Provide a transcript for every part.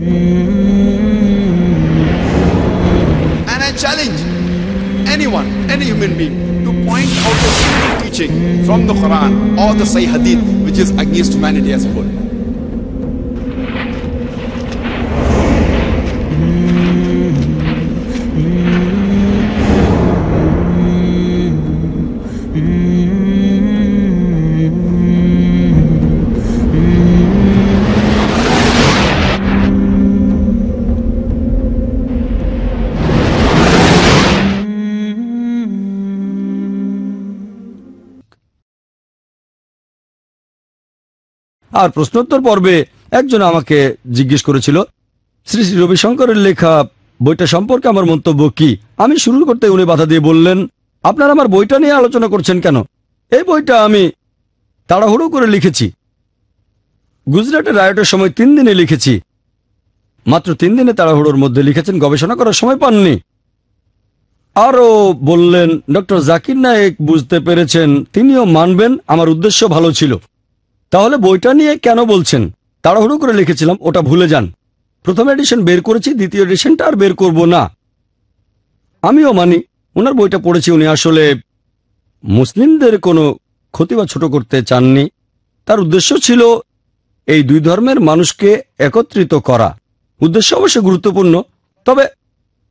Mm. And I challenge anyone, any human being, to point out a single teaching from the Quran or the Sahih Hadith which is against humanity as a whole. আর প্রশ্নোত্তর পর্বে একজন আমাকে জিজ্ঞেস করেছিল, শ্রী শ্রী রবিশঙ্করের লেখা বইটা সম্পর্কে আমার মন্তব্য কি? আমি শুরু করতে উনি বাধা দিয়ে বললেন, আপনার আমার বইটা নিয়ে আলোচনা করছেন কেন? এই বইটা আমি তাড়াহুড়ো করে লিখেছি। গুজরাটের রায়টের সময় তিন দিনে লিখেছি। মাত্র তিন দিনে তাড়াহুড়োর মধ্যে লিখেছেন, গবেষণা করার সময় পাননি। আরও বললেন, ডক্টর জাকির নায়েক বুঝতে পেরেছেন, তিনিও মানবেন, আমার উদ্দেশ্য ভালো ছিল। তাহলে বইটা নিয়ে কেন বলছেন? তাড়াহুড়ো করে লিখেছিলাম, ওটা ভুলে যান। প্রথম এডিশন বের করেছি, দ্বিতীয় এডিশনটা আর বের করব না। আমিও মানি, ওনার বইটা পড়েছি উনি আসলে মুসলিমদের কোনো ক্ষতি বা ছোট করতে চাননি। তার উদ্দেশ্য ছিল এই দুই ধর্মের মানুষকে একত্রিত করা। উদ্দেশ্য অবশ্যই গুরুত্বপূর্ণ, তবে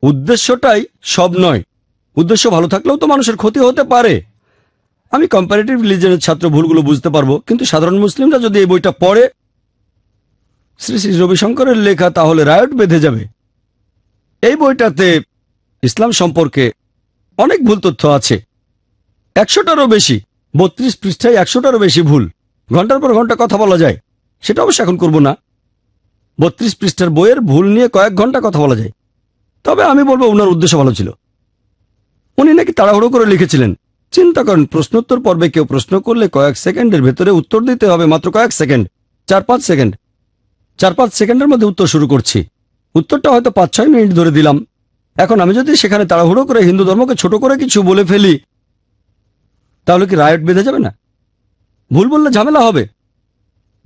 উদ্দেশ্যটাই সব নয়। উদ্দেশ্য ভালো থাকলেও তো মানুষের ক্ষতি হতে পারে। আমি কম্পারেটিভ রিলিজনের ছাত্র, ভুলগুলো বুঝতে পারব। কিন্তু সাধারণ মুসলিমরা যদি এই বইটা পড়ে, শ্রী শ্রী রবিশঙ্করের লেখা, তাহলে রায়ট বেঁধে যাবে। এই বইটাতে ইসলাম সম্পর্কে অনেক ভুল তথ্য আছে। একশোটারও বেশি, বত্রিশ পৃষ্ঠায় একশোটারও বেশি ভুল। ঘণ্টার পর ঘণ্টা কথা বলা যায়, সেটা অবশ্য এখন করব না। বত্রিশ পৃষ্ঠার বইয়ের ভুল নিয়ে কয়েক ঘণ্টা কথা বলা যায়। তবে আমি বলব ওনার উদ্দেশ্য ভালো ছিল। উনি নাকি তাড়াহুড়ো করে লিখেছিলেন। চিন্তা করেন, প্রশ্নোত্তর পর্বে কেউ প্রশ্ন করলে কয়েক সেকেন্ডের ভেতরে উত্তর দিতে হবে, মাত্র কয়েক সেকেন্ড, চার পাঁচ সেকেন্ড। চার পাঁচ সেকেন্ডের মধ্যে উত্তর শুরু করছি। উত্তরটা হয়তো পাঁচ, ছয় মিনিট ধরে দিলাম। এখন আমি যদি সেখানে তাড়াহুড়ো করে হিন্দু ধর্মকে ছোট করে কিছু বলে ফেলি, তাহলে কি রায়ট বেঁধে যাবে না? ভুল বললে ঝামেলা হবে।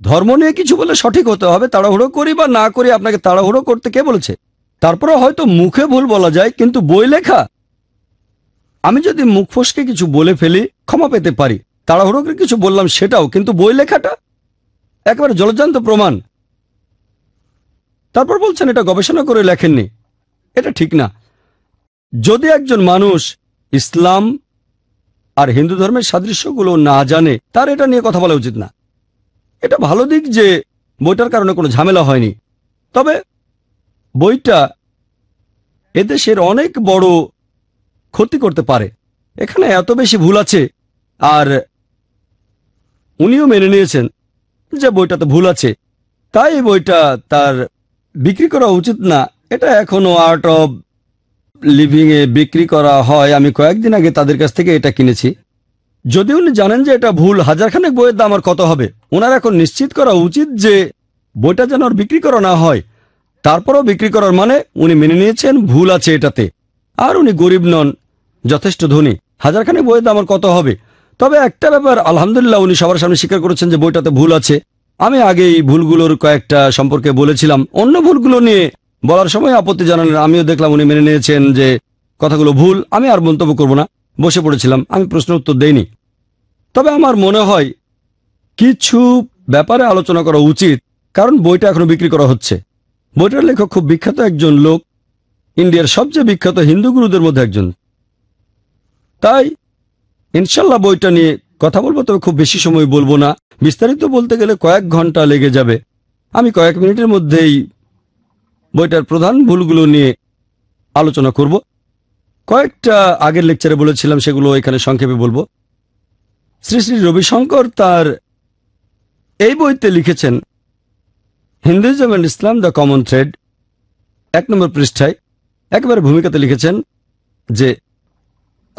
ধর্ম নিয়ে কিছু বলে সঠিক হতে হবে, তাড়াহুড়ো করি বা না করি আপনাকে তাড়াহুড়ো করতে কে বলেছে? তারপরে হয়তো মুখে ভুল বলা যায়, কিন্তু বই লেখা আমি যদি মুখ ফসকে কিছু বলে ফেলি, ক্ষমা পেতে পারি। তাড়াহুড়ো করে কিছু বললাম সেটাও, কিন্তু বই লেখাটা? একেবারে জলজান্ত প্রমাণ। তারপর বলছেন, এটা গবেষণা করে লেখেননি। এটা ঠিক না। যদি একজন মানুষ ইসলাম আর হিন্দু ধর্মের সাদৃশ্যগুলো না জানে, তার এটা নিয়ে কথা বলা উচিত না। এটা ভালো দিক যে বইটার কারণে কোনো ঝামেলা হয়নি। তবে বইটা এদেশের অনেক বড় ক্ষতি করতে পারে। এখানে এত বেশি ভুল আছে। আর উনিও মেনে নিয়েছেন যে বইটাতে ভুল আছে। তাই বইটা তার বিক্রি করা উচিত না। এটা এখনও আর্ট অফ লিভিং এ বিক্রি করা হয়। আমি কয়েকদিন আগে তাদের কাছ থেকে এটা কিনেছি। যদি উনি জানেন যে এটা ভুল, হাজারখানেক বইয়ের দাম আর কত হবে? ওনার এখন নিশ্চিত করা উচিত যে বইটা যেন আর বিক্রি করা না হয়। তারপরও বিক্রি করার মানে উনি মেনে নিয়েছেন, ভুল আছে এটাতে। আর উনি গরিব নন। যথেষ্ট ধনী। হাজারখানেক বইয়ের দাম কত হবে? তবে একটা ব্যাপার, আলহামদুলিল্লাহ, উনি সবার সামনে স্বীকার করেছেন যে বইটাতে ভুল আছে। আমি আগে এই ভুলগুলোর কয়েকটা সম্পর্কে বলেছিলাম। অন্য ভুলগুলো নিয়ে বলার সময় আপত্তি জানালেন। আমিও দেখলাম উনি মেনে নিয়েছেন যে কথাগুলো ভুল। আমি আর মন্তব্য করব না। বসে পড়েছিলাম। আমি প্রশ্ন উত্তর দেইনি। তবে আমার মনে হয়, কিছু ব্যাপারে আলোচনা করা উচিত, কারণ বইটা এখনও বিক্রি করা হচ্ছে। বইটার লেখক খুব বিখ্যাত একজন লোক। ইন্ডিয়ার সবচেয়ে বিখ্যাত হিন্দু গুরুদের মধ্যে একজন। তাই ইনশাল্লাহ বইটা নিয়ে কথা বলব, তবে খুব বেশি সময় বলব না। বিস্তারিত বলতে গেলে কয়েক ঘণ্টা লেগে যাবে। আমি কয়েক মিনিটের মধ্যেই বইটার প্রধান ভুলগুলো নিয়ে আলোচনা করব। কয়েকটা আগের লেকচারে বলেছিলাম, সেগুলো এখানে সংক্ষেপে বলব। শ্রী শ্রী রবিশঙ্কর তার এই বইতে লিখেছেন, Hinduism and Islam, the common thread এক নম্বর পৃষ্ঠায়। একেবারে ভূমিকাতে লিখেছেন যে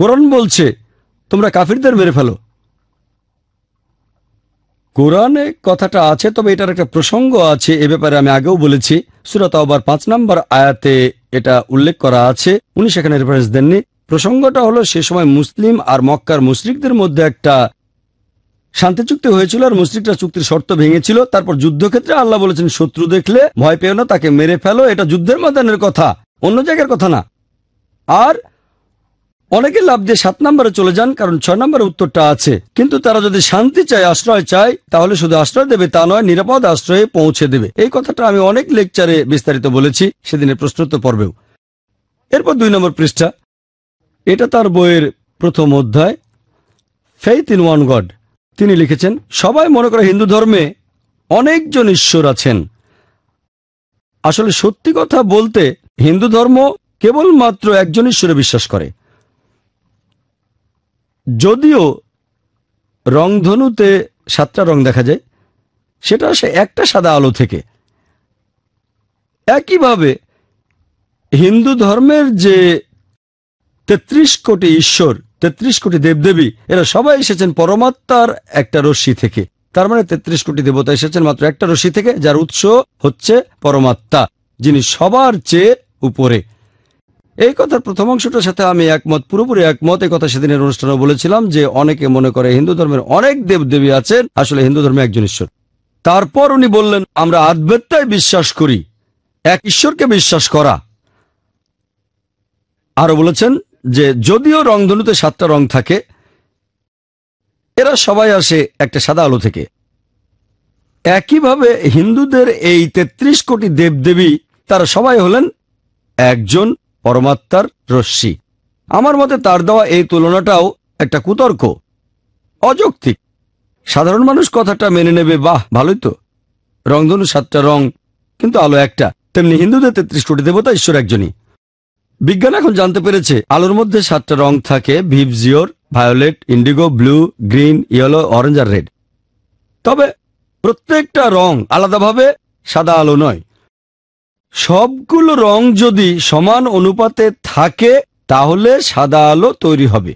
কোরআন বলছে, তোমরা কাফিরদের মেরে ফেলো। কোরআনে কথাটা আছে, তবে এটার একটা প্রসঙ্গ আছে, এ ব্যাপারে আমি আগেও বলেছি। সুরাত আবার পাঁচ নম্বর আয়াতে এটা উল্লেখ করা আছে, উনি সেখানে রেফারেন্স দেননি। প্রসঙ্গটা হলো, সে সময় মুসলিম আর মক্কার মুশরিকদের মধ্যে একটা শান্তি চুক্তি হয়েছিল, আর মুসলিকরা চুক্তির শর্ত ভেঙেছিল। তারপর যুদ্ধক্ষেত্রে আল্লাহ বলেছেন, শত্রু দেখলে ভয় পেও না, তাকে মেরে ফেলো। এটা যুদ্ধের ময়দানের কথা, অন্য জায়গার কথা না। আর অনেকে লাভ দিয়ে সাত নম্বরে চলে যান, কারণ ছয় নম্বরে উত্তরটা আছে। কিন্তু তারা যদি শান্তি চায়, আশ্রয় চায়, তাহলে শুধু আশ্রয় দেবে তা নয়, নিরাপদ আশ্রয়ে পৌঁছে দেবে। এই কথাটা আমি অনেক লেকচারে বিস্তারিত বলেছি, সেদিনের প্রশ্নোত্তর পর্বেও। এরপর দুই নম্বর পৃষ্ঠা। এটা তার বইয়ের প্রথম অধ্যায় ফেইথ ইন ওয়ান গড তিনি লিখেছেন, সবাই মনে করে হিন্দু ধর্মে অনেকজন ঈশ্বর আছেন। আসলে সত্যি কথা বলতে হিন্দু ধর্ম কেবলমাত্র একজন ঈশ্বরে বিশ্বাস করে। যদিও রংধনুতে সাতটা রং দেখা যায়, সেটা আসে একটা সাদা আলো থেকে। একইভাবে হিন্দু ধর্মের যে তেত্রিশ কোটি ঈশ্বর, তেত্রিশ কোটি দেবদেবী, এরা সবাই এসেছেন পরমাত্মার একটা রশ্মি থেকে। তার মানে তেত্রিশ কোটি দেবতা এসেছেন মাত্র একটা রশ্মি থেকে, যার উৎস হচ্ছে পরমাত্মা, যিনি সবার চেয়ে উপরে। এই কথার প্রথম অংশটার সাথে আমি একমত, পুরোপুরি একমত। এই কথা সেদিনের অনুষ্ঠানে বলেছিলাম যে অনেকে মনে করে হিন্দু ধর্মের অনেক দেবদেবী আছেন, আসলে হিন্দু ধর্মে একজন ঈশ্বর। তারপর উনি বললেন, আমরা আধ্যাত্মায় বিশ্বাস করি, এক ঈশ্বরকে বিশ্বাস করা। আরও বলেছেন যে, যদিও রংধনুতে সাতটা রং থাকে, এরা সবাই আসে একটা সাদা আলো থেকে। একইভাবে হিন্দুদের এই তেত্রিশ কোটি দেবদেবী, তারা সবাই হলেন একজন পরমাত্মার রশ্মি। আমার মতে তার দেওয়া এই তুলনাটাও একটা কুতর্ক, অযৌক্তিক। সাধারণ মানুষ কথাটা মেনে নেবে, বাহ, ভালোই তো। রংধনু সাতটা রং, কিন্তু আলো একটা। তেমনি হিন্দুদের তেত্রিশ দেবতা ঈশ্বর একজনই। বিজ্ঞান এখন জানতে পেরেছে, আলোর মধ্যে সাতটা রং থাকে VIBGYOR violet, indigo, blue, green, yellow, orange আর রেড। তবে প্রত্যেকটা রং আলাদাভাবে সাদা আলো নয়। সবগুলো রং যদি সমান অনুপাতে থাকে, তাহলে সাদা আলো তৈরি হবে।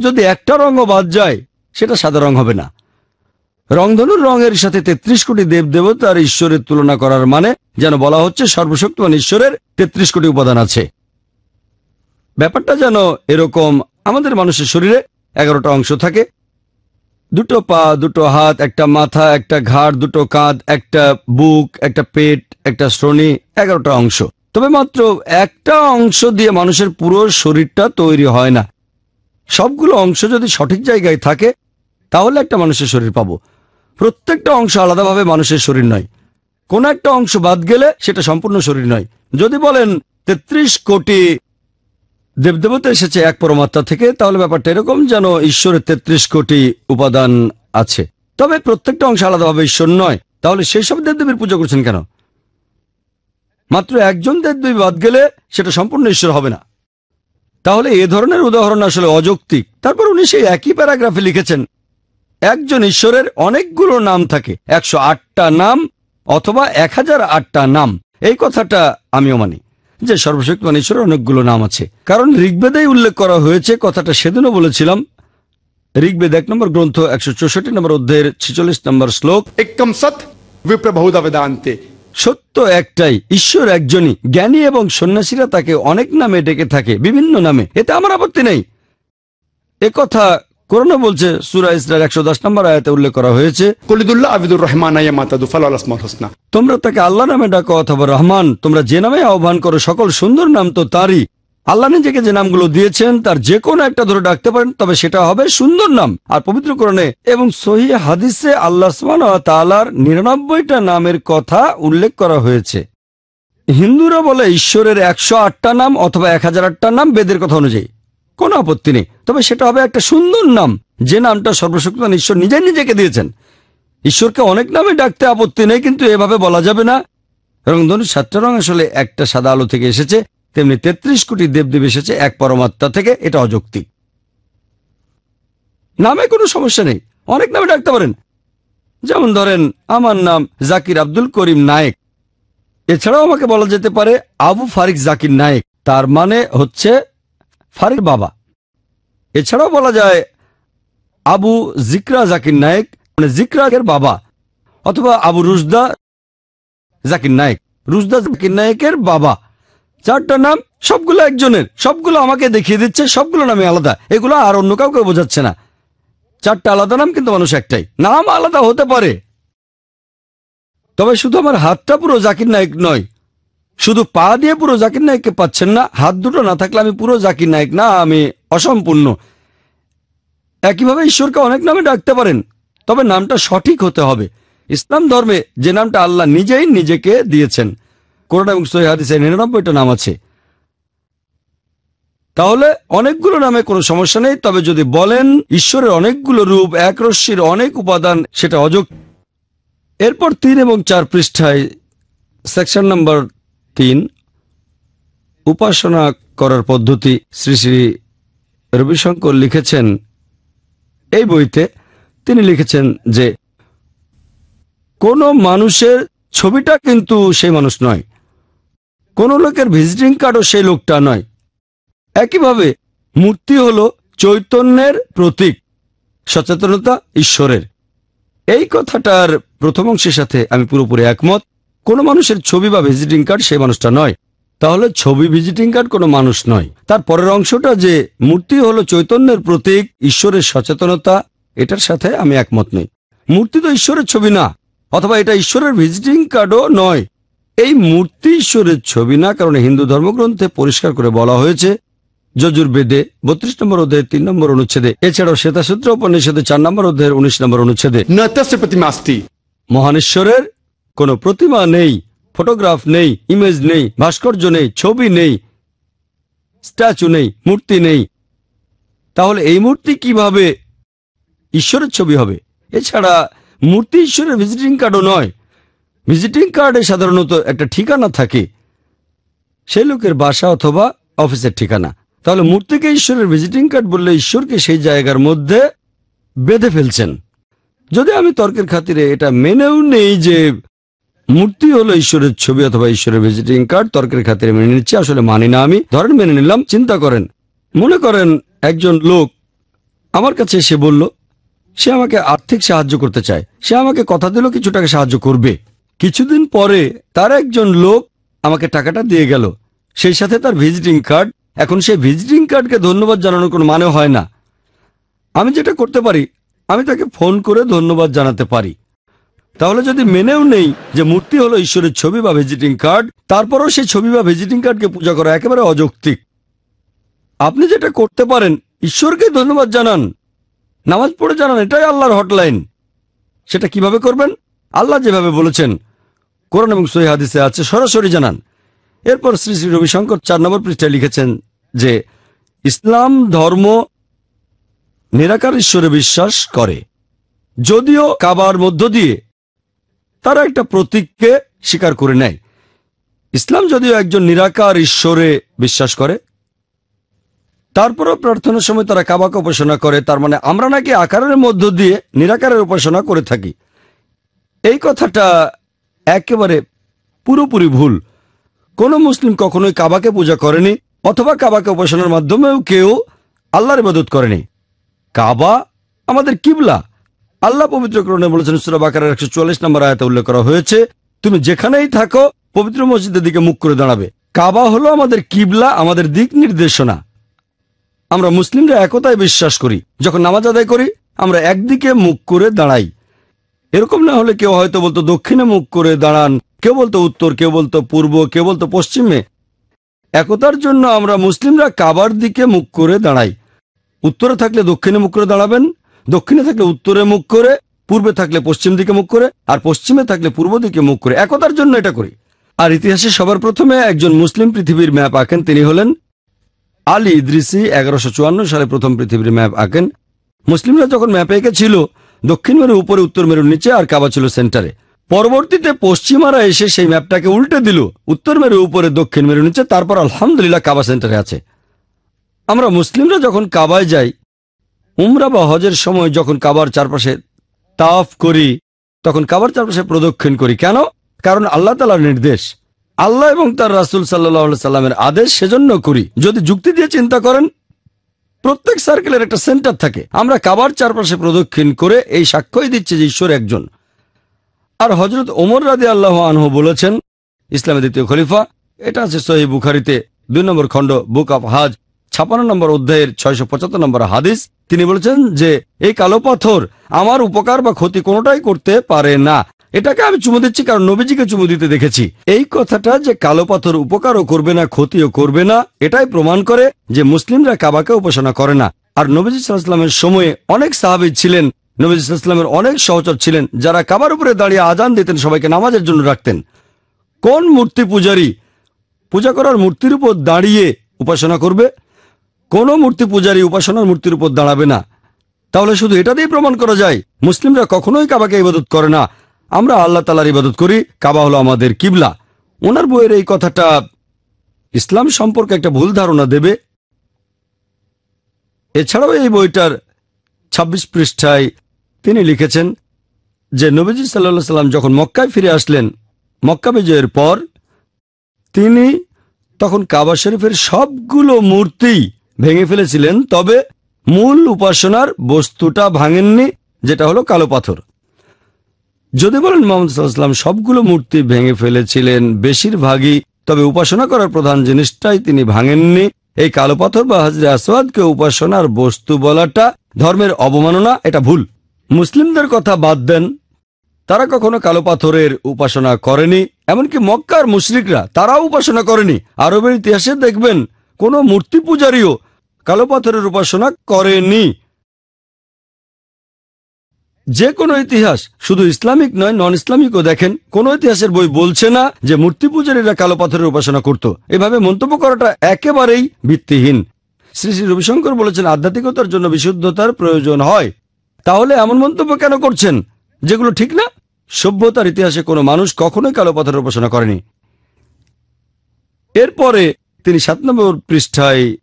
যদি একটা রঙও বাদ যায়, সেটা সাদা রং হবে না। রংধনুর রঙের সাথে তেত্রিশ কোটি দেব দেবতার ঈশ্বরের তুলনা করার মানে যেন বলা হচ্ছে সর্বশক্তিমান ঈশ্বরের তেত্রিশ কোটি উপাদান আছে। ব্যাপারটা যেন এরকম আমাদের মানুষের শরীরে এগারোটা অংশ থাকে দুটো পা, দুটো হাত, একটা মাথা, একটা ঘাড়, দুটো কাঁধ, একটা বুক, একটা পেট, একটা শ্রোণী, এগারোটা অংশ। তবে মাত্র একটা অংশ দিয়ে মানুষের পুরো শরীরটা তৈরি হয় না। সবগুলো অংশ যদি সঠিক জায়গায় থাকে, তাহলে একটা মানুষের শরীর পাবো। প্রত্যেকটা অংশ আলাদাভাবে মানুষের শরীর নয়। কোন একটা অংশ বাদ গেলে সেটা সম্পূর্ণ শরীর নয়। যদি বলেন তেত্রিশ কোটি দেবদেবতা এসেছে এক পরমাত্মা থেকে। তাহলে ব্যাপারটা এরকম যেন ঈশ্বরের তেত্রিশ কোটি উপাদান আছে। তবে প্রত্যেকটা অংশ আলাদাভাবে ঈশ্বর নয়। তাহলে সেই সব দেবদেবীর পুজো করছেন কেন? মাত্র একজন দেবদেবী বাদ গেলে সেটা সম্পূর্ণ ঈশ্বর হবে না। তাহলে এ ধরনের উদাহরণ আসলে অযৌক্তিক। তারপর উনি সেই একই প্যারাগ্রাফে লিখেছেন, একজন ঈশ্বরের অনেকগুলো নাম থাকে, একশো আটটা নাম অথবা এক হাজার আটটা নাম। এই কথাটা আমিও মানি। যে সর্বশক্তিমান ঈশ্বরের অনেকগুলো নাম আছে। কারণ ঋগ্বেদেই উল্লেখ করা হয়েছে কথাটা সেদিনও বলেছিলাম। ঋগ্বেদ এক নম্বর গ্রন্থ একশো চৌষট্টি নম্বর অধ্যায়ের ছিচল্লিশ নম্বর শ্লোক। একম সৎ বিপ্রবহুদাবেদান্তে সত্য একটাই ঈশ্বর একজনই। জ্ঞানী এবং সন্ন্যাসীরা তাকে অনেক নামে ডেকে থাকে বিভিন্ন নামে। এতে আমার আপত্তি নেই। কথা কোরআনে বলছে সুরা ইসরার একশো দশ নম্বর আয়াতে উল্লেখ করা হয়েছে কলিদুল্লাহ আবিদুর রহমান হোসনা। তোমরা তাকে আল্লাহ নামে ডাকো অথবা রহমান তোমরা যে নামে আহ্বান করো সকল সুন্দর নাম তো তারই। আল্লাহ নিজেকে যে নামগুলো দিয়েছেন তার যে কোনো একটা ধরে ডাকতে পারেন তবে সেটা হবে সুন্দর নাম। আর পবিত্র কোরআনে এবং সহি হাদিসে আল্লাহ তালার নিরানব্বইটা নামের কথা উল্লেখ করা হয়েছে। হিন্দুরা বলে ঈশ্বরের একশো আটটা নাম অথবা এক হাজার আটটা নাম বেদের কথা অনুযায়ী। কোনো আপত্তি নেই। তবে সেটা হবে একটা সুন্দর নাম। যে নামটা সর্বশক্তিমান ঈশ্বর নিজে নিজেকে দিয়েছেন। ঈশ্বরকে অনেক নামে ডাকতে আপত্তি নেই, কিন্তু এভাবে বলা যাবে না। রংধনু সাতটা রং আসলে একটা সাদা আলো থেকে এসেছে। তেমনি তেত্রিশ কোটি দেবদেব এসেছে এক পরমাত্মা থেকে, এটা অযৌক্তিক। নামে কোনো সমস্যা নেই। অনেক নামে ডাকতে পারেন। যেমন ধরেন, আমার নাম জাকির আব্দুল করিম নায়েক। এছাড়াও আমাকে বলা যেতে পারে আবু ফারিক জাকির নায়েক। তার মানে হচ্ছে ফারিক বাবা। এছাড়াও বলা যায়, আবু জিকরা জাকির নায়েক মানে জিকরাকের বাবা, অথবা আবু রুজদা জাকির নায়েক। রুজদা জাকির নায়েকের বাবা। চারটা নাম, সবগুলো একজনের, সবগুলো আমাকে দেখিয়ে দিচ্ছে সবগুলো নামে আলাদা। এগুলো আর অন্য কাউকে বোঝাচ্ছে না। চারটা আলাদা নাম, কিন্তু মানুষ একটাই। নাম আলাদা হতে পারে। তবে শুধু আমার হাতটা পুরো জাকির নায়ক নয় শুধু পা দিয়ে পুরো জাকির নায়ককে পাচ্ছেন না, হাত দুটো না থাকলে আমি পুরো জাকির নায়ক না, আমি অসম্পূর্ণ। একইভাবে ঈশ্বরকে অনেক নামে ডাকতে পারেন, তবে নামটা সঠিক হতে হবে। ইসলাম ধর্মে যে নামটা আল্লাহ নিজেই নিজেকে দিয়েছেন। কোরআন এবং সহি হাদিসে নিরানব্বইটা নাম আছে। তাহলে অনেকগুলো নামে কোনো সমস্যা নেই, তবে যদি বলেন ঈশ্বরের অনেকগুলো রূপ, এক রশ্মির অনেক উপাদান, সেটা অযোগ এরপর তিন এবং চার পৃষ্ঠায়, সেকশন নাম্বার তিন, উপাসনা করার পদ্ধতি। শ্রী শ্রী রবিশঙ্কর লিখেছেন এই বইতে, তিনি লিখেছেন যে, কোনো মানুষের ছবিটা কিন্তু সেই মানুষ নয়। কোনো লোকের ভিজিটিং কার্ডও সেই লোকটা নয়। একইভাবে মূর্তি হল চৈতন্যের প্রতীক, সচেতনতা ঈশ্বরের। এই কথাটার প্রথম অংশের সাথে আমি পুরোপুরি একমত। কোনো মানুষের ছবি বা ভিজিটিং কার্ড সেই মানুষটা নয়। তাহলে ছবি ভিজিটিং কার্ড কোনো মানুষ নয়। তার পরের অংশটা যে মূর্তি হলো চৈতন্যের প্রতীক ঈশ্বরের সচেতনতা এটার সাথে আমি একমত নই। মূর্তি তো ঈশ্বরের ছবি না অথবা এটা ঈশ্বরের ভিজিটিং কার্ডও নয়। এই মূর্তি ঈশ্বরের ছবি না কারণ হিন্দু ধর্মগ্রন্থে পরিষ্কার করে বলা হয়েছে যজুর বেদে বত্রিশ নম্বর অধ্যায়ের তিন নম্বর অনুচ্ছেদে এছাড়াও শ্বেতাসূত্র উপনিষদে চার নম্বর অধ্যায়ের উনিশ নম্বর অনুচ্ছেদে। মহানেশ্বরের কোনো প্রতিমা নেই, ফটোগ্রাফ নেই ইমেজ নেই, ভাস্কর্য নেই, ছবি নেই স্ট্যাচু নেই, মূর্তি নেই। তাহলে এই মূর্তি কীভাবে ঈশ্বরের ছবি হবে? এছাড়া মূর্তি ঈশ্বরের ভিজিটিং কার্ডও নয়। ভিজিটিং কার্ডে সাধারণত একটা ঠিকানা থাকে সেই লোকের বাসা অথবা অফিসের ঠিকানা। তাহলে মূর্তিকে ঈশ্বরের ভিজিটিং কার্ড বললে ঈশ্বরকে সেই জায়গার মধ্যে বেঁধে ফেলছেন। যদি আমি তর্কের খাতিরে এটা মেনেও নেই যে মূর্তি হলো ঈশ্বরের ছবি অথবা ঈশ্বরের ভিজিটিং কার্ড তর্কের খাতিরে মেনে নিচ্ছি, আসলে মানি না আমি। ধরেন মেনে নিলাম, চিন্তা করেন। মনে করেন একজন লোক আমার কাছে এসে বলল, সে আমাকে আর্থিক সাহায্য করতে চায়। সে আমাকে কথা দিল, কিছু টাকা সাহায্য করবে। কিছুদিন পরে তার একজন লোক আমাকে টাকাটা দিয়ে গেল। সেই সাথে তার ভিজিটিং কার্ড এখন সেই ভিজিটিং কার্ডকে ধন্যবাদ জানানোর কোনো মানে হয় না। আমি যেটা করতে পারি, আমি তাকে ফোন করে ধন্যবাদ জানাতে পারি। তাহলে যদি মেনেও নেই যে মূর্তি হলো ঈশ্বরের ছবি বা ভিজিটিং কার্ড তারপরও সেই ছবি বা ভিজিটিং কার্ডকে পূজা করা একেবারে অযৌক্তিক। আপনি যেটা করতে পারেন, ঈশ্বরকে ধন্যবাদ জানান। নামাজ পড়ে জানান, এটাই আল্লাহর হটলাইন সেটা কীভাবে করবেন? আল্লাহ যেভাবে বলেছেন, কোরআন এবং সহি হাদিসে আছে, সরাসরি জানান। এরপর শ্রী শ্রী রবিশঙ্কর চার নম্বর পৃষ্ঠায় লিখেছেন যে, ইসলাম ধর্ম নিরাকার ঈশ্বরে বিশ্বাস করে। যদিও কাবার মধ্য দিয়ে তারা একটা প্রতীককে স্বীকার করে নেয়। ইসলাম যদিও একজন নিরাকার ঈশ্বরে বিশ্বাস করে, তারপরও প্রার্থনার সময় তারা কাবাকে উপাসনা করে, তার মানে আমরা নাকি আকারের মধ্য দিয়ে নিরাকারের উপাসনা করে থাকি। এই কথাটা একেবারে পুরোপুরি ভুল। কোনো মুসলিম কখনোই কাবাকে পূজা করেনি, অথবা কাবাকে উপাসনার মাধ্যমেও কেউ আল্লাহর ইবাদত করেনি। কাবা আমাদের কিবলা। আল্লাহ পবিত্রকরণে বলেছেন, সুরা বাকারের একশো চুয়াল্লিশ নম্বর আয়াতে উল্লেখ করা হয়েছে, তুমি যেখানেই থাকো, পবিত্র মসজিদের দিকে মুখ করে দাঁড়াবে। কাবা হলো আমাদের কিবলা, আমাদের দিক নির্দেশনা। আমরা মুসলিমরা একতায় বিশ্বাস করি। যখন নামাজ আদায় করি, আমরা একদিকে মুখ করে দাঁড়াই। এরকম না হলে কেউ হয়তো বলতো দক্ষিণে মুখ করে দাঁড়ান, কেউ বলতো উত্তর, কেউ বলতো পূর্ব, কেউ বলতো পশ্চিমে। একতার জন্য আমরা মুসলিমরা কাবার দিকে মুখ করে দাঁড়াই। উত্তরে থাকলে দক্ষিণে মুখ করে দাঁড়াবেন দক্ষিণে থাকলে উত্তরে মুখ করে, পূর্বে থাকলে পশ্চিম দিকে মুখ করে, আর পশ্চিমে থাকলে পূর্ব দিকে মুখ করে। একতার জন্য এটা করি। আর ইতিহাসে সবার প্রথমে একজন মুসলিম পৃথিবীর ম্যাপ আঁকেন, তিনি হলেন আলী ইদ্রিসি এগারোশো সালে প্রথম পৃথিবীর ম্যাপ আঁকেন। মুসলিমরা যখন ম্যাপে এঁকেছিল, দক্ষিণ মেরু, উপরে উত্তর মেরুর নিচে, আর কাবা ছিল সেন্টারে। পরবর্তীতে পশ্চিমারা এসে সেই ম্যাপটাকে উল্টে দিল। উত্তর মেরু, উপরে দক্ষিণ মেরু, নিচে, তারপর আলহামদুলিল্লাহ কাবা সেন্টারে আছে। আমরা মুসলিমরা যখন কাবায় যাই উমরা বা হজের সময় যখন কাবার চারপাশে তাফ করি, তখন কাবার চারপাশে প্রদক্ষিণ করি। কেন? কারণ আল্লাহ তালার নির্দেশ। আল্লাহ এবং তার রাসুল সাল্লাহ সাল্লামের আদেশ সেজন্য করি। যদি যুক্তি দিয়ে চিন্তা করেন, প্রত্যেক সার্কেলের একটা সেন্টার থাকে। আমরা কাবার চারপাশে প্রদক্ষিণ করে এই সাক্ষ্যই দিচ্ছে যে ঈশ্বর একজন। আর হজরত ওমর রাদে আল্লাহ আনহু বলেছেন, ইসলামের দ্বিতীয় খলিফা, এটা আছে সহি বুখারিতে, দুই নম্বর খণ্ড, বুক অফ হাজ। ছাপান্ন নম্বর অধ্যায়ের ছয়শো পঁচাত্তর নম্বর হাদিস, তিনি বলেছেন যে, এই কালো পাথর আমার উপকার বা ক্ষতি কোনোটাই করতে পারে না। এটাকে আমি চুমু দিচ্ছি কারণ নবীজিকে চুমু দিতে দেখেছি। এই কথাটা যে কালো পাথর উপকারও করবে না, ক্ষতিও করবে না, এটাই প্রমাণ করে যে মুসলিমরা কাবাকে উপাসনা করে না। আর নবীজি সাল্লামের সময়ে অনেক সাহাবি ছিলেন, নবীজি সাল্লামের অনেক সহচর ছিলেন, যারা কাবার উপরে দাঁড়িয়ে আজান দিতেন, সবাইকে নামাজের জন্য রাখতেন। কোন মূর্তি পূজারী পূজা করার মূর্তির উপর দাঁড়িয়ে উপাসনা করবে? কোনো মূর্তি পূজারী উপাসনার মূর্তির উপর দাঁড়াবে না। তাহলে শুধু এটা দিয়ে প্রমাণ করা যায়, মুসলিমরা কখনোই কাবাকে ইবাদত করে না। আমরা আল্লাহ তালার ইবাদত করি, কাবা হলো আমাদের কিবলা। ওনার বইয়ের এই কথাটা ইসলাম সম্পর্কে একটা ভুল ধারণা দেবে। এছাড়াও এই বইটার ২৬ পৃষ্ঠায় তিনি লিখেছেন যে, নবীজি সাল্লা সাল্লাম যখন মক্কায় ফিরে আসলেন, মক্কা বিজয়ের পর তিনি তখন কাবা শরীফের সবগুলো মূর্তি ভেঙে ফেলেছিলেন, তবে মূল উপাসনার বস্তুটা ভাঙেননি, যেটা হলো কালো পাথর। যদি বলেন মোহাম্মদ সাল্লাম সবগুলো মূর্তি ভেঙে ফেলেছিলেন, বেশিরভাগই, তবে উপাসনা করার প্রধান জিনিসটাই তিনি ভাঙেননি। এই কালো পাথর বা হাজরে আসওয়াদকে উপাসনার বস্তু বলাটা ধর্মের অবমাননা, এটা ভুল। মুসলিমদের কথা বাদ দেন, তারা কখনো কালো পাথরের উপাসনা করেনি, এমনকি মক্কার মুশরিকরা তারাও উপাসনা করেনি। আরবের ইতিহাসে দেখবেন কোনো মূর্তি পূজারীও কালো পাথরের উপাসনা করেনি। যে কোনো ইতিহাস শুধু ইসলামিক নয় নন ইসলামিকও দেখেন। কোন ইতিহাসের বই বলছে না যে মূর্তি পূজারীরা কালো পাথরের উপাসনা করত। এভাবে মন্তব্য করাটা একেবারেই ভিত্তিহীন। শ্রী শ্রী রবিশঙ্কর বলেছেন, আধ্যাত্মিকতার জন্য বিশুদ্ধতার প্রয়োজন হয়। তাহলে এমন মন্তব্য কেন করছেন? যেগুলো ঠিক না? সভ্যতার ইতিহাসে কোনো মানুষ কখনোই কালো পাথরের উপাসনা করেনি। এরপরে তিনি সাত নম্বর পৃষ্ঠায়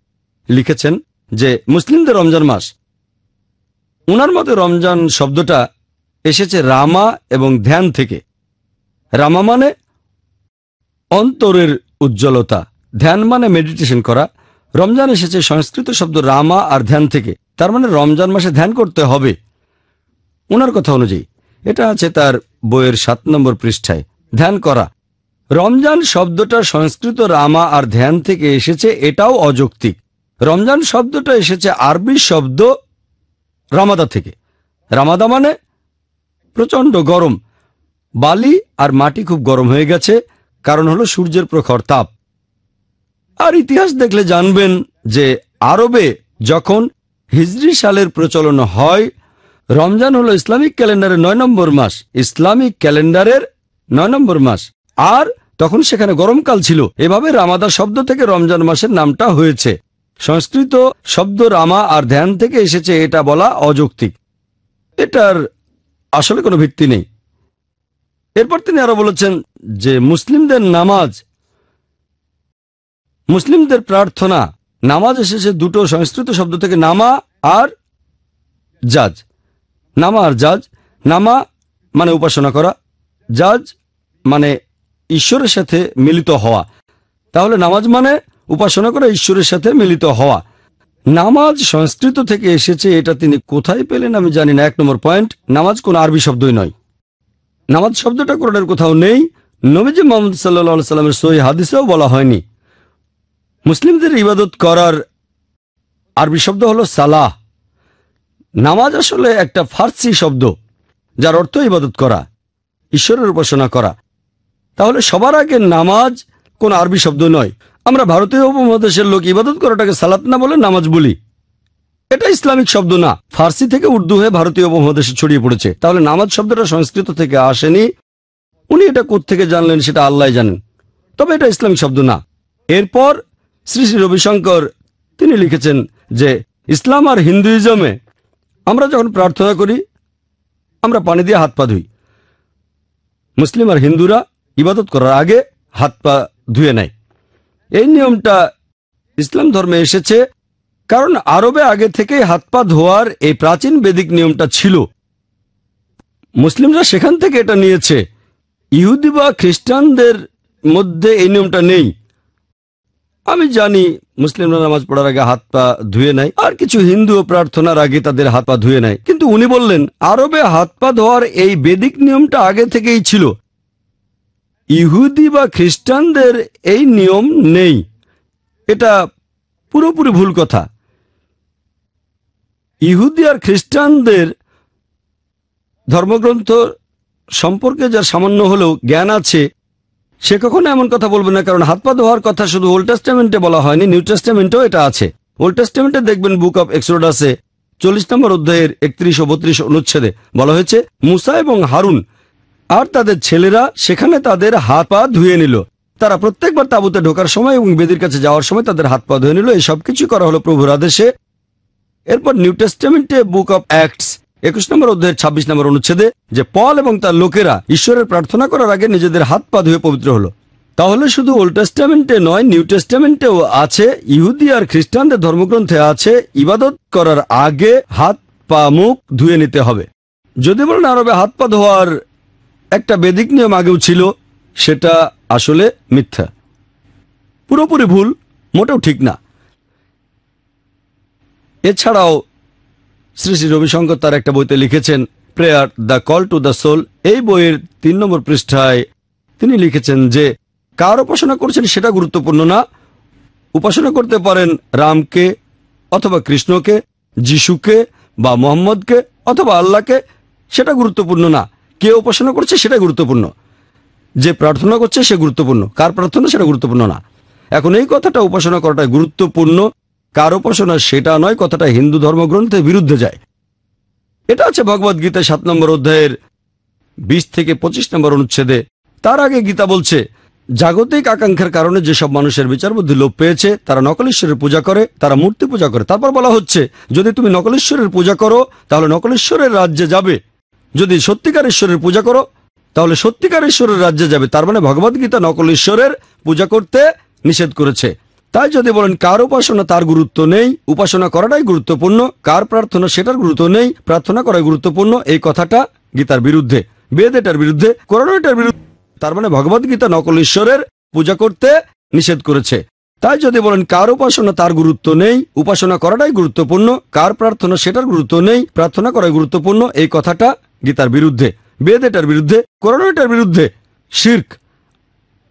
লিখেছেন যে, মুসলিমদের রমজান মাস। ওনার মতে রমজান শব্দটা এসেছে রামা এবং ধ্যান থেকে। রামা মানে অন্তরের উজ্জ্বলতা। ধ্যান মানে মেডিটেশন করা। রমজান এসেছে সংস্কৃত শব্দ রামা আর ধ্যান থেকে। তার মানে রমজান মাসে ধ্যান করতে হবে। ওনার কথা অনুযায়ী, এটা আছে তার বইয়ের সাত নম্বর পৃষ্ঠায়। ধ্যান করা। রমজান শব্দটা সংস্কৃত রামা আর ধ্যান থেকে এসেছে, এটাও অযৌক্তিক। রমজান শব্দটা এসেছে আরবি শব্দ রামাদা থেকে। রামাদা মানে প্রচণ্ড গরম। বালি আর মাটি খুব গরম হয়ে গেছে, কারণ হলো সূর্যের প্রখর তাপ। আর ইতিহাস দেখলে জানবেন যে আরবে যখন হিজরি সালের প্রচলন হয়, রমজান হলো ইসলামিক ক্যালেন্ডারের নয় নম্বর মাস। ইসলামিক ক্যালেন্ডারের নয় নম্বর মাস। আর তখন সেখানে গরমকাল ছিল। এভাবে রামাদা শব্দ থেকে রমজান মাসের নামটা হয়েছে। সংস্কৃত শব্দ রামা আর ধ্যান থেকে এসেছে এটা বলা অযৌক্তিক। এটার আসলে কোনো ভিত্তি নেই। এরপর তিনি আরও বলেছেন যে, মুসলিমদের নামাজ, মুসলিমদের প্রার্থনা, নামাজ এসেছে দুটো সংস্কৃত শব্দ থেকে নামা আর জাজ। নামা আর জাজ, নামা মানে উপাসনা করা, জাজ মানে ঈশ্বরের সাথে মিলিত হওয়া। তাহলে নামাজ মানে উপাসনা করা ঈশ্বরের সাথে মিলিত হওয়া। নামাজ সংস্কৃত থেকে এসেছে, এটা তিনি কোথায় পেলেন আমি জানি না। এক নম্বর পয়েন্ট, নামাজ কোন আরবি শব্দই নয়। নামাজ শব্দটা কোরআনের কোথাও নেই। নবীজি মোহাম্মদ সাল্লা সাল্লামের সহি হাদিসেও বলা হয়নি। মুসলিমদের ইবাদত করার আরবি শব্দ হলো সালাহ। নামাজ আসলে একটা ফার্সি শব্দ, যার অর্থ ইবাদত করা, ঈশ্বরের উপাসনা করা। তাহলে সবার আগে নামাজ কোন আরবি শব্দ নয়। আমরা ভারতীয় উপমহাদেশের লোক ইবাদত করাটাকে সালাত না বলে নামাজ বলি। এটা ইসলামিক শব্দ না। ফার্সি থেকে উর্দু হয়ে ভারতীয় উপমহাদেশে ছড়িয়ে পড়েছে। তাহলে নামাজ শব্দটা সংস্কৃত থেকে আসেনি। উনি এটা থেকে জানলেন সেটা আল্লাহ জানেন। তবে এটা ইসলামিক শব্দ না। এরপর শ্রী শ্রী রবিশঙ্কর তিনি লিখেছেন যে, ইসলাম আর হিন্দুইজমে আমরা যখন প্রার্থনা করি, আমরা পানি দিয়ে হাত পা ধুই। মুসলিম আর হিন্দুরা ইবাদত করার আগে হাত পা ধুয়ে নেয়। এই নিয়মটা ইসলাম ধর্মে এসেছে, কারণ আরবে আগে থেকেই হাত পা ধোয়ার এই প্রাচীন বেদিক নিয়মটা ছিল। মুসলিমরা সেখান থেকে এটা নিয়েছে। ইহুদি বা খ্রিস্টানদের মধ্যে এই নিয়মটা নেই। আমি জানি মুসলিমরা নামাজ পড়ার আগে হাত পা ধুয়ে নেয়, আর কিছু হিন্দু প্রার্থনার আগে তাদের হাত পা ধুয়ে নেয়। কিন্তু উনি বললেন, আরবে হাত পা ধোয়ার এই বেদিক নিয়মটা আগে থেকেই ছিল। ইহুদি বা খ্রিস্টানদের এই নিয়ম নেই। এটা পুরোপুরি ভুল কথা। ইহুদি আর খ্রিস্টানদের ধর্মগ্রন্থ সম্পর্কে যার সামান্য হলেও জ্ঞান আছে, সে কখনো এমন কথা বলবে না, কারণ হাত পা ধোয়ার কথা শুধু ওল্ড টেস্টামেন্টে বলা হয়নি নিউ টেস্টামেন্টেও এটা আছে। ওল্ড টেস্টামেন্টে দেখবেন বুক অফ এক্সোডাসে চল্লিশ নম্বর অধ্যায়ের একত্রিশ ও বত্রিশ অনুচ্ছেদে বলা হয়েছে, মুসা এবং হারুন আর তাদের ছেলেরা সেখানে তাদের হাত পা ধুয়ে নিল। তারা প্রত্যেকবার তাঁবুতে ঢোকার সময় এবং বেদির কাছে যাওয়ার সময় তাদের হাত পা ধুয়ে নিল। এই সব কিছু করা হলো প্রভুর আদেশে। এরপর নিউ টেস্টামেন্টে বুক অফ অ্যাক্টস, একুশ নম্বর অধ্যায়ের ছাব্বিশ নম্বর অনুচ্ছেদে যে পল এবং তার লোকেরা ঈশ্বরের প্রার্থনা করার আগে নিজেদের হাত পা ধুয়ে পবিত্র হলো। তাহলে শুধু ওল্ড টেস্টামেন্টে নয়, নিউ টেস্টামেন্টেও আছে, ইহুদি আর খ্রিস্টানদের ধর্মগ্রন্থে আছে, ইবাদত করার আগে হাত পা মুখ ধুয়ে নিতে হবে। যদি বলেন আরবে হাত পা ধোয়ার একটা বেদিক নিয়ম আগেও ছিল, সেটা আসলে মিথ্যা। পুরোপুরি ভুল, মোটেও ঠিক না। এছাড়াও শ্রী শ্রী রবিশঙ্কর তার একটা বইতে লিখেছেন, prayer the call to the soul এই বইয়ের তিন নম্বর পৃষ্ঠায় তিনি লিখেছেন যে, কার উপাসনা করছেন সেটা গুরুত্বপূর্ণ না। উপাসনা করতে পারেন রামকে অথবা কৃষ্ণকে, যিশুকে বা মোহাম্মদকে অথবা আল্লাহকে, সেটা গুরুত্বপূর্ণ না। কে উপাসনা করছে সেটা গুরুত্বপূর্ণ। যে প্রার্থনা করছে সে গুরুত্বপূর্ণ। কার প্রার্থনা সেটা গুরুত্বপূর্ণ না। এখন এই কথাটা উপাসনা করাটা গুরুত্বপূর্ণ। কার উপাসনা সেটা নয়, কথাটা হিন্দু ধর্মগ্রন্থের বিরুদ্ধে যায়। এটা আছে ভগবদ গীতা সাত নম্বর অধ্যায়ের বিশ থেকে পঁচিশ নম্বর অনুচ্ছেদে। তার আগে গীতা বলছে, জাগতিক আকাঙ্ক্ষার কারণে যেসব মানুষের বিচার বুদ্ধি লোপ পেয়েছে, তারা নকলেশ্বরের পূজা করে, তারা মূর্তি পূজা করে। তারপর বলা হচ্ছে, যদি তুমি নকলেশ্বরের পূজা করো, তাহলে নকলেশ্বরের রাজ্যে যাবে। যদি সত্যিকার ঈশ্বরের পূজা করো, তাহলে সত্যিকার ঈশ্বরের রাজ্যে যাবে। তার মানে ভগবদ্গীতা নকল ঈশ্বরের পূজা করতে নিষেধ করেছে। তাই যদি বলেন, কার উপাসনা তার গুরুত্ব নেই, উপাসনা করাটাই গুরুত্বপূর্ণ, কার প্রার্থনা সেটার গুরুত্ব নেই, প্রার্থনা করাই গুরুত্বপূর্ণ, এই কথাটা গীতার বিরুদ্ধে, বেদ এটার বিরুদ্ধে করোনা এটার বিরুদ্ধে, তার মানে ভগবদ্গীতা নকল ঈশ্বরের পূজা করতে নিষেধ করেছে। তাই যদি বলেন, কার উপাসনা তার গুরুত্ব নেই, উপাসনা করাটাই গুরুত্বপূর্ণ, কার প্রার্থনা সেটার গুরুত্ব নেই, প্রার্থনা করাই গুরুত্বপূর্ণ, এই কথাটা গীতার বিরুদ্ধে, বেদ এটার বিরুদ্ধে করোনা এটার বিরুদ্ধে, শির্ক।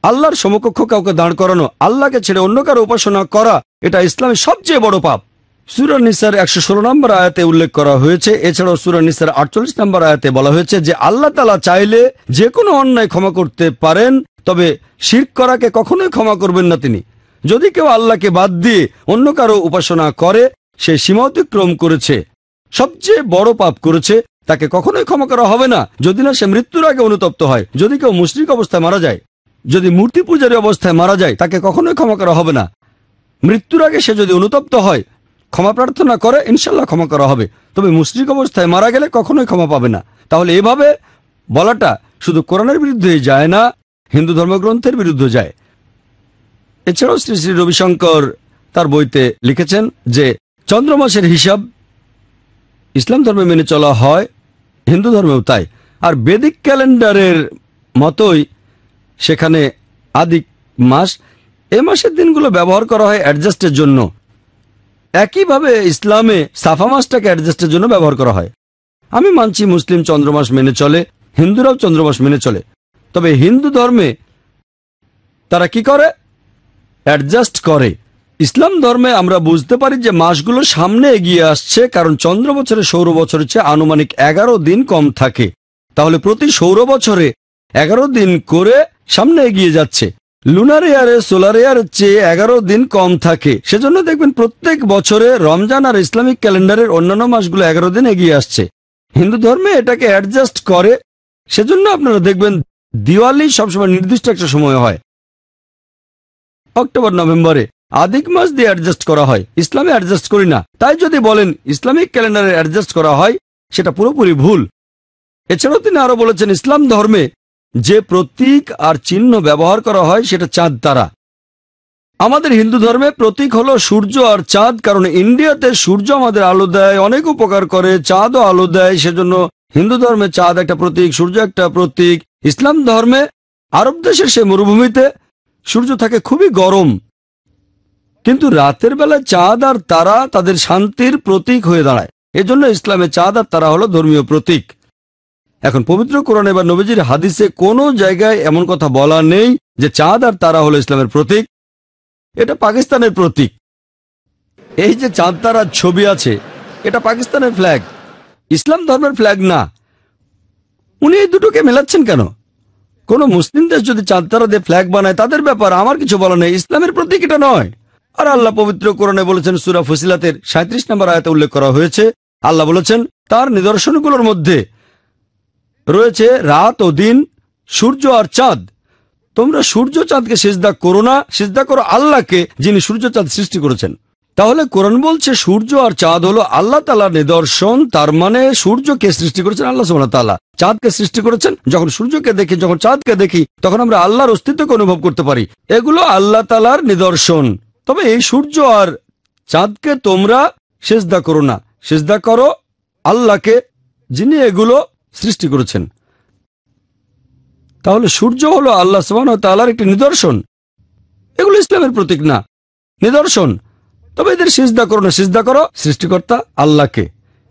আল্লাহর সমকক্ষ কাউকে দাঁড় করানো, আল্লাহকে ছেড়ে অন্য কারও উপাসনা করা, এটা ইসলামের সবচেয়ে বড় পাপ। সুরা নিসার একশো ষোলো নম্বর আয়াতে উল্লেখ করা হয়েছে, এছাড়াও সুরা নিসার আটচল্লিশ নম্বর আয়াতে বলা হয়েছে যে আল্লাহ তালা চাইলে যে কোনো অন্যায় ক্ষমা করতে পারেন, তবে শির্ক করাকে কখনোই ক্ষমা করবেন না তিনি। যদি কেউ আল্লাহকে বাদ দিয়ে অন্য কারও উপাসনা করে, সে সীমা অতিক্রম করেছে, সবচেয়ে বড় পাপ করেছে তাকে কখনোই ক্ষমা করা হবে না। যদি না সে মৃত্যুর আগে অনুতপ্ত হয়, যদি কেউ মুশরিক অবস্থায় মারা যায়, যদি মূর্তি পূজারী অবস্থায় মারা যায়, তাকে কখনোই ক্ষমা করা হবে না। মৃত্যুর আগে সে যদি অনুতপ্ত হয়, ক্ষমা প্রার্থনা করে ইনশাল্লাহ ক্ষমা করা হবে। তবে মুশরিক অবস্থায় মারা গেলে কখনোই ক্ষমা পাবে না। তাহলে এভাবে বলাটা শুধু কোরআনের বিরুদ্ধে যায় না, হিন্দু ধর্মগ্রন্থের বিরুদ্ধে যায়। এছাড়াও শ্রী শ্রী রবিশঙ্কর তার বইতে লিখেছেন যে, চন্দ্রমাসের হিসাব ইসলাম ধর্মে মেনে চলা হয় হিন্দু ধর্মেও তাই। আর বেদিক ক্যালেন্ডারের মতোই সেখানে আদিক মাস। এ মাসের দিনগুলো ব্যবহার করা হয় অ্যাডজাস্টের জন্য। একইভাবে ইসলামে সাফা মাসটাকে অ্যাডজাস্টের জন্য ব্যবহার করা হয়। আমি মানছি মুসলিম চন্দ্রমাস মেনে চলে, হিন্দুরাও চন্দ্রমাস মেনে চলে। তবে হিন্দু ধর্মে তারা কি করে? অ্যাডজাস্ট করে। ইসলাম ধর্মে আমরা বুঝতে পারি যে মাসগুলো সামনে এগিয়ে আসছে, কারণ চন্দ্র বছরে সৌর বছরের চেয়ে আনুমানিক এগারো দিন কম থাকে। তাহলে প্রতি সৌর বছরে এগারো দিন করে সামনে এগিয়ে যাচ্ছে। লুনার ইয়ারে সোলার ইয়ারের চেয়ে এগারো দিন কম থাকে। সেজন্য দেখবেন প্রত্যেক বছরে রমজান আর ইসলামিক ক্যালেন্ডারের অন্যান্য মাসগুলো এগারো দিন এগিয়ে আসছে। হিন্দু ধর্মে এটাকে অ্যাডজাস্ট করে, সেজন্য আপনারা দেখবেন দিওয়ালি সবসময় নির্দিষ্ট একটা সময় হয়। অক্টোবর, নভেম্বরে। আদিক মাস দিয়ে অ্যাডজাস্ট করা হয়। ইসলামে অ্যাডজাস্ট করি না। তাই যদি বলেন, ইসলামিক ক্যালেন্ডারে অ্যাডজাস্ট করা হয়, সেটা পুরোপুরি ভুল। এছাড়াও তিনি আরও বলেছেন, ইসলাম ধর্মে যে প্রতীক আর চিহ্ন ব্যবহার করা হয়, সেটা চাঁদ তারা আমাদের হিন্দু ধর্মে প্রতীক হলো সূর্য আর চাঁদ, কারণ ইন্ডিয়াতে সূর্য আমাদের আলো দেয়, অনেক উপকার করে, চাঁদও আলো দেয়, সেজন্য হিন্দু ধর্মে চাঁদ একটা প্রতীক, সূর্য একটা প্রতীক। ইসলাম ধর্মে আরব দেশের সে মরুভূমিতে সূর্য থাকে খুবই গরম। কিন্তু রাতের বেলা চাঁদ আর তারা তাদের শান্তির প্রতীক হয়ে দাঁড়ায়। এজন্য ইসলামে চাঁদ আর তারা হলো ধর্মীয় প্রতীক। এখন পবিত্র কোরআনে বা নবীজির হাদিসে কোনো জায়গায় এমন কথা বলা নেই যে চাঁদ আর তারা হলো ইসলামের প্রতীক। এটা পাকিস্তানের প্রতীক। এই যে চাঁদ তারার ছবি আছে, এটা পাকিস্তানের ফ্ল্যাগ ইসলাম ধর্মের ফ্ল্যাগ না। উনি এই দুটোকে মেলাচ্ছেন কেন? কোন মুসলিম দেশ যদি চাঁদ তারা দিয়ে ফ্ল্যাগ বানায়, তাদের ব্যাপার আমার কিছু বলা নেই। ইসলামের প্রতীক এটা নয়। আর আল্লাহ পবিত্র কোরআনে বলেছেন সুরা ফসিলাতের সাঁত্রিশ নম্বর আয়াতে উল্লেখ করা হয়েছে। আল্লাহ বলেছেন, তার নিদর্শনগুলোর মধ্যে রয়েছে রাত ও দিন, সূর্য আর চাঁদ। তোমরা সূর্য চাঁদকে সিজদা করো না, সিজদা করো আল্লাহকে, যিনি সূর্য চাঁদ সৃষ্টি করেছেন। তাহলে কোরআন বলছে, সূর্য আর চাঁদ হলো আল্লাহ তালার নিদর্শন, তার মানে সূর্যকে সৃষ্টি করেছেন আল্লাহ সুবহানাহু তাআলা। চাঁদকে সৃষ্টি করেছেন, যখন সূর্যকে দেখি, যখন চাঁদকে দেখি, তখন আমরা আল্লাহর অস্তিত্বকে অনুভব করতে পারি। এগুলো আল্লাহ তালার নিদর্শন। তবে এই সূর্য আর চাঁদকে তোমরা সেজদা করো না। সেজদা করো আল্লাহকে, যিনি এগুলো সৃষ্টি করেছেন। তাহলে সূর্য হলো আল্লাহ সুবহানাহু তাআলার একটি নিদর্শন। এগুলো ইসলামের প্রতীক না। নিদর্শন। তবে এদের সিজদা করো না। সিজদা করো সৃষ্টিকর্তা আল্লাহকে।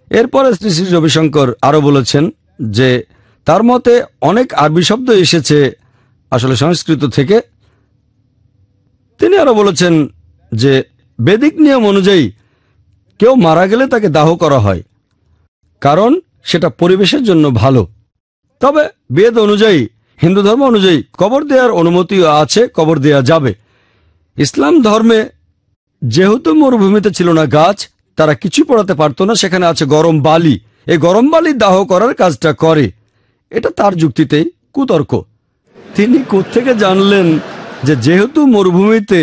এরপরে শ্রী শ্রী রবিশঙ্কর আরও বলেছেন যে, তার মতে অনেক আরবি শব্দ এসেছে আসলে সংস্কৃত থেকে। তিনি আরও বলেছেন যে বেদিক নিয়ম অনুযায়ী কেউ মারা গেলে তাকে দাহ করা হয়, কারণ সেটা পরিবেশের জন্য ভালো। তবে বেদ অনুযায়ী, হিন্দু ধর্ম অনুযায়ী কবর দেওয়ার অনুমতিও আছে, কবর দেওয়া যাবে। ইসলাম ধর্মে যেহেতু মরুভূমিতে ছিল না গাছ, তারা কিছু পড়াতে পারতো না, সেখানে আছে গরম বালি। এই গরম বালি দাহ করার কাজটা করে। এটা তার যুক্তিতেই কুতর্ক। তিনি কোত্থেকে জানলেন যে যেহেতু মরুভূমিতে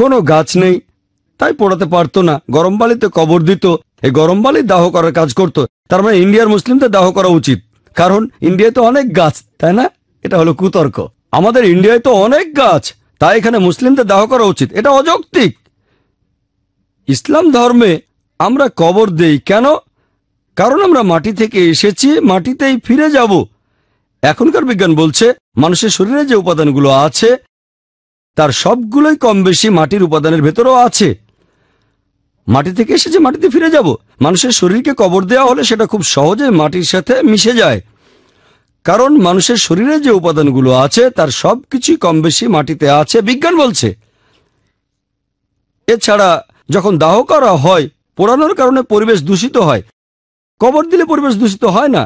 কোনো গাছ নেই। তাই পড়াতে পারতো না। গরম বালিতে কবর দিত। এই গরম বালি দাহ করার কাজ করত। তার মানে ইন্ডিয়ার মুসলিমদের দাহ করা উচিত। কারণ ইন্ডিয়ায় তো অনেক গাছ, তাই না? এটা হলো কুতর্ক। আমাদের ইন্ডিয়ায় তো অনেক গাছ। তাই এখানে মুসলিমদের দাহ করা উচিত। এটা অযৌক্তিক। ইসলাম ধর্মে আমরা কবর দেই কেন? কারণ আমরা মাটি থেকে এসেছি, মাটিতেই ফিরে যাব। এখনকার বিজ্ঞান বলছে, মানুষের শরীরে যে উপাদানগুলো আছে তার সবগুলোই কম বেশি মাটির উপাদানের ভেতরেও আছে। মাটি থেকে এসে যে মাটিতে ফিরে যাব, মানুষের শরীরকে কবর দেওয়া হলে সেটা খুব সহজে মাটির সাথে মিশে যায়। কারণ মানুষের শরীরে যে উপাদানগুলো আছে, তার সবকিছুই কম বেশি মাটিতে আছে, বিজ্ঞান বলছে। এছাড়া যখন দাহ করা হয়, পোড়ানোর কারণে পরিবেশ দূষিত হয়। কবর দিলে পরিবেশ দূষিত হয় না।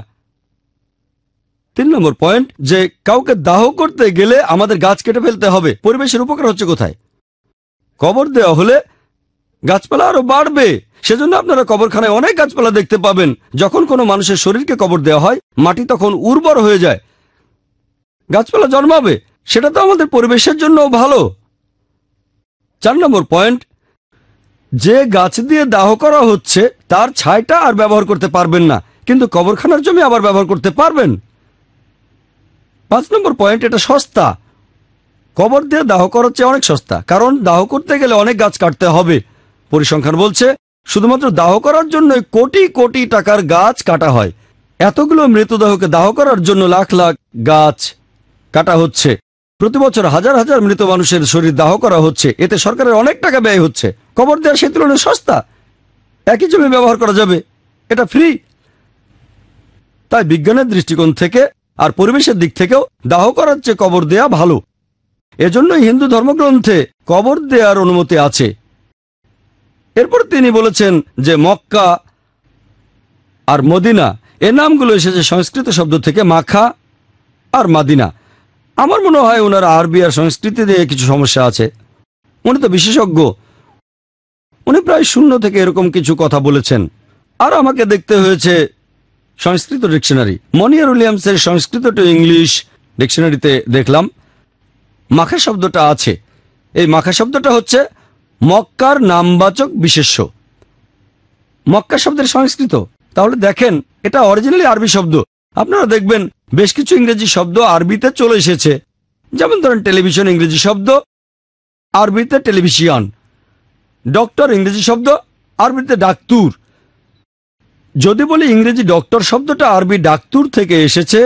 তিন নম্বর পয়েন্ট যে কাউকে দাহ করতে গেলে আমাদের গাছ কেটে ফেলতে হবে। পরিবেশের উপকার হচ্ছে কোথায়? কবর দেওয়া হলে গাছপালা আরও বাড়বে। সেজন্য আপনারা কবরখানায় অনেক গাছপালা দেখতে পাবেন। যখন কোনো মানুষের শরীরকে কবর দেওয়া হয়, মাটি তখন উর্বর হয়ে যায়। গাছপালা জন্মাবে। সেটা তো আমাদের পরিবেশের জন্য ভালো। চার নম্বর পয়েন্ট যে গাছ দিয়ে দাহ করা হচ্ছে, তার ছাইটা আর ব্যবহার করতে পারবেন না। কিন্তু কবরখানার জমি আবার ব্যবহার করতে পারবেন। পাঁচ নম্বর পয়েন্ট এটা সস্তা। কবর দিয়ে দাহ করার চেয়ে অনেক সস্তা। কারণ দাহ করতে গেলে অনেক গাছ কাটতে হবে। পরিসংখ্যান বলছে, শুধুমাত্র দাহ করার জন্য কোটি কোটি টাকার গাছ কাটা হয়। এতগুলো মৃতদেহকে দাহ করার জন্য লাখ লাখ গাছ কাটা হচ্ছে। প্রতি বছর হাজার হাজার মৃত মানুষের শরীর দাহ করা হচ্ছে। এতে সরকারের অনেক টাকা ব্যয় হচ্ছে। কবর দেওয়া সেই তুলনায় সস্তা। একই জমি ব্যবহার করা যাবে। এটা ফ্রি তাই বিজ্ঞানের দৃষ্টিকোণ থেকে আর পরিবেশের দিক থেকেও দাহ করার চেয়ে কবর দেয়া ভালো। এজন্যই হিন্দু ধর্মগ্রন্থে কবর দেওয়ার অনুমতি আছে। এরপর তিনি বলেছেন যে মক্কা আর মদিনা, এ নামগুলো এসেছে সংস্কৃত শব্দ থেকে মাখা আর মাদিনা। আমার মনে হয় ওনার আরবি আর সংস্কৃতি দিয়ে কিছু সমস্যা আছে। উনি তো বিশেষজ্ঞ। উনি প্রায় শূন্য থেকে এরকম কিছু কথা বলেছেন। আর আমাকে দেখতে হয়েছে সংস্কৃত ডিকশনারি। মনিয়ার উইলিয়ামসের সংস্কৃত টু ইংলিশ ডিকশনারিতে দেখলাম, মাখা শব্দটা আছে। এই মাখা শব্দটা হচ্ছে মক্কার নামবাচক বিশেষ্য। মক্কা শব্দের সংস্কৃত। তাহলে দেখেন, এটা অরিজিনালি আরবি শব্দ। আপনারা দেখবেন, বেশ কিছু ইংরেজি শব্দ আরবিতে চলে এসেছে। যেমন ধরেন, টেলিভিশন ইংরেজি শব্দ, আরবিতে টেলিভিশন ডক্টর ইংরেজি শব্দ, আরবিতে ডাক্তুর। যদি বলি ইংরেজি ডক্টর শব্দটা আরবি ডাক্তুর থেকে এসেছে,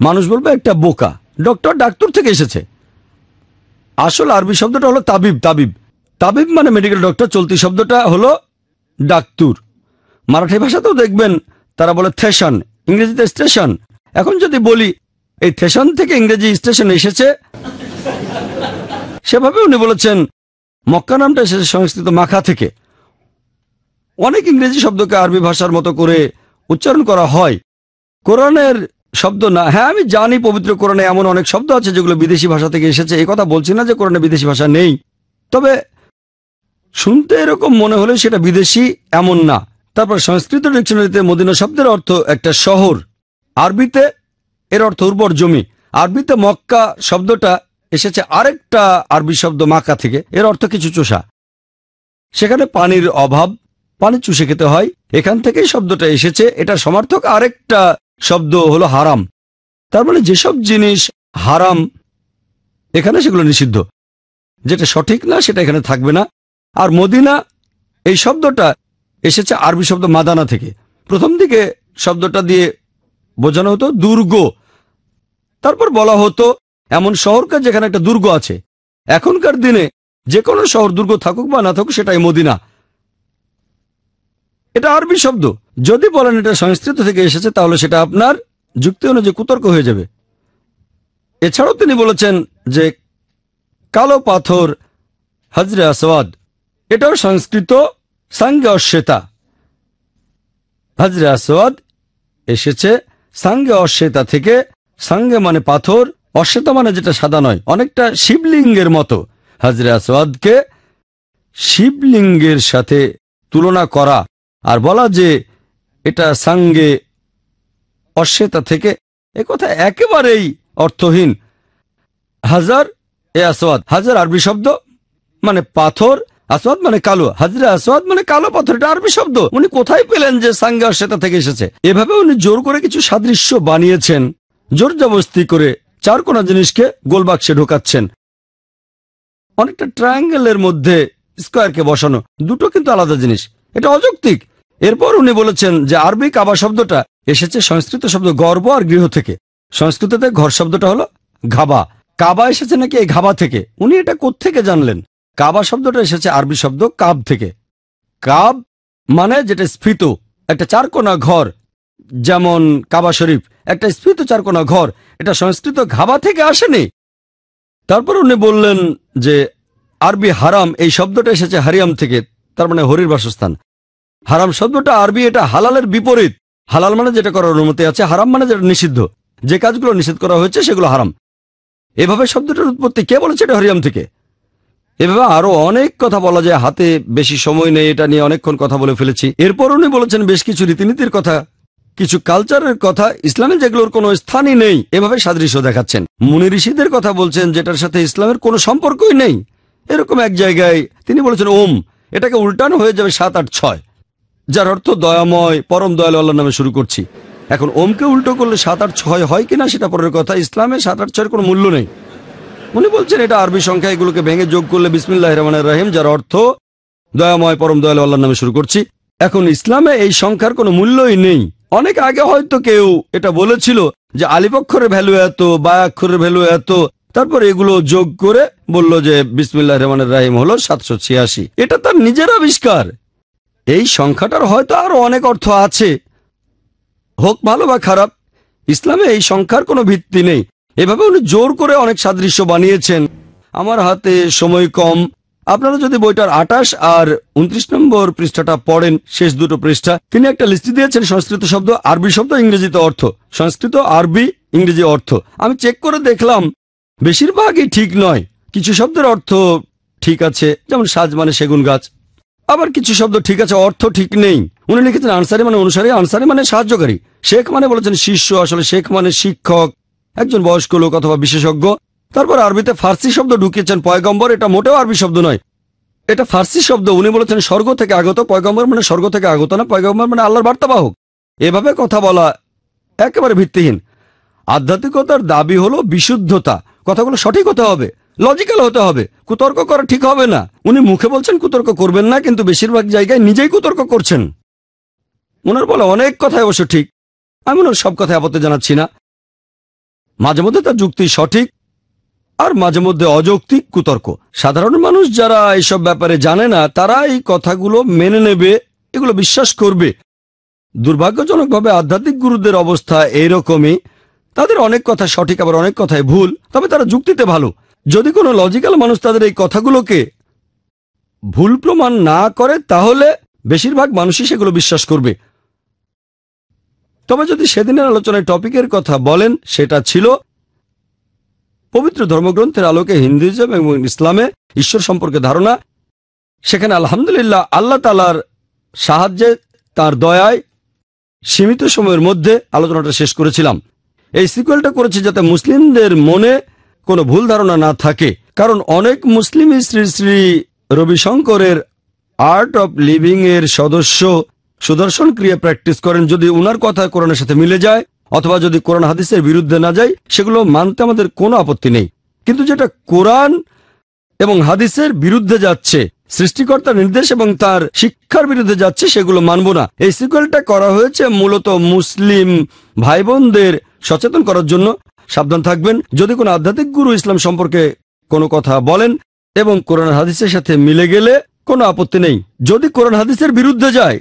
মানুষ বলবে একটা বোকা। ডক্টর ডাক্তুর থেকে এসেছে। আসল আরবি শব্দটা হলো তাবিব তাবিব। তাবিব মানে মেডিকেল ডক্টর চলতি শব্দটা হলো ডাক্তুর। মারাঠি ভাষাতেও দেখবেন তারা বলে থেশন, ইংরেজিতে স্টেশন। এখন যদি বলি এই থেশন থেকে ইংরেজি স্টেশন এসেছে সেভাবে উনি বলেছেন, মক্কা নামটা এসেছে সংস্কৃত মাখা থেকে। অনেক ইংরেজি শব্দকে আরবি ভাষার মতো করে উচ্চারণ করা হয়। কোরআনের শব্দ না। হ্যাঁ আমি জানি পবিত্র কোরআনে এমন অনেক শব্দ আছে যেগুলো বিদেশি ভাষা থেকে এসেছে। এই কথা বলছি না যে কোরআনে বিদেশি ভাষা নেই। তবে শুনতে এরকম মনে হলে সেটা বিদেশি এমন না। তারপর সংস্কৃত ডিকশনারিতে মদিনা শব্দের অর্থ একটা শহর। আরবিতে এর অর্থ উর্বর জমি। আরবিতে মক্কা শব্দটা এসেছে আরেকটা আরবি শব্দ মাকা থেকে। এর অর্থ কিছু চোষা। সেখানে পানির অভাব পানি চুষে খেতে হয়। এখান থেকেই শব্দটা এসেছে। এটা সমার্থক আরেকটা শব্দ হলো হারাম। তার মানে যেসব জিনিস হারাম, এখানে সেগুলো নিষিদ্ধ। যেটা সঠিক না, সেটা এখানে থাকবে না। আর মদিনা, এই শব্দটা এসেছে আরবি শব্দ মাদানা থেকে। প্রথম দিকে শব্দটা দিয়ে বোঝানো হতো দুর্গ। তারপর বলা হতো এমন শহরকে যেখানে একটা দুর্গ আছে। এখনকার দিনে যে কোনো শহর দুর্গ থাকুক বা না থাকুক, সেটাই মদিনা। এটা আরবি শব্দ। যদি বলেন এটা সংস্কৃত থেকে এসেছে, তাহলে সেটা আপনার যুক্তি অনুযায়ী কুতর্ক হয়ে যাবে। এছাড়াও তিনি বলেছেন যে, কালো পাথর, হজরে আসওয়াদ এটাও সংস্কৃত সাঙ্গে অশ্বেতা। হজরে আসওয়াদ এসেছে সাঙ্গে অশ্বেতা থেকে, সাঙ্গে মানে পাথর, অশ্বেতা মানে যেটা সাদা নয়, অনেকটা শিবলিঙ্গের মতো। হজরে আসওয়াদকে শিবলিঙ্গের সাথে তুলনা করা আর বলা যে এটা সাঙ্গে অশ্বেতা থেকে এ কথা একেবারেই অর্থহীন। হাজার এ আসওয়াদ, হাজার আরবি শব্দ মানে পাথর, আসওয়াদ মানে কালো। হাজরে আসওয়াদ মানে কালো পাথর, এটা আরবি শব্দ। উনি কোথায় পেলেন যে সাঙ্গে অশ্বেতা থেকে এসেছে? এভাবে উনি জোর করে কিছু সাদৃশ্য বানিয়েছেন। জোর জবস্তি করে চার কোনা জিনিসকে গোলবাক্সে ঢোকাচ্ছেন। অনেকটা ট্রায়াঙ্গেলের মধ্যে স্কোয়ারকে বসানো। দুটো কিন্তু আলাদা জিনিস। এটা অযৌক্তিক। এরপর উনি বলেছেন যে আরবি কাবা শব্দটা এসেছে সংস্কৃত শব্দ গর্ব আর গৃহ থেকে। সংস্কৃততে ঘর শব্দটা হলো ঘাবা। কাবা এসেছে নাকি এই ঘাবা থেকে? উনি এটা থেকে জানলেন? কাবা শব্দটা এসেছে আরবি শব্দ কাব থেকে। কাব মানে যেটা স্ফীত, একটা চারকোনা ঘর। যেমন কাবা শরীফ, একটা স্ফীত চারকোনা ঘর। এটা সংস্কৃত ঘাবা থেকে আসেনি। তারপর উনি বললেন যে আরবি হারাম, এই শব্দটা এসেছে হারিয়াম থেকে, তার মানে হরির বাসস্থান। হারাম শব্দটা আরবি, এটা হালালের বিপরীত। হালাল মানে যেটা করার অনুমতি আছে, হারাম মানে যেটা নিষিদ্ধ। যে কাজগুলো নিষেধ করা হয়েছে, সেগুলো হারাম। এভাবে শব্দটার উৎপত্তি কে বলেছে এটা হরিয়াম থেকে? এভাবে আরও অনেক কথা বলা যায়, হাতে বেশি সময় নেই, এটা নিয়ে অনেকক্ষণ কথা বলে ফেলেছি। এরপর উনি বলেছেন, বেশ কিছু রীতিনীতির কথা, কিছু কালচারের কথা, ইসলামে যেগুলোর কোনো স্থানই নেই, এভাবে সাদৃশ্য দেখাচ্ছেন। মুনি ঋষিদের কথা বলছেন, যেটার সাথে ইসলামের কোনো সম্পর্কই নেই। এরকম এক জায়গায় তিনি বলেছেন, ওম, এটাকে উল্টানো হয়ে যাবে সাত আট ছয়। যার অর্থ দয়াময়, পরম দয়ালু আল্লাহ নামে শুরু করছি। এখন ওমকে উল্টো করলে সাত আট ছয় হয় কিনা সেটা পরের কথা। ইসলামে সাত আট ছয়ের কোনো মূল্য নেই। উনি বলছেন এটা আরবি সংখ্যা, এগুলোকে ভেঙে যোগ করলে বিসমিল্লাহ রহমানের রাহিম, যার অর্থ দয়াময়, পরম দয়ালু আল্লাহ নামে শুরু করছি। এখন ইসলামে এই সংখ্যার কোনো মূল্যই নেই। অনেক আগে হয়তো কেউ এটা বলেছিল যে আলিপক্ষরের ভ্যালু এত, বায়াক্ষরের ভ্যালু এত, তারপর এগুলো যোগ করে বলল যে বিসমিল্লাহ রহমানের রাহিম হলো সাতশো ছিয়াশি। এটা তার নিজের আবিষ্কার। এই সংখ্যাটার হয়তো আরও অনেক অর্থ আছে। হোক ভালো বা খারাপ, ইসলামে এই সংখ্যার কোনো ভিত্তি নেই। এভাবে উনি জোর করে অনেক সাদৃশ্য বানিয়েছেন। আমার হাতে সময় কম। আপনারা যদি বইটার আটাশ আর উনত্রিশ নম্বর পৃষ্ঠাটা পড়েন, শেষ দুটো পৃষ্ঠা, তিনি একটা লিস্টি দিয়েছেন, সংস্কৃত শব্দ, আরবি শব্দ, ইংরেজিতে অর্থ। সংস্কৃত, আরবি, ইংরেজি অর্থ। আমি চেক করে দেখলাম, বেশিরভাগই ঠিক নয়। কিছু শব্দের অর্থ ঠিক আছে, যেমন সাজ মানে সেগুন গাছ। আবার কিছু শব্দ ঠিক আছে, অর্থ ঠিক নেই। উনি লিখেছেন, আনসারি মানে অনুসারী, আনসারি মানে সাহায্যকারী। শেখ মানে বলেছেন, শিষ্য আসলে শেখ মানে শিক্ষক। একজন বয়স্ক লোক অথবা বিশেষজ্ঞ। তারপর আরবিতে ফার্সি শব্দ ঢুকিয়েছেন, পয়গম্বর এটা মোটেও আরবি শব্দ নয়। এটা ফার্সি শব্দ, উনি বলেছেন, স্বর্গ থেকে আগত পয়গম্বর মানে স্বর্গ থেকে আগত না, পয়গম্বর মানে আল্লাহর বার্তাবাহক। এভাবে কথা বলা একেবারে ভিত্তিহীন। আধ্যাত্মিকতার দাবি হলো বিশুদ্ধতা। কথাগুলো সঠিক হতে হবে। লজিক্যাল হতে হবে। কুতর্ক করা ঠিক হবে না। উনি মুখে বলছেন কুতর্ক করবেন না, কিন্তু বেশিরভাগ জায়গায় নিজেই কুতর্ক করছেন। ওনার বলে অনেক কথাই অবশ্য ঠিক। আমি ওনার সব কথায় আপত্তি জানাচ্ছি না। মাঝে মধ্যে তার যুক্তি সঠিক, আর মাঝে মধ্যে অযৌক্তিক কুতর্ক। সাধারণ মানুষ যারা এইসব ব্যাপারে জানে না তারা এই কথাগুলো মেনে নেবে, এগুলো বিশ্বাস করবে। দুর্ভাগ্যজনকভাবে আধ্যাত্মিক গুরুদের অবস্থা এইরকমই। তাদের অনেক কথা সঠিক, আবার অনেক কথাই ভুল, তবে তারা যুক্তিতে ভালো। যদি কোনো লজিক্যাল মানুষ তাদের এই কথাগুলোকে ভুল প্রমাণ না করে, তাহলে বেশিরভাগ মানুষই সেগুলো বিশ্বাস করবে। তবে যদি সেদিনের আলোচনায় টপিকের কথা বলেন, সেটা ছিল পবিত্র ধর্মগ্রন্থের আলোকে হিন্দুইজম এবং ইসলামে ঈশ্বর সম্পর্কে ধারণা। সেখানে আলহামদুলিল্লাহ আল্লাহ তালার সাহায্যে তার দয়ায় সীমিত সময়ের মধ্যে আলোচনাটা শেষ করেছিলাম। এই সিকুয়েলটা করেছি যাতে মুসলিমদের মনে কোনো ভুল ধারণা না থাকে। কারণ অনেক মুসলিমই শ্রী শ্রী রবিশঙ্করের আর্ট অফ লিভিং এর সদস্য সুদর্শন ক্রিয়া প্র্যাকটিস করেন। যদি উনার কথা কোরআনের সাথে মিলে যায়, অথবা যদি কোরআন হাদিসের বিরুদ্ধে না যায়, সেগুলো মানতে আমাদের কোনো আপত্তি নেই। কিন্তু যেটা কোরআন এবং হাদিসের বিরুদ্ধে যাচ্ছে, সৃষ্টিকর্তার নির্দেশ এবং তার শিক্ষার বিরুদ্ধে যাচ্ছে, সেগুলো মানব না। এই সিকুয়েলটা করা হয়েছে মূলত মুসলিম ভাই বোনদের সচেতন করার জন্য। সাবধান থাকবেন। যদি কোনো আধ্যাত্মিক গুরু ইসলাম সম্পর্কে কোনো কথা বলেন এবং কোরআন হাদিসের সাথে মিলে গেলে কোনো আপত্তি নেই। যদি কোরআন হাদিসের বিরুদ্ধে যায়,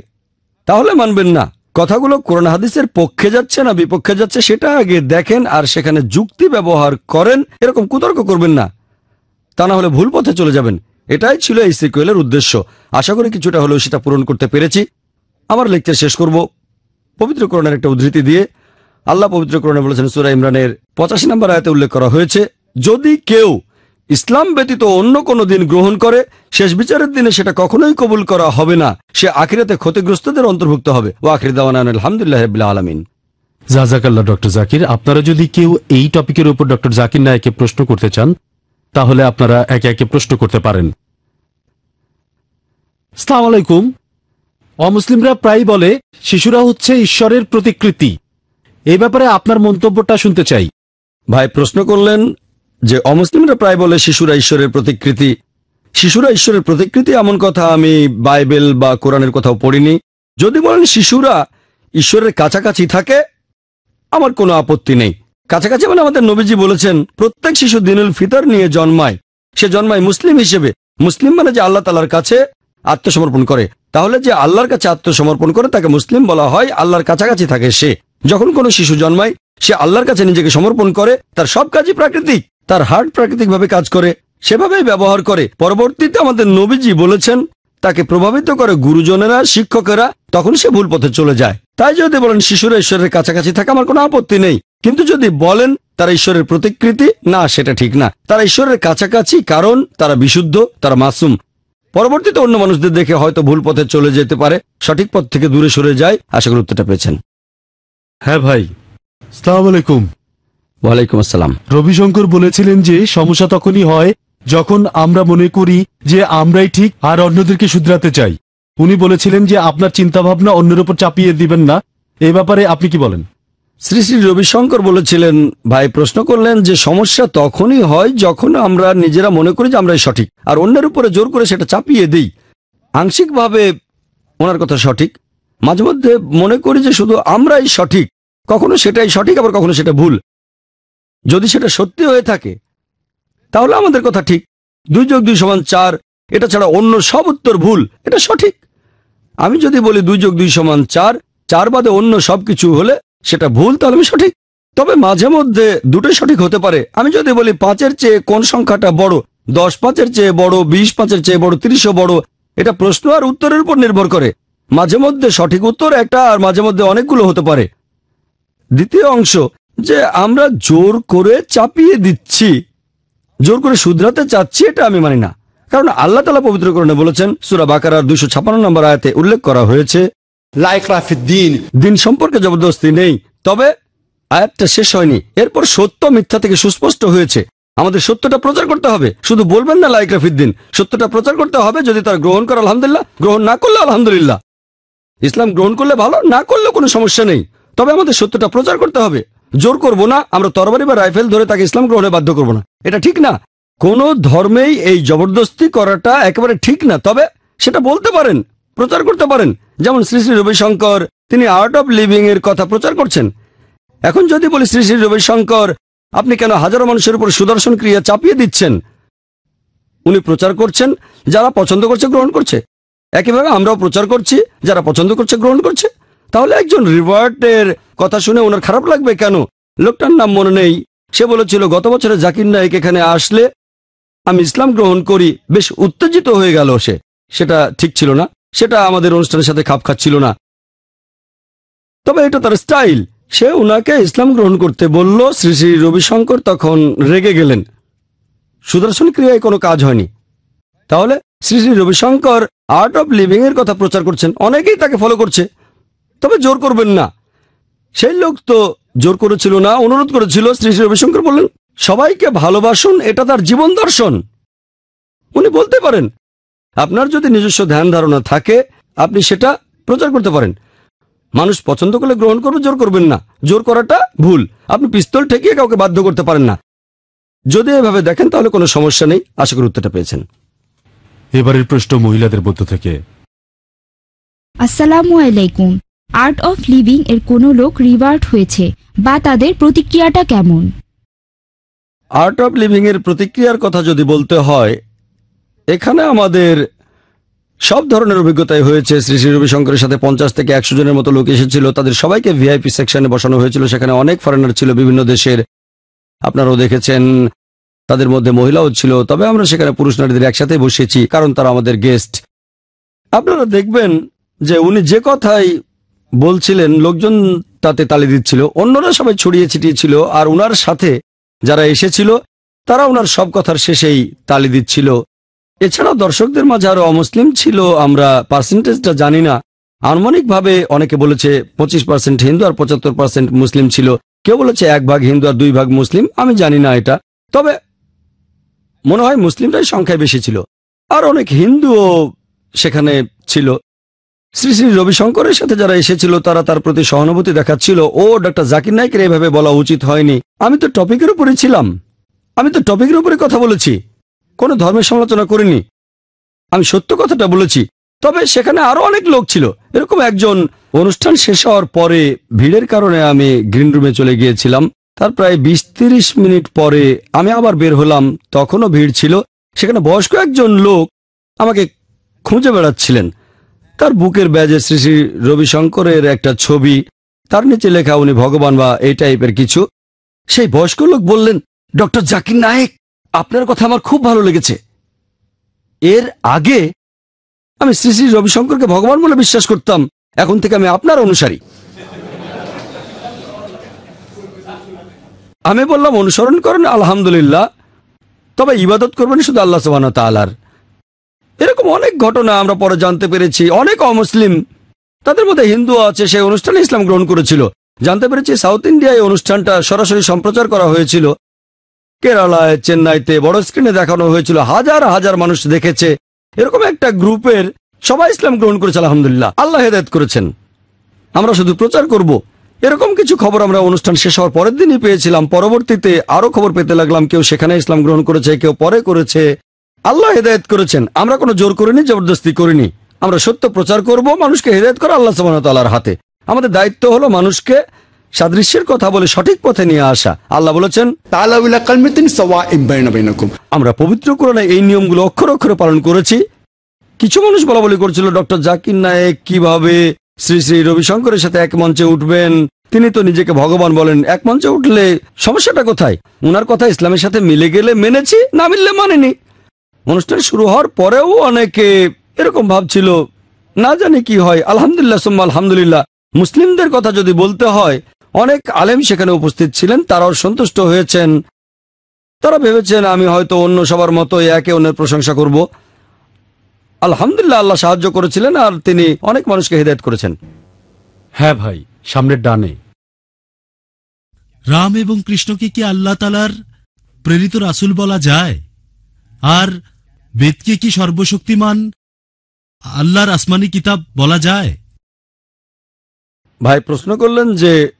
তাহলে মানবেন না। কথাগুলো কোরআন হাদিসের পক্ষে যাচ্ছে না বিপক্ষে যাচ্ছে সেটা আগে দেখেন আর সেখানে যুক্তি ব্যবহার করেন। এরকম কুতর্ক করবেন না। তা না হলে ভুল পথে চলে যাবেন। এটাই ছিল এই সিকুয়েলের উদ্দেশ্য। আশা করি কিছুটা হলেও সেটা পূরণ করতে পেরেছি। আমার লেকচার শেষ করব। পবিত্র করণের একটা উদ্ধৃতি দিয়ে আল্লাহ পবিত্র করণে বলেছেন, সুরা ইমরানের পঁচাশি নম্বর আয়তে উল্লেখ করা হয়েছে, যদি কেউ ইসলাম ব্যতীত অন্য কোনো দিন গ্রহণ করে, শেষ বিচারের দিনে সেটা কখনোই কবুল করা হবে না। সে আখিরাতে ক্ষতিগ্রস্তদের অন্তর্ভুক্ত হবে। ও আখির দাওয়ান আলহামদুলিল্লাহ রবিল্লা আলমিন। জাজাকাল্লাহ ডক্টর জাকির, আপনারা যদি কেউ এই টপিকের উপর ডক্টর জাকির নায়কে প্রশ্ন করতে চান, তাহলে আপনারা একে একে প্রশ্ন করতে পারেন। সালাম আলাইকুম। অমুসলিমরা প্রায় বলে, শিশুরা হচ্ছে ঈশ্বরের প্রতিকৃতি। এই ব্যাপারে আপনার মন্তব্যটা শুনতে চাই। ভাই, প্রশ্ন করলেন যে অমুসলিমরা প্রায় বলে শিশুরা ঈশ্বরের প্রতিকৃতি। শিশুরা ঈশ্বরের প্রতিকৃতি এমন কথা আমি বাইবেল বা কোরআনের কোথাও পড়িনি। যদি বলেন শিশুরা ঈশ্বরের কাছাকাছি থাকে, আমার কোনো আপত্তি নেই। কাছাকাছি মানে আমাদের নবীজি বলেছেন, প্রত্যেক শিশু দিনুল ফিতর নিয়ে জন্মায়। সে জন্মায় মুসলিম হিসেবে। মুসলিম মানে যে আল্লাহ তালার কাছে আত্মসমর্পণ করে। তাহলে যে আল্লাহর কাছে আত্মসমর্পণ করে, তাকে মুসলিম বলা হয়, আল্লাহর কাছাকাছি থাকে সে। যখন কোনো শিশু জন্মায়, সে আল্লাহর কাছে নিজেকে সমর্পণ করে, তার সব কাজই প্রাকৃতিক, তার হার্ট প্রাকৃতিকভাবে কাজ করে, সেভাবেই ব্যবহার করে। পরবর্তীতে আমাদের নবীজি বলেছেন, তাকে প্রভাবিত করে গুরুজনেরা, শিক্ষকেরা, তখন সে ভুল পথে চলে যায়। তাই যদি বলেন, শিশুরা ঈশ্বরের কাছাকাছি থাকে আমার কোনো আপত্তি নেই। কিন্তু যদি বলেন, তারা ঈশ্বরের প্রতিকৃতি, না, সেটা ঠিক না। তারা ঈশ্বরের কাছাকাছি, কারণ তারা বিশুদ্ধ, তারা মাসুম। পরবর্তীতে অন্য মানুষদের দেখে হয়তো ভুল পথে চলে যেতে পারে, সঠিক পথ থেকে দূরে সরে যায়। আশা উত্তরটা পেয়েছেন। হ্যাঁ ভাই। সালাম আলাইকুম। ওয়ালাইকুম আসসালাম। রবিশঙ্কর বলেছিলেন যে সমস্যা তখনই হয় যখন আমরা মনে করি যে আমরাই ঠিক আর অন্যদেরকে শুধরাতে চাই। উনি বলেছিলেন যে আপনার চিন্তাভাবনা অন্যের উপর চাপিয়ে দিবেন না। এ ব্যাপারে আপনি কি বলেন? শ্রী শ্রী রবিশঙ্কর বলেছিলেন ভাই প্রশ্ন করলেন যে সমস্যা তখনই হয় যখন আমরা নিজেরা মনে করি যে আমরাই সঠিক। আর অন্যের উপরে জোর করে সেটা চাপিয়ে দিই। আংশিকভাবে ওনার কথা সঠিক। মাঝে মধ্যে মনে করি যে শুধু আমরাই সঠিক। কখনো সেটাই সঠিক, আবার কখনো সেটা ভুল। যদি সেটা সত্যি হয়ে থাকে, তাহলে আমাদের কথা ঠিক। দুই যোগ দুই সমান চার, এটা ছাড়া অন্য সব উত্তর ভুল, এটা সঠিক। আমি যদি বলি দুই যোগ দুই সমান চার চার বাদে অন্য সব কিছু হলে সেটা ভুল, তাহলে আমি সঠিক। তবে মাঝে মধ্যে দুটোই সঠিক হতে পারে। আমি যদি বলি পাঁচের চেয়ে কোন সংখ্যাটা বড়, দশ পাঁচের চেয়ে বড়, বিশ পাঁচের চেয়ে বড়, তিরিশও বড়, এটা প্রশ্ন আর উত্তরের উপর নির্ভর করে। মাঝে মধ্যে সঠিক উত্তর একটা আর মাঝে মধ্যে অনেকগুলো হতে পারে। দ্বিতীয় অংশ যে আমরা জোর করে চাপিয়ে দিচ্ছি জোর করে শুধরাতে চাচ্ছি এটা আমি মানি না। কারণ আল্লাহ তালা পবিত্রকরণে বলেছেন সুরা বাকারার দুশো ছাপান্ন নম্বর আয়াতে উল্লেখ করা হয়েছে ikrah দিন। সম্পর্কে জবরদস্তি নেই তবে আয়াতটা শেষ হয়নি। এরপর সত্য মিথ্যা থেকে সুস্পষ্ট হয়েছে। আমাদের সত্যটা প্রচার করতে হবে। শুধু বলবেন না লাইক্রাফির দিন সত্যটা প্রচার করতে হবে যদি তার গ্রহণ করে আলহামদুলিল্লাহ গ্রহণ না করলে আলহামদুলিল্লাহ। ইসলাম গ্রহণ করলে ভালো, না করলে কোনো সমস্যা নেই। তবে আমাদের সত্যটা প্রচার করতে হবে। জোর করব না, আমরা তরবারি বা রাইফেল ধরে তাকে ইসলাম গ্রহণে বাধ্য করব না। এটা ঠিক না। কোন ধর্মেই এই জবরদস্তি করাটা একেবারে ঠিক না। তবে সেটা বলতে পারেন, প্রচার করতে পারেন। যেমন শ্রী শ্রী রবিশঙ্কর, তিনি আর্ট অফ লিভিং এর কথা প্রচার করছেন। এখন যদি বলি শ্রী শ্রী রবিশঙ্কর, আপনি কেন হাজারো মানুষের উপর সুদর্শন ক্রিয়া চাপিয়ে দিচ্ছেন? উনি প্রচার করছেন, যারা পছন্দ করছে গ্রহণ করছে। একইভাবে আমরাও প্রচার করছি, যারা পছন্দ করছে গ্রহণ করছে। তাহলে একজন রিভার্টের কথা শুনে ওনার খারাপ লাগবে কেন? লোকটার নাম মনে নেই। সে বলেছিল, গত বছরে জাকির নাইক এখানে আসলে আমি ইসলাম গ্রহণ করি। বেশ উত্তেজিত হয়ে গেল সে। সেটা ঠিক ছিল না। সেটা আমাদের অনুষ্ঠানের সাথে খাপ খাচ্ছিল না। তবে এটা তার স্টাইল। সে ওনাকে ইসলাম গ্রহণ করতে বলল, শ্রী শ্রী রবিশঙ্কর তখন রেগে গেলেন। সুদর্শন ক্রিয়ায় কোনো কাজ হয়নি। তাহলে Shri Shri Ravishankar art of living এর কথা প্রচার করছেন। অনেকেই তাকে ফলো করছে। তবে জোর করবেন না। সেই লোক তো জোর করেছিল না, অনুরোধ করেছিল, শ্রী শ্রী রবিশঙ্কর বললেন, সবাইকে ভালোবাসুন, এটা তার জীবন দর্শন। উনি বলতে পারেন, আপনার যদি নিজস্ব ধ্যান ধারণা থাকে, আপনি সেটা প্রচার করতে পারেন। মানুষ পছন্দ করলে গ্রহণ করবে জোর করবেন না। জোর করাটা ভুল। আপনি পিস্তল ঠেকিয়ে কাউকে বাধ্য করতে পারেন না। যদি এভাবে দেখেন, তাহলে কোনো সমস্যা নেই। আশা করি উত্তরটা পেয়েছেন। এবারের প্রশ্ন মহিলাদের মধ্য থেকে। আসসালামু আলাইকুম। আর্ট অফ লিভিং এর কোনো লোক রিভার্ট হয়েছে বা তাদের প্রতিক্রিয়াটা কেমন? আর্ট অফ লিভিং এর প্রতিক্রিয়ার কথা যদি বলতে হয় এখানে আমাদের সব ধরনের অভিজ্ঞতাই হয়েছে। শ্রী শ্রী রবিশঙ্করের সাথে পঞ্চাশ থেকে একশো জনের মতো লোক এসেছিল। তাদের সবাইকে ভিআইপি সেকশনে বসানো হয়েছিল। সেখানে অনেক ফরেনার ছিল বিভিন্ন দেশের। আপনারাও দেখেছেন তাদের মধ্যে মহিলাও ছিল। তবে আমরা সেখানে পুরুষ নারীদের একসাথে বসেছি, কারণ তারা আমাদের গেস্ট আপনারা দেখবেন যে উনি যে কথাই বলছিলেন, লোকজন তাতে তালি দিচ্ছিল, অন্যরা সবাই ছড়িয়ে ছিটিয়ে ছিল, আর উনার সাথে যারা এসেছিল, তারা ওনার সব কথার শেষেই তালি দিচ্ছিল। এছাড়াও দর্শকদের মাঝে আরও অমুসলিম ছিল, আমরা পার্সেন্টেজটা জানি না। আনুমানিকভাবে অনেকে বলেছে পঁচিশ পার্সেন্ট হিন্দু আর পঁচাত্তর পার্সেন্ট মুসলিম ছিল। কেউ বলেছে এক ভাগ হিন্দু আর দুই ভাগ মুসলিম, আমি জানি না এটা। তবে মনে হয় মুসলিমরাই সংখ্যায় বেশি ছিল। আর অনেক হিন্দুও সেখানে ছিল। শ্রী শ্রী রবিশঙ্করের সাথে যারা এসেছিল, তারা তার প্রতি সহানুভূতি দেখাচ্ছিল। ও ডক্টর জাকির নাইকের এভাবে বলা উচিত হয়নি। আমি তো টপিকের উপরে ছিলাম। আমি তো টপিকের উপরে কথা বলেছি। কোনো ধর্মের সমালোচনা করিনি। আমি সত্য কথাটা বলেছি। তবে সেখানে আরও অনেক লোক ছিল। এরকম একজন অনুষ্ঠান শেষ হওয়ার পরে ভিড়ের কারণে আমি গ্রিন রুমে চলে গিয়েছিলাম। তার প্রায় বিশ তিরিশ মিনিট পরে আমি আবার বের হলাম। তখনও ভিড় ছিল। সেখানে বয়স্ক একজন লোক আমাকে খুঁজে বেড়াচ্ছিলেন। তার বুকের ব্যাজে শ্রী শ্রী রবিশঙ্করের একটা ছবি। তার নিচে লেখা, উনি ভগবান বা এই টাইপের কিছু। সেই বয়স্ক লোক বললেন, ডক্টর জাকির নায়েক, আপনার কথা আমার খুব ভালো লেগেছে। এর আগে আমি শ্রী শ্রী রবিশঙ্করকে ভগবান বলে বিশ্বাস করতাম। এখন থেকে আমি আপনার অনুসারী। আমি বললাম, অনুসরণ করেন, আলহামদুলিল্লাহ। তবে ইবাদত করবেন শুধু আল্লাহ সুবাহ তালার এরকম অনেক ঘটনা আমরা পরে জানতে পেরেছি। অনেক অমুসলিম, তাদের মধ্যে হিন্দু আছে, সেই অনুষ্ঠানে ইসলাম গ্রহণ করেছিল। জানতে পেরেছি সাউথ ইন্ডিয়ায় অনুষ্ঠানটা সরাসরি সম্প্রচার করা হয়েছিল। কেরালায়, চেন্নাইতে বড় স্ক্রিনে দেখানো হয়েছিল। হাজার হাজার মানুষ দেখেছে। এরকম একটা গ্রুপের সবাই ইসলাম গ্রহণ করেছে, আলহামদুলিল্লাহ। আল্লাহ হেদায়ত করেছেন। আমরা শুধু প্রচার করব। এরকম কিছু খবর আমরা অনুষ্ঠান শেষ হওয়ার পরের দিনই পেয়েছিলাম। পরবর্তীতে আরও খবর পেতে লাগলাম কেউ সেখানে ইসলাম গ্রহণ করেছে কেউ পরে করেছে। আল্লাহ হেদায়ত করেছেন। আমরা কোনো জোর করিনি জবরদস্তি করিনি। আমরা সত্য প্রচার করব মানুষকে হেদায়ত করা আল্লাহ সামানতালার হাতে। আমাদের দায়িত্ব হলো মানুষকে সাদৃশ্যের কথা বলে সঠিক পথে নিয়ে আসা। আল্লাহ বলেছেন আমরা পবিত্র করে এই নিয়মগুলো অক্ষর অক্ষরে পালন করেছি। কিছু মানুষ বলা বলি করেছিল ডক্টর জাকির নায়েক কীভাবে শ্রী শ্রী রবিশঙ্করের সাথে এক মঞ্চে উঠবেন। তিনি তো নিজেকে ভগবান বলেন। এক মঞ্চে উঠলে সমস্যাটা কোথায়? ওনার কথা ইসলামের সাথে মিলে গেলে মেনেছি, না মিললে মানেনি। অনুষ্ঠান শুরু হওয়ার পরেও অনেকে এরকম ভাবছিল না জানি কি হয়। আলহামদুলিল্লাহ, সুম্মা আলহামদুলিল্লাহ। মুসলিমদের কথা যদি বলতে হয়, অনেক আলেম সেখানে উপস্থিত ছিলেন, তারাও সন্তুষ্ট হয়েছেন। তারা ভেবেছেন, আমি হয়তো অন্য সবার মতো একে অন্যের প্রশংসা করব। আলহামদুলিল্লাহ আল্লাহ সাহায্য করেছিলেন আর তিনি অনেক মানুষকে হেদায়ত করেছেন। হ্যাঁ ভাই সামনের ডানে। রাম এবং কৃষ্ণকে কি আল্লাহ তালার প্রেরিত রাসুল বলা যায়? আর বেদকে কি সর্বশক্তিমান আল্লাহর আসমানি কিতাব বলা যায়? ভাই প্রশ্ন করলেন যে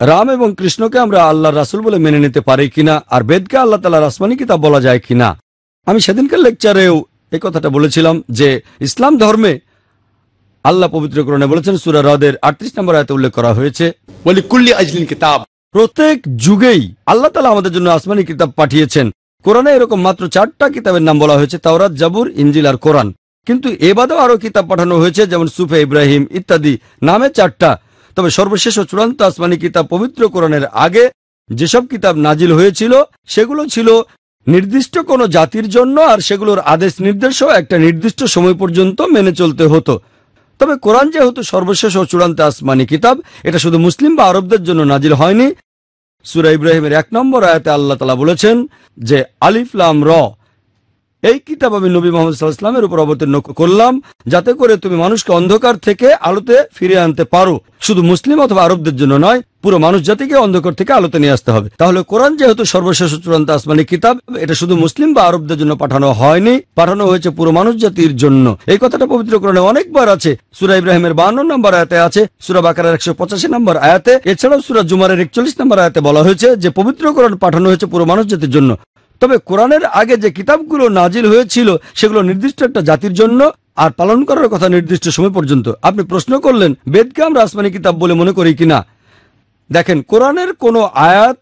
রাম এবং কৃষ্ণকে আমরা আল্লাহর রাসুল বলে মেনে নিতে পারি কিনা আর বেদকে আল্লাহ তালার আসমানি কিতাব বলা যায় কিনা? আমি সেদিনকার লেকচারেও এই কথাটা বলেছিলাম যে ইসলাম ধর্মে আল্লাহ পবিত্র কোরআনে বলেছেন, সুরা হ্রদের আটত্রিশ নম্বর আয়তে উল্লেখ করা হয়েছে কিতাব। প্রত্যেক যুগেই আল্লাহ তালা আমাদের জন্য আসমানি কিতাব পাঠিয়েছেন। কোরআনে এরকম মাত্র চারটা কিতাবের নাম বলা হয়েছে, তাওরাত, জাবুর ইঞ্জিল আর কোরআন। কিন্তু এবাদেও আরও কিতাব পাঠানো হয়েছে, যেমন সুফে ইব্রাহিম, ইত্যাদি নামে চারটা। তবে সর্বশেষ ও চূড়ান্ত আসমানি কিতাব পবিত্র কোরআনের আগে যেসব কিতাব নাজিল হয়েছিল, সেগুলো ছিল নির্দিষ্ট কোনো জাতির জন্য আর সেগুলোর আদেশ নির্দেশও একটা নির্দিষ্ট সময় পর্যন্ত মেনে চলতে হতো। তবে কোরআন যেহেতু সর্বশেষ ও চূড়ান্ত আসমানি কিতাব, এটা শুধু মুসলিম বা আরবদের জন্য নাজিল হয়নি। সুরা ইব্রাহিমের এক নম্বর আয়াতে আল্লাহ তালা বলেছেন যে আলিফলাম র এই কিতাব আমি নবী মোহাম্মদ সাল্লাহামের উপর অবতীর্ণ করলাম, যাতে করে তুমি মানুষকে অন্ধকার থেকে আলোতে ফিরে আনতে পারো। শুধু মুসলিম অথবা আরবদের জন্য নয়, পুরো মানুষ জাতিকে অন্ধকার থেকে আলোতে নিয়ে আসতে হবে। তাহলে কোরআন যেহেতু সর্বশেষ চূড়ান্ত আসমানি কিতাব, এটা শুধু মুসলিম বা আরবদের জন্য পাঠানো হয়নি, পাঠানো হয়েছে পুরো মানুষ জাতির জন্য। এই কথাটা পবিত্র কোরআনে অনেকবার আছে। সুরা ইব্রাহিমের বান্ন নম্বর আয়াতে আছে, সুরা বাকারের একশো পঁচাশি নম্বর আয়াতে, এছাড়াও সুরা জুমারের একচল্লিশ নম্বর আয়াতে বলা হয়েছে যে পবিত্র কোরআন পাঠানো হয়েছে পুরো মানুষ জাতির জন্য। তবে কোরআনের আগে যে কিতাবগুলো নাজিল হয়েছিল, সেগুলো নির্দিষ্ট একটা জাতির জন্য আর পালন করার কথা নির্দিষ্ট সময় পর্যন্ত। আপনি প্রশ্ন করলেন বেদকে আমরা আসমানি কিতাব বলে মনে করি কিনা? দেখেন, কোরআনের কোনো আয়াত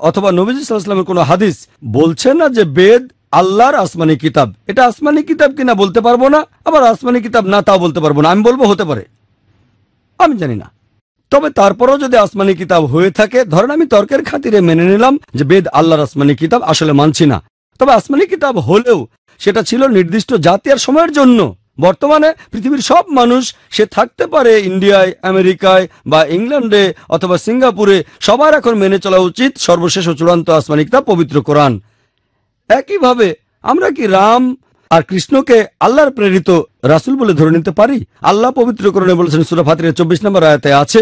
অথবা নবীজ ইসলামের কোনো হাদিস বলছে না যে বেদ আল্লাহর আসমানি কিতাব। এটা আসমানি কিতাব কিনা বলতে পারব না, আবার আসমানি কিতাব না তাও বলতে পারব না। আমি বলব হতে পারে। আমি জানি না। তবে তারপরও যদি আসমানি কিতাব হয়ে থাকে, ধরেন আমি তর্কের খাতিরে মেনে নিলাম যে বেদ আল্লাহর আসমানি কিতাব আসলে মানছি না। তবে আসমানি কিতাব হলেও সেটা ছিল নির্দিষ্ট জাতি আর সময়ের জন্য। বর্তমানে পৃথিবীর সব মানুষ, সে থাকতে পারে ইন্ডিয়ায়, আমেরিকায় বা ইংল্যান্ডে অথবা সিঙ্গাপুরে, সবার এখন মেনে চলা উচিত সর্বশেষ ও চূড়ান্ত আসমানি কিতাব পবিত্র কোরআন। একইভাবে আমরা কি রাম আর কৃষ্ণকে আল্লাহর প্রেরিত রাসুল বলে ধরে নিতে পারি? আল্লাহ পবিত্র করণে বলেছেন সুরা চব্বিশ নম্বর আয়তে আছে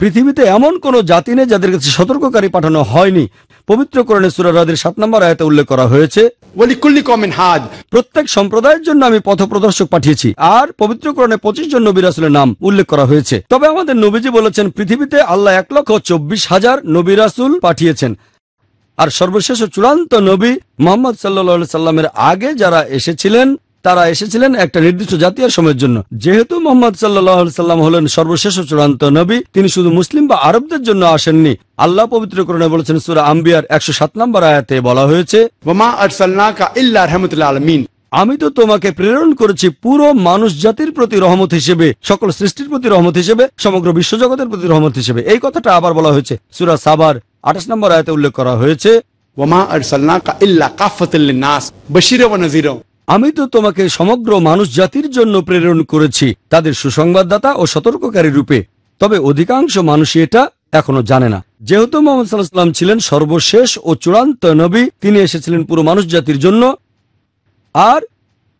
পৃথিবীতে এমন কোন জাতি নেই যাদের কাছে সতর্ককারী পাঠানো হয়নি। পবিত্র করণে সাত নম্বর আয়তে উল্লেখ করা হয়েছে প্রত্যেক সম্প্রদায়ের জন্য আমি পথ প্রদর্শক পাঠিয়েছি আর পবিত্র পঁচিশ জন নবী রাসুলের নাম উল্লেখ করা হয়েছে। তবে আমাদের নবীজি বলেছেন পৃথিবীতে আল্লাহ এক লক্ষ চব্বিশ হাজার নবী রাসুল পাঠিয়েছেন। আর সর্বশেষ চূড়ান্ত নবী মোহাম্মদ সাল্লা সাল্লামের আগে যারা এসেছিলেন, তারা এসেছিলেন একটা নির্দিষ্ট জাতীয় সময়ের জন্য। যেহেতু মোহাম্মদ সাল্লাহ সাল্লাম হলেন সর্বশেষ চূড়ান্ত নবী, তিনি শুধু মুসলিম বা আরবদের জন্য আসেননি। আল্লাহ পবিত্র করণে বলেছেন, সুরা আম্বিয়ার একশো সাত নম্বর আয়াতে বলা হয়েছে আমি তো তোমাকে প্রেরণ করেছি পুরো মানুষ জাতির প্রতি রহমত হিসেবে সকল সৃষ্টির প্রতি রহমত হিসেবে সমগ্র বিশ্বজগতের প্রতি রহমত হিসেবে। এই কথাটা আবার বলা হয়েছে। সুরা সাবার আঠাশ নম্বর আয়তে উল্লেখ করা হয়েছে আমি তো তোমাকে সমগ্র মানুষ জাতির জন্য প্রেরণ করেছি তাদের সুসংবাদদাতা ও সতর্ককারী রূপে। তবে অধিকাংশ মানুষই এটা এখনও জানে না। যেহেতু মোহাম্মদ সাল্লাহ ছিলেন সর্বশেষ ও চূড়ান্ত নবী তিনি এসেছিলেন পুরো মানুষ জাতির জন্য। আর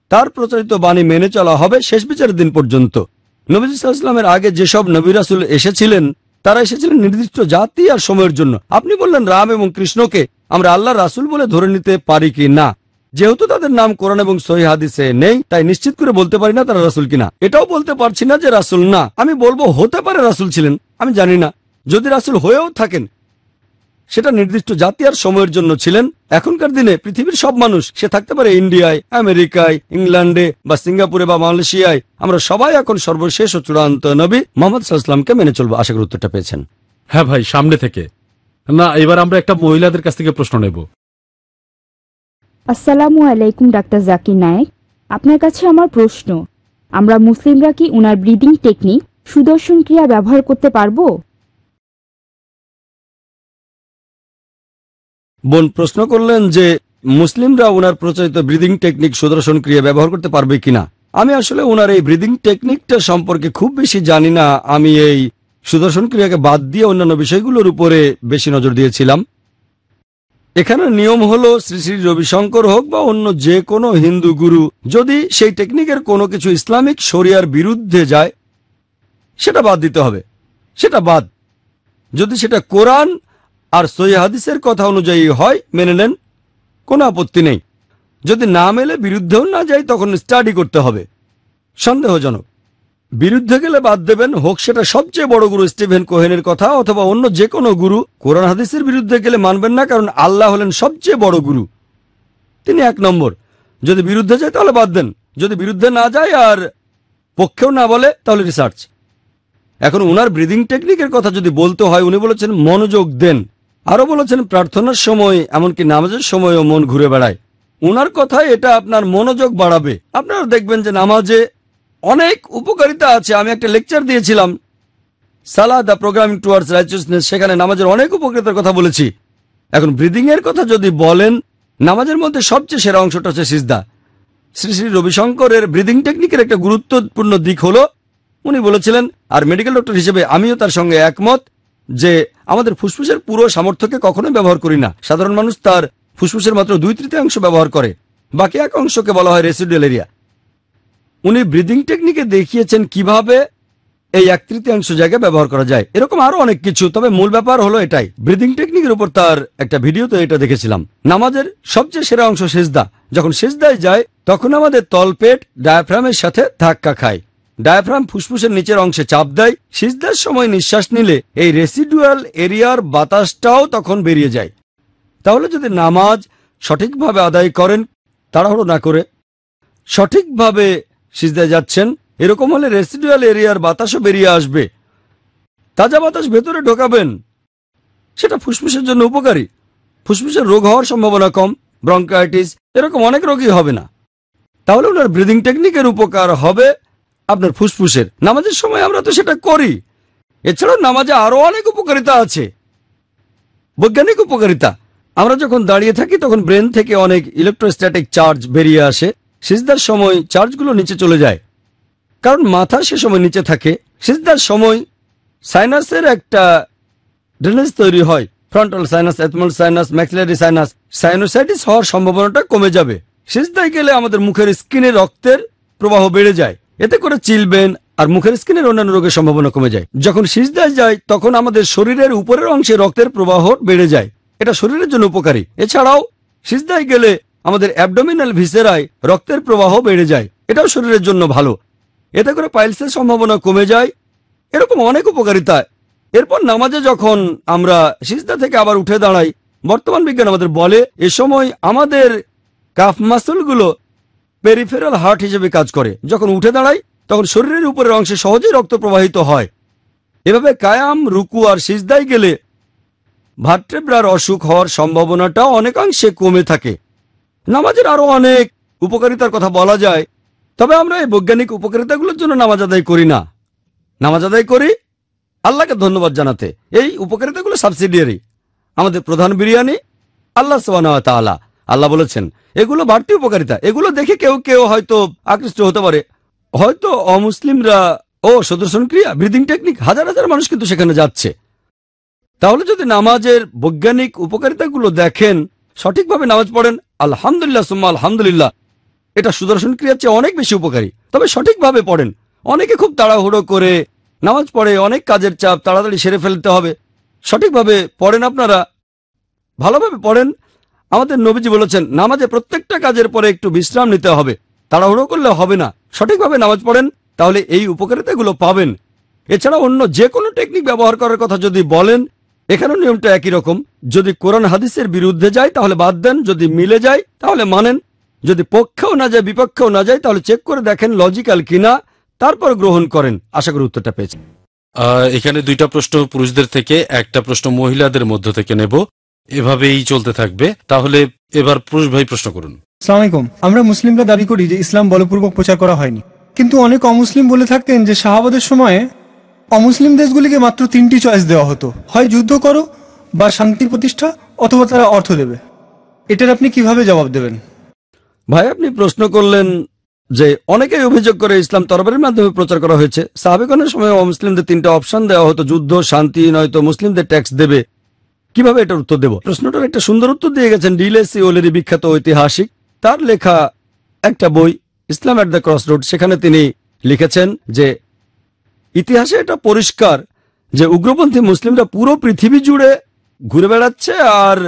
তার প্রচারিত বাণী মেনে চলা হবে শেষ বিচারের দিন পর্যন্ত। নবী ইসলামের আগে যেসব নবী রাসুল এসেছিলেন, তারা এসেছিলেন নির্দিষ্ট জাতি আর সময়ের জন্য। আপনি বললেন রাম এবং কৃষ্ণকে আমরা আল্লাহ রাসুল বলে ধরে নিতে পারি কি না? যেহেতু তাদের নাম কোরআন এবং সহি নেই, তাই নিশ্চিত করে বলতে পারি না তারা রাসুল কিনা। এটাও বলতে পারছি না যে রাসুল না। আমি বলব হতে পারে রাসুল ছিলেন, আমি জানি না। যদি রাসুল হয়েও থাকেন সেটা নির্দিষ্ট জাতি আর সময়ের জন্য ছিলেন। এখনকার দিনে পৃথিবীর সব মানুষ সে থাকতে পারে ইন্ডিয়ায় আমেরিকায় ইংল্যান্ডে বা সিঙ্গাপুরে বা মালয়েশিয়ায়। আমরা সবাই এখন সর্বশেষ ও চূড়ান্ত নবী মোহাম্মদ সাল্লামকে মেনে চলবো। আশা করি উত্তরটা পেয়েছেন। হ্যাঁ ভাই সামনে থেকে। না এবার আমরা একটা মহিলাদের কাছ থেকে প্রশ্ন নেব। আসসালামু আলাইকুম ডাক্তার জাকির নায়েক। আপনার কাছে আমার প্রশ্ন আমরা মুসলিমরা কি উনার ব্রিদিং টেকনিক সুদর্শন ক্রিয়া ব্যবহার করতে পারব? বোন প্রশ্ন করলেন যে, মুসলিমরা ওনার প্রচলিত ব্রিদিং টেকনিক সুদর্শন ক্রিয়া ব্যবহার করতে পারবে কিনা? আমি আসলে ওনার এই ব্রিদিং টেকনিকটা সম্পর্কে খুব বেশি জানি না। আমি এই সুদর্শন ক্রিয়াকে বাদ দিয়ে অন্যান্য বিষয়গুলোর উপরে বেশি নজর দিয়েছিলাম। এখানে নিয়ম হলো শ্রী শ্রী রবিশঙ্কর হোক বা অন্য যে কোনো হিন্দু গুরু, যদি সেই টেকনিকের কোনো কিছু ইসলামিক শরিয়ার বিরুদ্ধে যায়, সেটা বাদ দিতে হবে। সেটা বাদ। যদি সেটা কোরআন আর সহি হাদিসের কথা অনুযায়ী হয়, মেনে নেন, কোনো আপত্তি নেই। যদি না মেলে, বিরুদ্ধেও না যায়, তখন স্টাডি করতে হবে। সন্দেহজনক। বিরুদ্ধে গেলে বাদ দেবেন, হোক সেটা সবচেয়ে বড় গুরু স্টিভেন কোহেনের কথা অথবা অন্য যে কোনো গুরু, কোরআন হাদিসের বিরুদ্ধে গেলে মানবেন না, কারণ আল্লাহ হলেন সবচেয়ে বড় গুরু। তিনি এক নম্বর। যদি বিরুদ্ধে যায়, তাহলে বাদ দেন। যদি বিরুদ্ধে না যায় আর পক্ষেও না বলে, তাহলে রিসার্চ এখন উনার ব্রিদিং টেকনিকের কথা যদি বলতে হয়, উনি বলেছেন, মনোযোগ দেন। আরও বলেছেন, প্রার্থনার সময়, এমনকি নামাজের সময়ও মন ঘুরে বেড়ায়। ওনার কথায় এটা আপনার মনোযোগ বাড়াবে। আপনারা দেখবেন যে নামাজে অনেক উপকারিতা আছে। আমি একটা লেকচার দিয়েছিলাম সালা দ্য প্রোগ্রামিং টুয়ার্ডস রাইচিয়াসনেস। সেখানে নামাজের অনেক উপকারিতার কথা বলেছি। এখন ব্রিদিং এর কথা যদি বলেন, নামাজের মধ্যে সবচেয়ে সেরা অংশটা হচ্ছে সিজদা। শ্রী শ্রী রবিশঙ্করের ব্রিদিং টেকনিকের একটা গুরুত্বপূর্ণ দিক হলো, উনি বলেছিলেন, আর মেডিকেল ডক্টর হিসেবে আমিও তার সঙ্গে একমত যে আমাদের ফুসফুসের পুরো সামর্থ্যকে কখনোই ব্যবহার করি না। সাধারণ মানুষ তার ফুসফুসের মাত্র দুই তৃতীয়াংশ ব্যবহার করে। বাকি এক অংশকে বলা হয় রেসিডুয়াল এরিয়া উনি ব্রিদিং টেকনিকে দেখিয়েছেন কীভাবে এই এক তৃতীয়াংশ জায়গায় ব্যবহার করা যায়। এরকম আরও অনেক কিছু, তবে মূল ব্যাপার হলো এটাই। ব্রিদিং টেকনিকের উপর তার একটা ভিডিওতে এটা দেখেছিলাম। নামাজের সবচেয়ে সেরা অংশ সেজদা। যখন সেজদায় যায়, তখন আমাদের তলপেট ডায়াফ্রামের সাথে ধাক্কা খায়। ডায়াফ্রাম ফুসফুসের নিচের অংশে চাপ দেয়। সিজদার সময় নিঃশ্বাস নিলে এই রেসিডুয়াল এরিয়ার বাতাসটাও তখন বেরিয়ে যায়। তাহলে যদি নামাজ সঠিকভাবে আদায় করেন, তাড়াহুড়ো না করে সঠিকভাবে সিজদায় যাচ্ছেন, এরকম হলে রেসিডুয়াল এরিয়ার বাতাসও বেরিয়ে আসবে। তাজা বাতাস ভেতরে ঢোকাবেন, সেটা ফুসফুসের জন্য উপকারী। ফুসফুসের রোগ হওয়ার সম্ভাবনা কম, ব্রঙ্কাইটিস, এরকম অনেক রোগী হবে না। তাহলে ওনার ব্রিদিং টেকনিকের উপকার হবে আপনার ফুসফুসের। নামাজের সময় আমরা তো সেটা করি। এছাড়াও নামাজে আরও অনেক উপকারিতা আছে। বৈজ্ঞানিক উপকারিতা। আমরা যখন দাঁড়িয়ে থাকি, তখন ব্রেন থেকে অনেক ইলেকট্রোস্ট্যাটিক চার্জ বেরিয়ে আসে। সিজদার সময় চার্জগুলো নিচে চলে যায়। কারণ মাথা সে সময় নিচে থাকে। সিজদার সময় সাইনাসের একটা ড্রেনেজ তৈরি হয়। Frontal sinus ethmoidal sinus, maxillary sinus. Sinusitis হওয়ার সম্ভাবনাটা কমে যাবে। সিজদায় গেলে আমাদের মুখের স্কিনে রক্তের প্রবাহ বেড়ে যায়। এতে করে চিলবেন আর মুখের স্কিনের অন্যান্য রোগের সম্ভাবনা কমে যায়। যখন সিজদায় যায়, তখন আমাদের শরীরের উপরের অংশে রক্তের প্রবাহ বেড়ে যায়। এটা শরীরের জন্য উপকারী। এছাড়াও, সিজদায় গেলে আমাদের অ্যাবডোমিনাল ভিসেরায় রক্তের প্রবাহ বেড়ে যায়। এটাও শরীরের জন্য ভালো। এতে করে পাইলসের সম্ভাবনা কমে যায়। এরকম অনেক উপকারিতা। এরপর নামাজে যখন আমরা সিজদা থেকে আবার উঠে দাঁড়াই, বর্তমান বিজ্ঞান আমাদের বলে, এ সময় আমাদের কাফ মাসুলগুলো পেরিফেরাল হার্ট হিসেবে কাজ করে। যখন উঠে দাঁড়ায়, তখন শরীরের উপরের অংশে সহজেই রক্ত প্রবাহিত হয়। এভাবে কায়াম, রুকু আর সিজদায় গেলে ভাট্রেব্রার অসুখ হওয়ার সম্ভাবনাটা অনেকাংশে কমে থাকে। নামাজের আরও অনেক উপকারিতার কথা বলা যায়, তবে আমরা এই বৈজ্ঞানিক উপকারিতাগুলোর জন্য নামাজ আদায় করি না। নামাজ আদায় করি আল্লাহকে ধন্যবাদ জানাতে। এই উপকারিতাগুলো সাবসিডিয়ারি আমাদের প্রধান বিরিয়ানি, আল্লাহ সোহানা তাআলা। আল্লাহ বলেছেন, এগুলো বাড়তি উপকারিতা। এগুলো দেখে কেউ কেউ হয়তো আকৃষ্ট হতে পারে। হয়তো অমুসলিমরা, ও সদর্শন ক্রিয়া ব্রিদিং টেকনিক হাজার হাজার মানুষ কিন্তু সেখানে যাচ্ছে। তাহলে যদি নামাজের বৈজ্ঞানিক উপকারিতাগুলো দেখেন, সঠিকভাবে নামাজ পড়েন, আলহামদুলিল্লাহ, সুম্মা আলহামদুলিল্লাহ, এটা সুদর্শন ক্রিয়ার চেয়ে অনেক বেশি উপকারী। তবে সঠিকভাবে পড়েন। অনেকে খুব তাড়াহুড়ো করে নামাজ পড়ে, অনেক কাজের চাপ, তাড়াতাড়ি সেরে ফেলতে হবে। সঠিকভাবে পড়েন আপনারা। ভালোভাবে পড়েন আমাদের নবীজি বলেছেন, নামাজে প্রত্যেকটা কাজের পরে একটু বিশ্রাম নিতে হবে। তাড়াহুড়ো করলে হবে না। সঠিকভাবে নামাজ পড়েন, তাহলে এই উপকারিতাগুলো পাবেন। এছাড়া অন্য যে কোনো টেকনিক ব্যবহার করার কথা যদি বলেন, এখানেও নিয়মটা একই রকম। যদি কোরআন হাদিসের বিরুদ্ধে যায়, তাহলে বাদ দেন। যদি মিলে যায়, তাহলে মানেন। যদি পক্ষেও না যায়, বিপক্ষেও না যায়, তাহলে চেক করে দেখেন লজিক্যাল কিনা, তারপর গ্রহণ করেন। আশা করি উত্তরটা পেয়েছেন এখানে দুইটা প্রশ্ন পুরুষদের থেকে, একটা প্রশ্ন মহিলাদের মধ্য থেকে নেব। এভাবেই চলতে থাকবে তাহলে এবার পুরুষ ভাই প্রশ্ন করুন। সালাম আলাইকুম। আমরা মুসলিমরা দাবি করি যে ইসলাম বলপূর্বক প্রচার করা হয়নি। কিন্তু অনেক অমুসলিম বলে থাকতেন যে শাহাবাদের সময়ে অমুসলিম দেশগুলিকে মাত্র তিনটি চয়েস দেওয়া হতো। হয় যুদ্ধ করো বা শান্তির প্রতিষ্ঠা অথবা তারা অর্থ দেবে। এটার আপনি কীভাবে জবাব দেবেন? ভাই আপনি প্রশ্ন করলেন যে অনেকেই অভিযোগ করে ইসলাম তরবারির মাধ্যমে প্রচার করা হয়েছে। সাহাবিগণের সময় মুসলিমদের তিনটা অপশন দেওয়া হতো যুদ্ধ শান্তি নয়তো মুসলিমদের ট্যাক্স দেবে। কীভাবে এটার উত্তর দেব? প্রশ্নটার একটা সুন্দর উত্তর দিয়ে গেছেন ডিলেসি ওলেরি বিখ্যাত ঐতিহাসিক। তার লেখা একটা বই, Islam at the cross road সেখানে তিনি লিখেছেন যে, ইতিহাসে এটা পরিষ্কার যে উগ্রপন্থী মুসলিমরা পুরো পৃথিবী জুড়ে ঘুরে বেড়াচ্ছে আর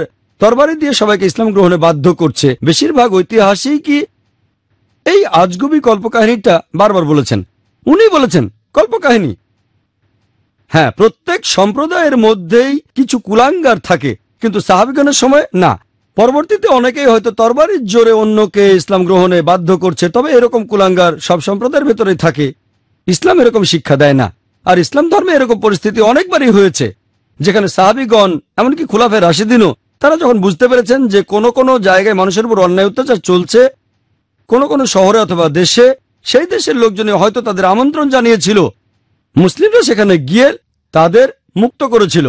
তরবারি দিয়ে সবাইকে ইসলাম গ্রহণে বাধ্য করছে। বেশিরভাগ ঐতিহাসিকই এই আজগুবি কল্পকাহিনীটা বারবার বলেছেন। উনি বলেছেন, কল্পকাহিনী হ্যাঁ প্রত্যেক সম্প্রদায়ের মধ্যেই কিছু কুলাঙ্গার থাকে, কিন্তু সাহাবিগণের সময় না। পরবর্তীতে অনেকেই হয়তো তরবারির জোরে অন্যকে ইসলাম গ্রহণে বাধ্য করছে, তবে এরকম কুলাঙ্গার সব সম্প্রদায়ের ভেতরেই থাকে। ইসলাম এরকম শিক্ষা দেয় না। আর ইসলাম ধর্মে এরকম পরিস্থিতি অনেকবারই হয়েছে, যেখানে সাহাবিগণ, এমনকি খুলাফে রাশিদিনও, তারা যখন বুঝতে পেরেছেন যে কোনো কোনো জায়গায় মানুষের উপর অন্যায় অত্যাচার চলছে, কোনো কোনো শহরে অথবা দেশে, সেই দেশের লোকজনে হয়তো তাদের আমন্ত্রণ জানিয়েছিল মুসলিমরা সেখানে গিয়ে তাদের মুক্ত করেছিল।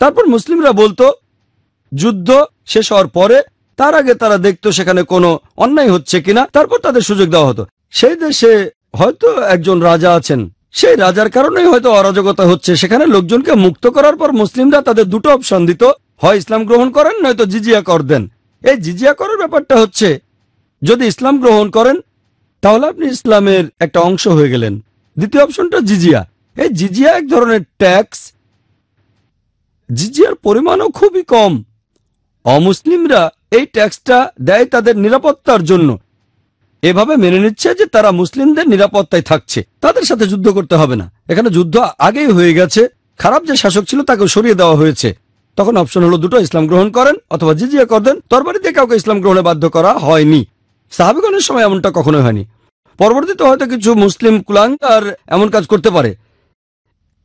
তারপর মুসলিমরা বলতো, যুদ্ধ শেষ হওয়ার পরে তার আগে তারা দেখতো সেখানে কোনো অন্যায় হচ্ছে কিনা, তারপর তাদের সুযোগ দেওয়া হতো। সেই দেশে হয়তো একজন রাজা আছেন, সেই রাজার কারণেই হয়তো অরাজকতা হচ্ছে। সেখানে লোকজনকে মুক্ত করার পর মুসলিমরা তাদের দুটো অপশন দিত, হয় ইসলাম গ্রহণ করেন, নয়তো জিজিয়া কর দেন। এই জিজিয়া করার ব্যাপারটা হচ্ছে, যদি ইসলাম গ্রহণ করেন, তাহলে আপনি ইসলামের একটা অংশ হয়ে গেলেন। দ্বিতীয় অপশনটা জিজিয়া। এই জিজিয়া এক ধরনের ট্যাক্স। জিজিয়ার পরিমাণও খুবই কম। অমুসলিমরা এই ট্যাক্সটা দেয় তাদের নিরাপত্তার জন্য। এভাবে মেনে নিচ্ছে যে তারা মুসলিমদের নিরাপত্তায় থাকছে। তাদের সাথে যুদ্ধ করতে হবে না। এখানে যুদ্ধ আগেই হয়ে গেছে। খারাপ যে শাসক ছিল তাকে সরিয়ে দেওয়া হয়েছে। তখন অপশন হলো দুটো, ইসলাম গ্রহণ করেন অথবা জিজিয়া কর দেন। তরবারি কাউকে ইসলাম গ্রহণে বাধ্য করা হয়নি। সাহাবিগণের সময় এমনটা কখনোই হয়নি। পরবর্তীতে হয়তো কিছু মুসলিম কুলাঙ্গার এমন কাজ করতে পারে।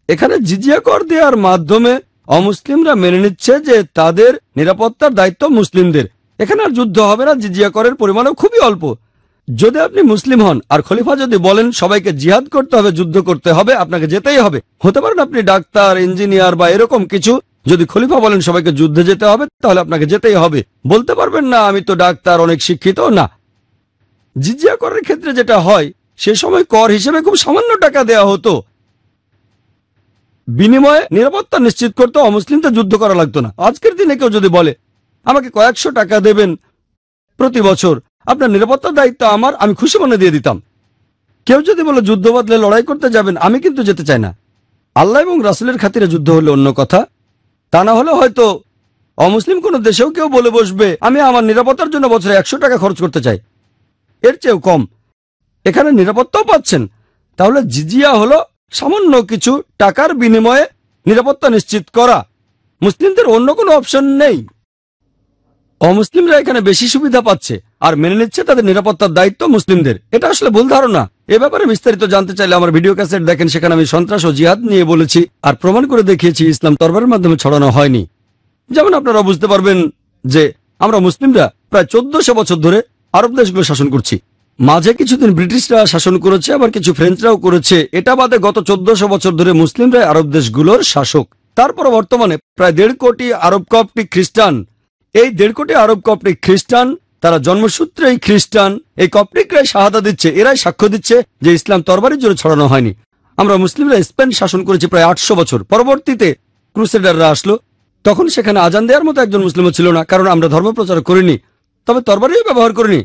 এখানে জিজিয়া কর দেওয়ার মাধ্যমে অমুসলিমরা মেনে নিচ্ছে যে তাদের নিরাপত্তার দায়িত্ব মুসলিমদের। এখানে আর যুদ্ধ হবে না, জিজিয়া করের পরিমাণও খুবই অল্প। যদি আপনি মুসলিম হন, আর খলিফা যদি বলেন, সবাইকে জিহাদ করতে হবে, যুদ্ধ করতে হবে, আপনাকে যেতেই হবে। হতে পারেন আপনি ডাক্তার, ইঞ্জিনিয়ার বা এরকম কিছু। যদি খলিফা বলেন, সবাইকে যুদ্ধে যেতে হবে, তাহলে আপনাকে যেতেই হবে। বলতে পারবেন না, আমি তো ডাক্তার, অনেক শিক্ষিত। না। জিজিয়া করের ক্ষেত্রে যেটা হয়, সে সময় কর হিসেবে খুব সামান্য টাকা দেয়া হতো। বিনিময়ে নিরাপত্তা নিশ্চিত করতে অমুসলিমদের যুদ্ধ করা লাগতো না। আজকের দিনে কেউ যদি বলে, আমাকে কয়েকশো টাকা দেবেন প্রতি বছর, আপনার নিরাপত্তার দায়িত্ব আমার, আমি খুশি মনে দিয়ে দিতাম। কেউ যদি বলে, যুদ্ধ বদলে লড়াই করতে যাবেন, আমি কিন্তু যেতে চাই না। আল্লাহ এবং রাসুলের খাতিরে যুদ্ধ হলে অন্য কথা। তা না হলে হয়তো অমুসলিম কোনো দেশেও কেউ বলে বসবে, আমি আমার নিরাপত্তার জন্য বছরে একশো টাকা খরচ করতে চাই। এর চেয়েও কম। এখানে নিরাপত্তাও পাচ্ছেন। তাহলে জিজিয়া হলো সামান্য কিছু টাকার বিনিময়ে নিরাপত্তা নিশ্চিত করা। মুসলিমদের অন্য কোনো অপশন নেই। অমুসলিমরা এখানে বেশি সুবিধা পাচ্ছে আর মেনে নিচ্ছে তাদের নিরাপত্তার দায়িত্ব মুসলিমদের। এটা আসলে ভুল ধারণা। এ ব্যাপারে বিস্তারিত জানতে চাইলে আমার ভিডিও ক্যাসেট দেখেন, সেখানে আমি সন্ত্রাস ও জিহাদ নিয়ে বলেছি আর প্রমাণ করে দেখিয়েছি ইসলাম তরবারের মাধ্যমে ছড়ানো হয়নি। যেমন আপনারা বুঝতে পারবেন যে আমরা মুসলিমরা প্রায় চোদ্দশো বছর ধরে আরব দেশগুলো শাসন করছি। মাঝে কিছুদিন ব্রিটিশরা শাসন করেছে, আবার কিছু ফ্রেঞ্চরাও করেছে। এটা বাদে গত চোদ্দশো বছর ধরে মুসলিমরা আরব দেশগুলোর শাসক। তারপর বর্তমানে প্রায় দেড় কোটি আরব কপটিক খ্রিস্টান। এই দেড় কোটি আরব কপটিক খ্রিস্টান, তারা জন্মসূত্রেই খ্রিস্টান। এই কপটিকরাই শাহাদা দিচ্ছে, এরাই সাক্ষ্য দিচ্ছে যে ইসলাম তরবারির জোরে ছড়ানো হয়নি। আমরা মুসলিমরা স্পেন শাসন করেছি প্রায় আটশো বছর। পরবর্তীতে ক্রুসেডাররা আসলো। তখন সেখানে আজান দেওয়ার মতো একজন মুসলিমও ছিল না, কারণ আমরা ধর্ম প্রচার করিনি। তবে তরবারিও ব্যবহার করিনি।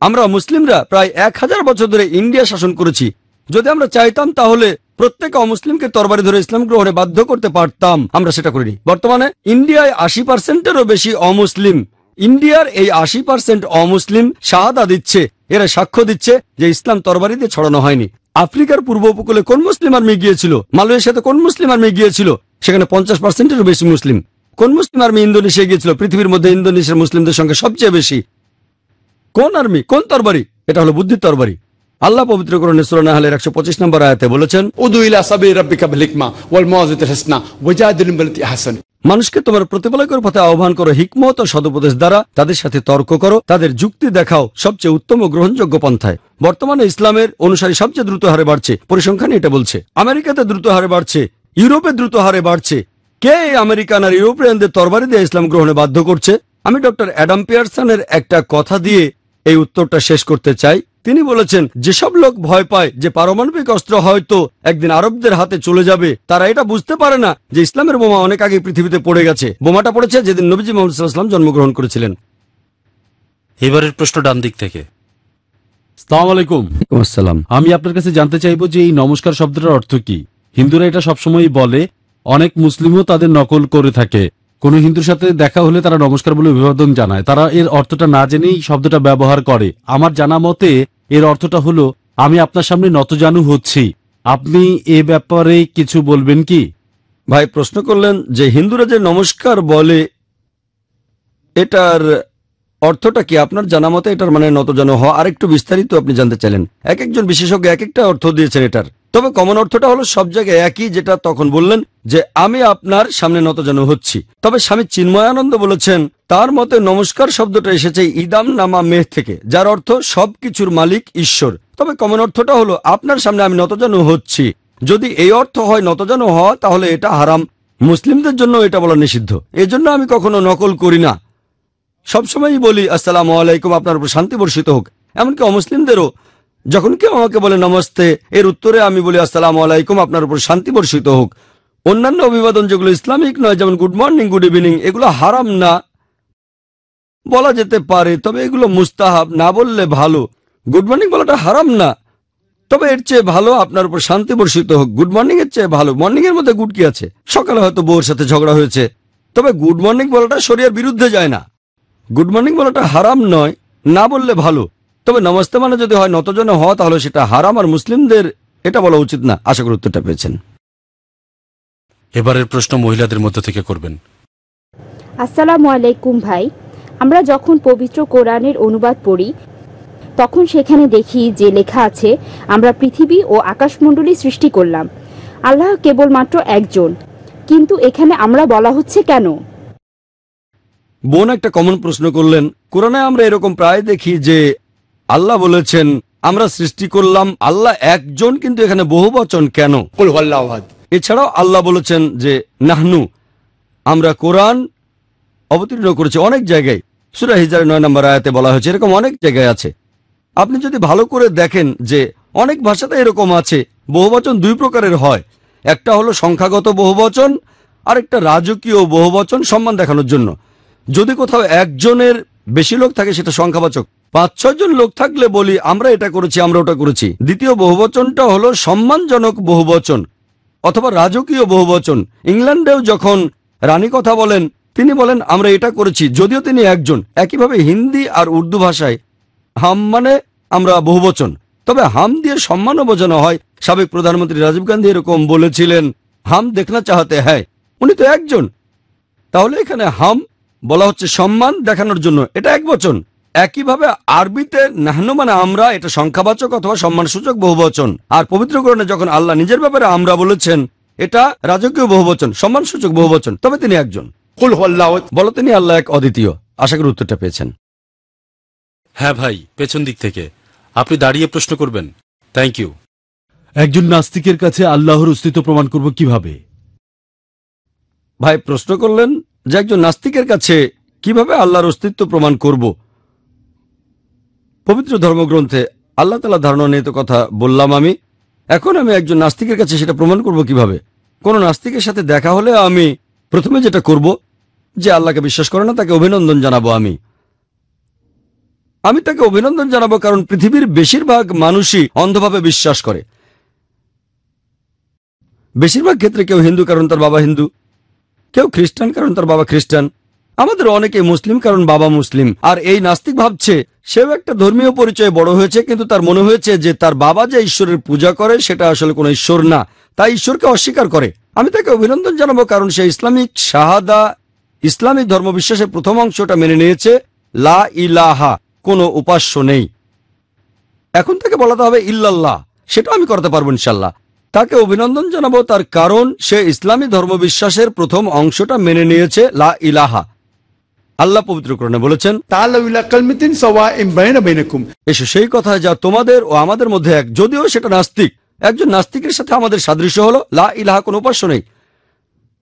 আমরা মুসলিমরা প্রায় এক হাজার বছর ধরে ইন্ডিয়া শাসন করেছি। যদি আমরা চাইতাম তাহলে প্রত্যেক অমুসলিমকে তরবারি ধরে ইসলাম গ্রহণে বাধ্য করতে পারতাম। আমরা সেটা করিনি। বর্তমানে ইন্ডিয়ায় আশি পার্সেন্টেরও বেশি অমুসলিম। ইন্ডিয়ার এই আশি পার্সেন্ট অমুসলিম শাহাদা দিচ্ছে। এরা সাক্ষ্য দিচ্ছে যে ইসলাম তরবারি দিয়ে ছড়ানো হয়নি। আফ্রিকার পূর্ব উপকূলে কোন মুসলিম আর্মি গিয়েছিল? মালয়েশিয়াতে কোন মুসলিম আর্মি গিয়েছিল? সেখানে পঞ্চাশ পার্সেন্টেরও বেশি মুসলিম। কোন মুসলিম আর্মি ইন্দোনেশিয়া গিয়েছিল? পৃথিবীর মধ্যে ইন্দোনেশিয়ার মুসলিমদের সংখ্যা সবচেয়ে বেশি। কোন আর্মি? কোন তরবারি? এটা হলো বুদ্ধির তরবারি। আল্লাহ পবিত্র করণে একশো পঁচিশ নম্বর আয়াতে বলেছেন মানুষকে তোমার প্রতিপালকের পথে আহ্বান করো হিকমত ও সদুপদেশ দ্বারা, তাদের সাথে তর্ক করো, তাদের যুক্তি দেখাও সবচেয়ে উত্তম ও গ্রহণযোগ্য পন্থায়। বর্তমানে ইসলামের অনুসারী সবচেয়ে দ্রুত হারে বাড়ছে, পরিসংখ্যান এটা বলছে। আমেরিকাতে দ্রুত হারে বাড়ছে, ইউরোপে দ্রুত হারে বাড়ছে কে আমেরিকান আর ইউরোপিয়ানদের তরবারি দিয়ে ইসলাম গ্রহণে বাধ্য করছে? আমি ডক্টর অ্যাডাম পিয়ারসনের একটা কথা দিয়ে এই উত্তরটা শেষ করতে চাই। তিনি বলেছেন যেসব লোক ভয় পায় যে পারমাণবিক অস্ত্র হয়তো একদিন আরবদের হাতে চলে যাবে তারা এটা বুঝতে পারে না যে ইসলামের বোমা অনেক আগে পৃথিবীতে পড়ে গেছে। বোমাটা পড়েছে যেদিন নবীজি মোহাম্মদ জন্মগ্রহণ করেছিলেন। এবারের প্রশ্ন ডান দিক থেকে। আলাইকুম। আসসালাম। আমি আপনার কাছে জানতে চাইব যে এই নমস্কার শব্দটার অর্থ কি? হিন্দুরা এটা সবসময় বলে অনেক মুসলিমও তাদের নকল করে থাকে। কোন হিন্দুর সাথে দেখা হলে তারা নমস্কার বলে অভিবাদন জানায়। তারা এর অর্থটা না জেনেই শব্দটা ব্যবহার করে। আমার জানা মতে এর অর্থটা হলো, আমি আপনার সামনে নতজানু হচ্ছি। আপনি এ ব্যাপারে কিছু বলবেন কি? ভাই, প্রশ্ন করলেন যে হিন্দুরা যে নমস্কার বলে, এটার অর্থটা কি? আপনার জানা মতে এটার মানে নতজন হওয়া আরেকটু বিস্তারিত আপনি জানতে চাইলেন। এক একজন বিশেষজ্ঞ এক একটা অর্থ দিয়েছেন এটার। তবে কমন অর্থটা হলো সব জায়গায় একই যেটা তখন বললেন যে আমি আপনার সামনে নত যেন হচ্ছি। তবে স্বামী চিন্ময়ানন্দ বলেছেন, তার মতে নমস্কার শব্দটা এসেছে ইদাম নামা মেহ থেকে, যার অর্থ সবকিছুর মালিক ঈশ্বর। তবে কমন অর্থটা হলো আপনার সামনে আমি নতজন হচ্ছি। যদি এই অর্থ হয় নতজন হওয়া, তাহলে এটা হারাম। মুসলিমদের জন্য এটা বলা নিষিদ্ধ। এজন্য আমি কখনো নকল করি না। সবসময়ই বলি, আসসালাম আলাইকুম, আপনার উপর শান্তি বর্ষিত হোক। এমনকি অমুসলিমদেরও যখন কেউ আমাকে বলে, নমস্তে, এর উত্তরে আমি বলি, আসসালাম আলাইকুম, আপনার উপর শান্তি বর্ষিত হোক। অন্যান্য অভিবাদন যেগুলো ইসলামিক নয়, যেমন গুড মর্নিং গুড ইভিনিং এগুলো হারাম না। বলা যেতে পারে, তবে এগুলো মুস্তাহাব, না বললে ভালো। গুড মর্নিং বলাটা হারাম না। তবে এর চেয়ে ভালো, আপনার উপর শান্তি বর্ষিত হোক। গুড মর্নিং এর চেয়ে ভালো মর্নিং এর মধ্যে গুড কি আছে? সকালে হয়তো বউর সাথে ঝগড়া হয়েছে। তবে গুড মর্নিং বলাটা শরীরের বিরুদ্ধে যায় না। গুড মর্নিং বলাটা হারাম নয়, না বললে ভালো। তবে নমস্তে মানে যদি হয় নতজনে হওয়া তাহলে সেটা হারাম আর মুসলিমদের এটা বলা উচিত না। আশা করি উত্তরটা পেয়েছেন। এবারের প্রশ্ন মহিলাদের মধ্য থেকে করবেন। আসসালামু আলাইকুম ভাই। আমরা যখন পবিত্র কোরআনের অনুবাদ পড়ি তখন সেখানে দেখি যে লেখা আছে আমরা পৃথিবী ও আকাশমণ্ডলী সৃষ্টি করলাম। আল্লাহ কেবলমাত্র একজন। কিন্তু এখানে আমরা বলা হচ্ছে কেন? বোন একটা কমন প্রশ্ন করলেন। কোরআনে আমরা এরকম প্রায় দেখি যে আল্লাহ বলেছেন আমরা সৃষ্টি করলাম আল্লাহ একজন কিন্তু এখানে বহু বচন কেন? এছাড়াও আল্লাহ বলেছেন যে নাহনু আমরা কোরআন অবতীর্ণ করেছি অনেক জায়গায়। সুরা হিজার নয় নম্বর আয়াতে বলা হয়েছে এরকম অনেক জায়গায় আছে। আপনি যদি ভালো করে দেখেন যে অনেক ভাষাতে এরকম আছে বহুবচন দুই প্রকারের হয়। একটা হলো সংখ্যাগত বহুবচন আর একটা রাজকীয় বহুবচন সম্মান দেখানোর জন্য। যদি কোথাও একজনের বেশি লোক থাকে সেটা সংখ্যাবাচক। পাঁচ ছয় জন লোক থাকলে বলি, আমরা এটা করেছি, আমরা ওটা করেছি। দ্বিতীয় বহুবচনটা হলো, সম্মানজনক বহুবচন অথবা রাজকীয় বহুবচন। ইংল্যান্ডেও যখন রানী কথা বলেন, তিনি বলেন, আমরা এটা করেছি। যদিও তিনি একজন। একইভাবে হিন্দি আর উর্দু ভাষায়, হাম মানে আমরা বহুবচন। তবে হাম দিয়ে সম্মানও বোঝানো হয়। সাবেক প্রধানমন্ত্রী রাজীব গান্ধী এরকম বলেছিলেন, হাম দেখনা চাহাতে হ্যায়। উনি তো একজন। তাহলে এখানে হাম বলা হচ্ছে সম্মান দেখানোর জন্য। এটা এক বচন। একইভাবে আরবিতে নাহনু মানে আমরা এটা সংখ্যাবাচক অথবা সম্মানসূচক বহুবচন। আর পবিত্র গ্রহণে যখন আল্লাহ নিজের ব্যাপারে আমরা বলেছেন এটা রাজকীয় বহুবচন সম্মানসূচক বহুবচন তবে তিনি একজন। বলো তিনি আল্লাহ এক অদ্বিতীয়। আশা করি উত্তরটা পেয়েছেন। হ্যাঁ ভাই পেছন দিক থেকে। আপনি দাঁড়িয়ে প্রশ্ন করবেন। থ্যাংক ইউ একজন নাস্তিকের কাছে আল্লাহর অস্তিত্ব প্রমাণ করব কীভাবে? ভাই প্রশ্ন করলেন যে একজন নাস্তিকের কাছে কীভাবে আল্লাহর অস্তিত্ব প্রমাণ করব? পবিত্র ধর্মগ্রন্থে আল্লাহ তালা ধারণা নিয়ে তো কথা বললাম আমি। এখন আমি একজন নাস্তিকের কাছে সেটা প্রমাণ করব কীভাবে? কোন নাস্তিকের সাথে দেখা হলে আমি প্রথমে যেটা করব, যে আল্লাহকে বিশ্বাস করে না, তাকে অভিনন্দন জানাব আমি। আমি তাকে অভিনন্দন জানাব কারণ পৃথিবীর বেশিরভাগ মানুষই অন্ধভাবে বিশ্বাস করে। বেশিরভাগ ক্ষেত্রে কেউ হিন্দু কারণ তার বাবা হিন্দু, কেউ খ্রিস্টান কারণ তার বাবা খ্রিস্টান। আমাদের অনেকে মুসলিম কারণ বাবা মুসলিম। আর এই নাস্তিক ভাবছে সেও একটা ধর্মীয় পরিচয়ে বড় হয়েছে, কিন্তু তার মনে হয়েছে যে তার বাবা যে ঈশ্বরের পূজা করে, সেটা আসলে কোনো ঈশ্বর না। তাই ঈশ্বরকে অস্বীকার করে। আমি তাকে অভিনন্দন জানাব, কারণ সে ইসলামিক শাহাদা ইসলামিক ধর্মবিশ্বাসের প্রথম অংশটা মেনে নিয়েছে। লা ইলাহা, কোনো উপাস্য নেই। এখন তাকে বলাতে হবে ইল্লাল্লাহ। সেটা আমি করতে পারব ইনশাল্লাহ। তাকে অভিনন্দন জানাব তার কারণ সে ইসলামী ধর্মবিশ্বাসের প্রথম অংশটা মেনে নিয়েছে, লা ইলাহা। আল্লাহ পবিত্র কোরআনে বলেছেন এসো সেই কথা যা তোমাদের ও আমাদের মধ্যে এক যদিও সেটা নাস্তিক। একজন নাস্তিকের সাথে আমাদের সাদৃশ্য হলো লা ইলাহা কোন উপাস্য নেই।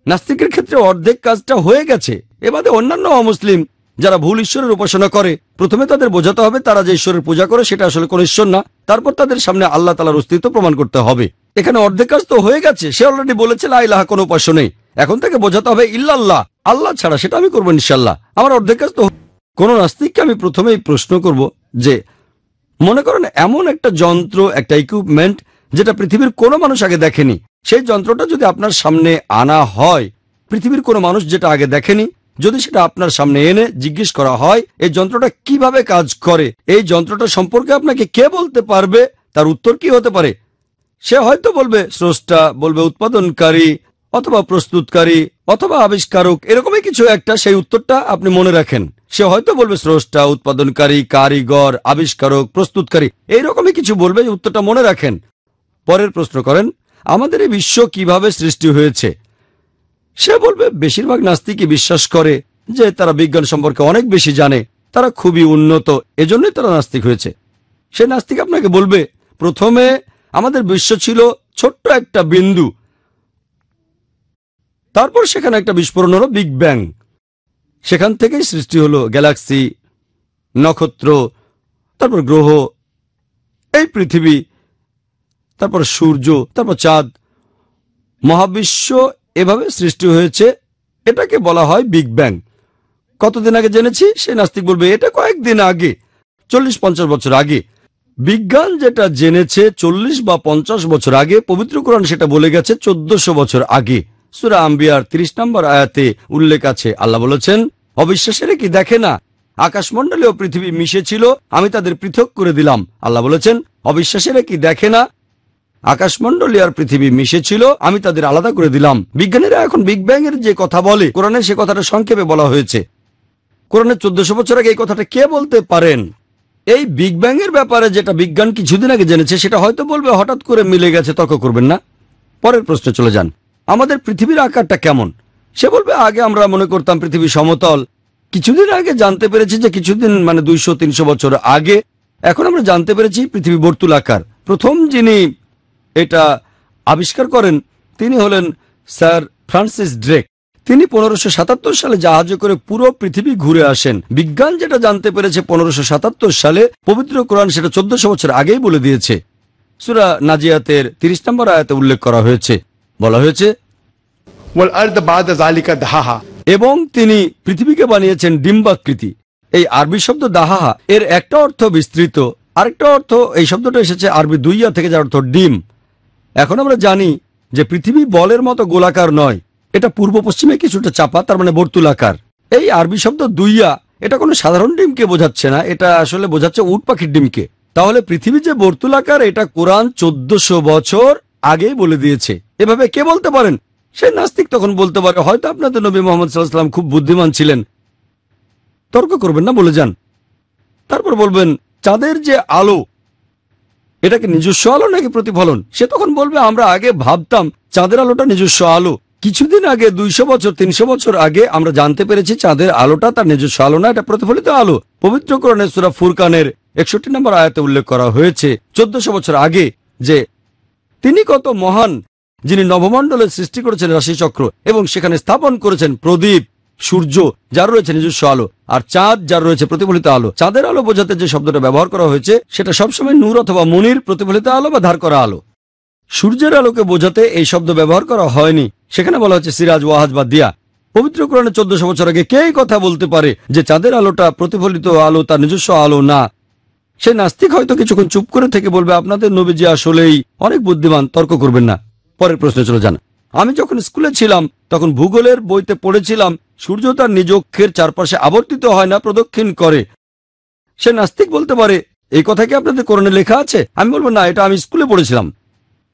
নাস্তিকের ক্ষেত্রে অর্ধেক কাজটা হয়ে গেছে। এবারে অন্যান্য অমুসলিম যারা ভুল ঈশ্বরের উপাসনা করে প্রথমে তাদের বোঝাতে হবে তারা যে ঈশ্বরের পূজা করে সেটা আসলে কোন ঈশ্বর না। তারপর তাদের সামনে আল্লাহ তালার অস্তিত্ব প্রমাণ করতে হবে। এখানে অর্ধেক কাজ তো হয়ে গেছে সে অলরেডি বলেছে লাইলাহা কোন উপাস্য নেই। এখন থেকে বোঝাতে হবে ইল্লাল্লাহ, আল্লাহ ছাড়া সেটা আমি করব ইনশাল্লাহ। আমার অর্ধেক কাজ তো কোনো নাস্তিককে আমি প্রথমেই প্রশ্ন করব যে, মনে করেন এমন একটা যন্ত্র, একটা ইকুইপমেন্ট যেটা পৃথিবীর কোনো মানুষ আগে দেখেনি। সেই যন্ত্রটা যদি আপনার সামনে আনা হয়, পৃথিবীর কোনো মানুষ যেটা আগে দেখেনি, যদি সেটা আপনার সামনে এনে জিজ্ঞেস করা হয়, এই যন্ত্রটা কীভাবে কাজ করে, এই যন্ত্রটা সম্পর্কে আপনাকে কে বলতে পারবে, তার উত্তর কি হতে পারে? সে হয়তো বলবে, স্রষ্টা বলবে, উৎপাদনকারী অথবা প্রস্তুতকারী অথবা আবিষ্কারক, এরকমই কিছু একটা, সেই উত্তরটা আপনি মনে রাখেন। সে হয়তো বলবে, স্রষ্টা, উৎপাদনকারী, কারিগর, আবিষ্কারক, প্রস্তুতকারী। এইরকমই কিছু বলবে উত্তরটা মনে রাখেন। পরের প্রশ্ন করেন, আমাদের এই বিশ্ব কীভাবে সৃষ্টি হয়েছে? সে বলবে, বেশিরভাগ নাস্তিকই বিশ্বাস করে যে তারা বিজ্ঞান সম্পর্কে অনেক বেশি জানে। তারা খুবই উন্নত, এজন্যই তারা নাস্তিক হয়েছে। সে নাস্তিক আপনাকে বলবে, প্রথমে আমাদের বিশ্ব ছিল ছোট্ট একটা বিন্দু তারপর সেখানে একটা বিস্ফোরণ হলো বিগ ব্যাং সেখান থেকেই সৃষ্টি হলো গ্যালাক্সি, নক্ষত্র, তারপর গ্রহ, এই পৃথিবী, তারপর সূর্য, তারপর চাঁদ। মহাবিশ্ব এভাবে সৃষ্টি হয়েছে, এটাকে বলা হয় বিগ ব্যাং কতদিন আগে জেনেছি? সে নাস্তিক বলবে, এটা কয়েকদিন আগে, চল্লিশ পঞ্চাশ বছর আগে। বিজ্ঞান যেটা জেনেছে, চল্লিশ বা পঞ্চাশ বছর আগে, পবিত্র কোরআন সেটা বলে গেছে চোদ্দশো বছর আগে। সুরা আম্বিয়ার ৩০ নম্বর আয়াতে উল্লেখ আছে। আল্লাহ বলেছেন, অবিশ্বাসের কি দেখে না? আকাশমণ্ডলে ও পৃথিবী মিশে ছিল, আমি তাদের পৃথক করে দিলাম। আল্লাহ বলেছেন, অবিশ্বাসেরা কি দেখে না? আকাশমণ্ডলী আর পৃথিবী মিশে ছিল, আমি তাদের আলাদা করে দিলাম। বিজ্ঞানীরা এখন বিগ ব্যাং এর যে কথা বলে, কোরআনে সে কথাটা সংক্ষেপে বলা হয়েছে। কোরআনের চোদ্দশো বছর আগে এই কথাটা কে বলতে পারেন? এই বিগ ব্যাং এর ব্যাপারে যেটা বিজ্ঞান কিছুদিন আগে জেনেছে, সেটা হয়তো বলবে, হঠাৎ করে মিলে গেছে, তর্ক করবেন না। পরের প্রশ্নে চলে যান। আমাদের পৃথিবীর আকারটা কেমন? সে বলবে, আগে আমরা মনে করতাম পৃথিবী সমতল। কিছুদিন আগে জানতে পেরেছি যে কিছুদিন মানে দুইশো, তিনশো বছর আগে, এখন আমরা জানতে পেরেছি পৃথিবী বর্তুলাকার প্রথম যিনি এটা আবিষ্কার করেন, তিনি হলেন স্যার ফ্রান্সিস ড্রেক। তিনি পনেরোশো সাতাত্তর সালে জাহাজে করে পুরো পৃথিবী ঘুরে আসেন। বিজ্ঞান যেটা জানতে পেরেছে পনেরোশো সাতাত্তর সালে, পবিত্র কোরআন সেটা চোদ্দশো বছর আগেই বলে দিয়েছে। সুরা নাজিয়াতের তিরিশ নম্বর আয়াতে উল্লেখ করা হয়েছে। বলা হয়েছে। এবং তিনি পৃথিবীকে বানিয়েছেন ডিম্বাকৃতি। এই আরবি শব্দ দাহাহা এর একটা অর্থ বিস্তৃত। আরেকটা অর্থ এই শব্দটা এসেছে আরবি দুইয়া থেকে যার অর্থ ডিম। এখন আমরা জানি যে পৃথিবী বলের মতো গোলাকার নয়। এটা পূর্ব পশ্চিমে কিছুটা চাপা তার মানে বর্তুলাকার। এই আরবি শব্দ দুইয়া এটা কোনো সাধারণ ডিমকে বোঝাচ্ছে না এটা আসলে বোঝাচ্ছে উট পাখির ডিমকে। তাহলে পৃথিবী যে বর্তুলাকার এটা কোরআন চোদ্দশো বছর আগেই বলে দিয়েছে। এভাবে কে বলতে পারেন? সে নাস্তিক তখন বলতে পারে, হয়তো আপনাদের নবী মোহাম্মদ সাল্লাহাম খুব বুদ্ধিমান ছিলেন। তর্ক করবেন না, বলে যান। তারপর বলবেন, চাঁদের যে আলো এটাকে নিজস্ব আলো নাকি প্রতিফলন? সে তখন বলবে, আমরা আগে ভাবতাম চাঁদের আলোটা নিজস্ব আলো। কিছুদিন আগে, দুইশো বছর, তিনশো বছর আগে আমরা জানতে পেরেছি চাঁদের আলোটা তার নিজস্ব আলো না, এটা প্রতিফলিত আলো। পবিত্র সুরা ফুরকানের একষট্টি নম্বর আয়াতে উল্লেখ করা হয়েছে, চোদ্দশো বছর আগে যে তিনি কত মহান যিনি নবমণ্ডলের সৃষ্টি করেছেন রাশিচক্র এবং সেখানে স্থাপন করেছেন প্রদীপ, সূর্য, যার রয়েছে নিজস্ব আলো, আর চাঁদ, যার রয়েছে প্রতিফলিত আলো। চাঁদের আলো বোঝাতে যে শব্দটা ব্যবহার করা হয়েছে, সেটা সবসময় নূর অথবা মনির প্রতিফলিত আলো বা ধার করা আলো। সূর্যের আলোকে বোঝাতে এই শব্দ ব্যবহার করা হয়নি। সেখানে বলা হচ্ছে সিরাজ, ওয়াহাজ বা দিয়া। পবিত্র কোরআনে চোদ্দশো বছর আগে কে কথা বলতে পারে যে চাঁদের আলোটা প্রতিফলিত আলো, তার নিজস্ব আলো না? সে নাস্তিক হয়তো কিছুক্ষণ চুপ করে থেকে বলবে, আপনাদের নবীজি আসলেই অনেক বুদ্ধিমান, তর্ক করবেন না। পরের প্রশ্ন চলে যান। আমি যখন স্কুলে ছিলাম তখন ভূগোলের বইতে পড়েছিলাম সূর্য তার নিজ অক্ষের চারপাশে আবর্তিত হয় না প্রদক্ষিণ করে। সে নাস্তিক বলতে পারে এই কথা কি আপনাদের কোরণে লেখা আছে? আমি বলব না এটা আমি স্কুলে পড়েছিলাম।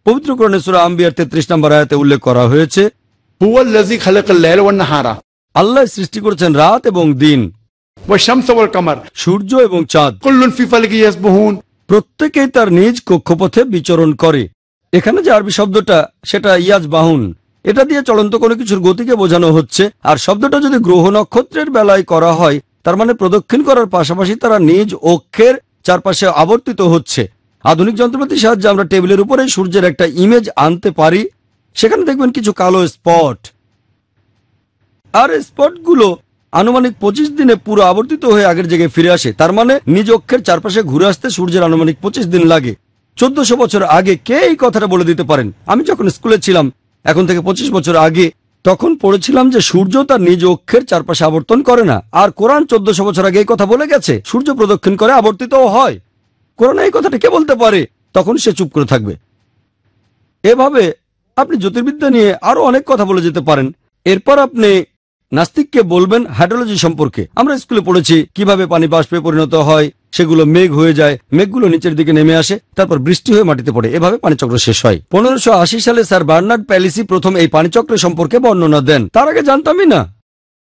পবিত্র কোরণে সুরা আম্বিয়ার তেত্রিশ নম্বর আয়াতে উল্লেখ করা হয়েছে আল্লাহ সৃষ্টি করেছেন রাত এবং দিন। সূর্য এবং চাঁদ। প্রত্যেকেই তার নিজ কক্ষপথে বিচরণ করে। এখানে যে আরবি শব্দটা, সেটা ইয়াজ বাহুন। এটা দিয়ে চলন্ত কোনো কিছুর গতিকে বোঝানো হচ্ছে, আর শব্দটা যদি গ্রহ নক্ষত্রের বেলায় করা হয়, তার মানে প্রদক্ষিণ করার পাশাপাশি তারা নিজ অক্ষের চারপাশে আবর্তিত হচ্ছে। আধুনিক যন্ত্রপাতির সাহায্যে আমরা টেবিলের উপরে সূর্যের একটা ইমেজ আনতে পারি। সেখানে দেখবেন কিছু কালো স্পট আর স্পটগুলো আনুমানিক পঁচিশ দিনে পুরো আবর্তিত হয়ে আগের জায়গায় ফিরে আসে। তার মানে নিজ অক্ষের চারপাশে ঘুরে আসতে সূর্যের আনুমানিক পঁচিশ দিন লাগে। চোদ্দশো বছর আগে কে এই কথাটা বলে দিতে পারেন? আমি যখন স্কুলে ছিলাম, এখন থেকে পঁচিশ বছর আগে, তখন পড়েছিলাম যে সূর্য তার নিজ অক্ষের চারপাশে আবর্তন করে না। আর কোরআন চোদ্দশো বছর আগে এই কথা বলে গেছে, সূর্য প্রদক্ষিণ করে আবর্তিতও হয়। কোরআন এই কথাটা কে বলতে পারে? তখন সে চুপ করে থাকবে। এভাবে আপনি জ্যোতির্বিদ্যা নিয়ে আরও অনেক কথা বলে যেতে পারেন। এরপর আপনি নাস্তিককে বলবেন হাইড্রোলজি সম্পর্কে। আমরা স্কুলে পড়েছি, কীভাবে পানি বাষ্পে পরিণত হয় সেগুলো মেঘ হয়ে যায়, মেঘগুলো নিচের দিকে নেমে আসে, তারপর বৃষ্টি হয়ে মাটিতে পড়ে। এভাবে পানিচক্র শেষ হয়। পনেরোশো সালে স্যার বার্নার্ড প্যালিসি প্রথম এই পানিচক্রের সম্পর্কে বর্ণনা দেন। তার আগে জানতামই না।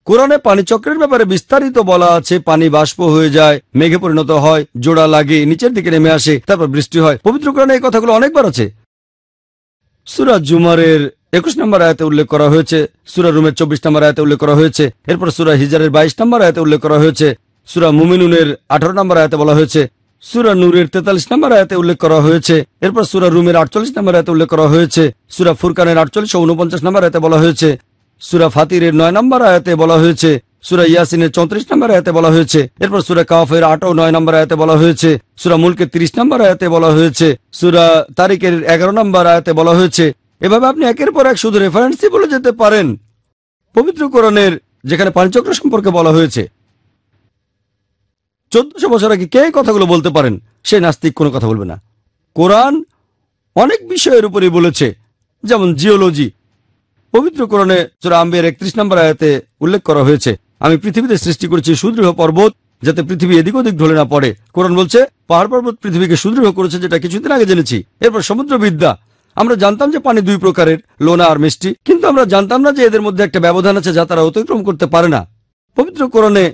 কোরআনে পানিচক্রের ব্যাপারে বিস্তারিত বলা আছে, পানি বাষ্প হয়ে যায়, মেঘে পরিণত হয়, জোড়া লাগে, নিচের দিকে নেমে আসে, তারপর বৃষ্টি হয়। পবিত্র কোরআনে এই কথাগুলো অনেকবার আছে। সুরা জুমারের একুশ নম্বর আয়তে উল্লেখ করা হয়েছে, সুরা রুমের চব্বিশ নম্বর আয়তে উল্লেখ করা হয়েছে, এরপর সুরা হিজারের বাইশ নম্বর আয়াতে উল্লেখ করা হয়েছে। সুরা মুমিনুনের আঠারো নম্বর আয়াতে বলা হয়েছে, সুরা নূরের তেতাল্লিশ নম্বর আয়াতে উল্লেখ করা হয়েছে, এরপর সুরা রুমের আটচল্লিশ নম্বর আয়াতে উল্লেখ করা হয়েছে, সুরা ফুরকানের আটচল্লিশ উনপঞ্চাশ নম্বর আয়াতে বলা হয়েছে, সুরা ফাতিরের নয় নম্বর আয়াতে বলা হয়েছে, সুরা ইয়াসিনের চৌত্রিশ নম্বর আয়াতে বলা হয়েছে, এরপর সুরা কাফের আট ও নয় নম্বর আয়াতে বলা হয়েছে, সুরা মুলকের তিরিশ নম্বর আয়াতে বলা হয়েছে, সুরা তারিখের এগারো নম্বর আয়াতে বলা হয়েছে। এভাবে আপনি একের পর এক শুধু রেফারেন্সই বলে যেতে পারেন। পবিত্র কোরআনের যেখানে পাঞ্চক্র সম্পর্কে বলা হয়েছে চোদ্দশো বছর আগে কে কথাগুলো বলতে পারেন? সে নাস্তিক কোনো কথা বলবে না। কোরআন অনেক বিষয়ের উপরই বলেছে। যেমন জিওলজি। পবিত্র কোরআনে সুরা আম্বের একত্রিশ নম্বর আয়াতে উল্লেখ করা হয়েছে, আমি পৃথিবীতে সৃষ্টি করেছি সুদৃঢ় পর্বত, যাতে পৃথিবী এদিক ওদিক ঢলে না পড়ে। কোরআন বলছে, পাহাড় পর্বত পৃথিবীকে সুদৃঢ় করেছে, যেটা কিছুদিন আগে জেনেছি। এরপর সমুদ্রবিদ্যা। আমরা জানতাম যে পানি দুই প্রকারের, লোনা আর মিষ্টি। কিন্তু আমরা জানতাম না যে এদের মধ্যে একটা ব্যবধান আছে যা তারা অতিক্রম করতে পারে না। পবিত্র কোরআনে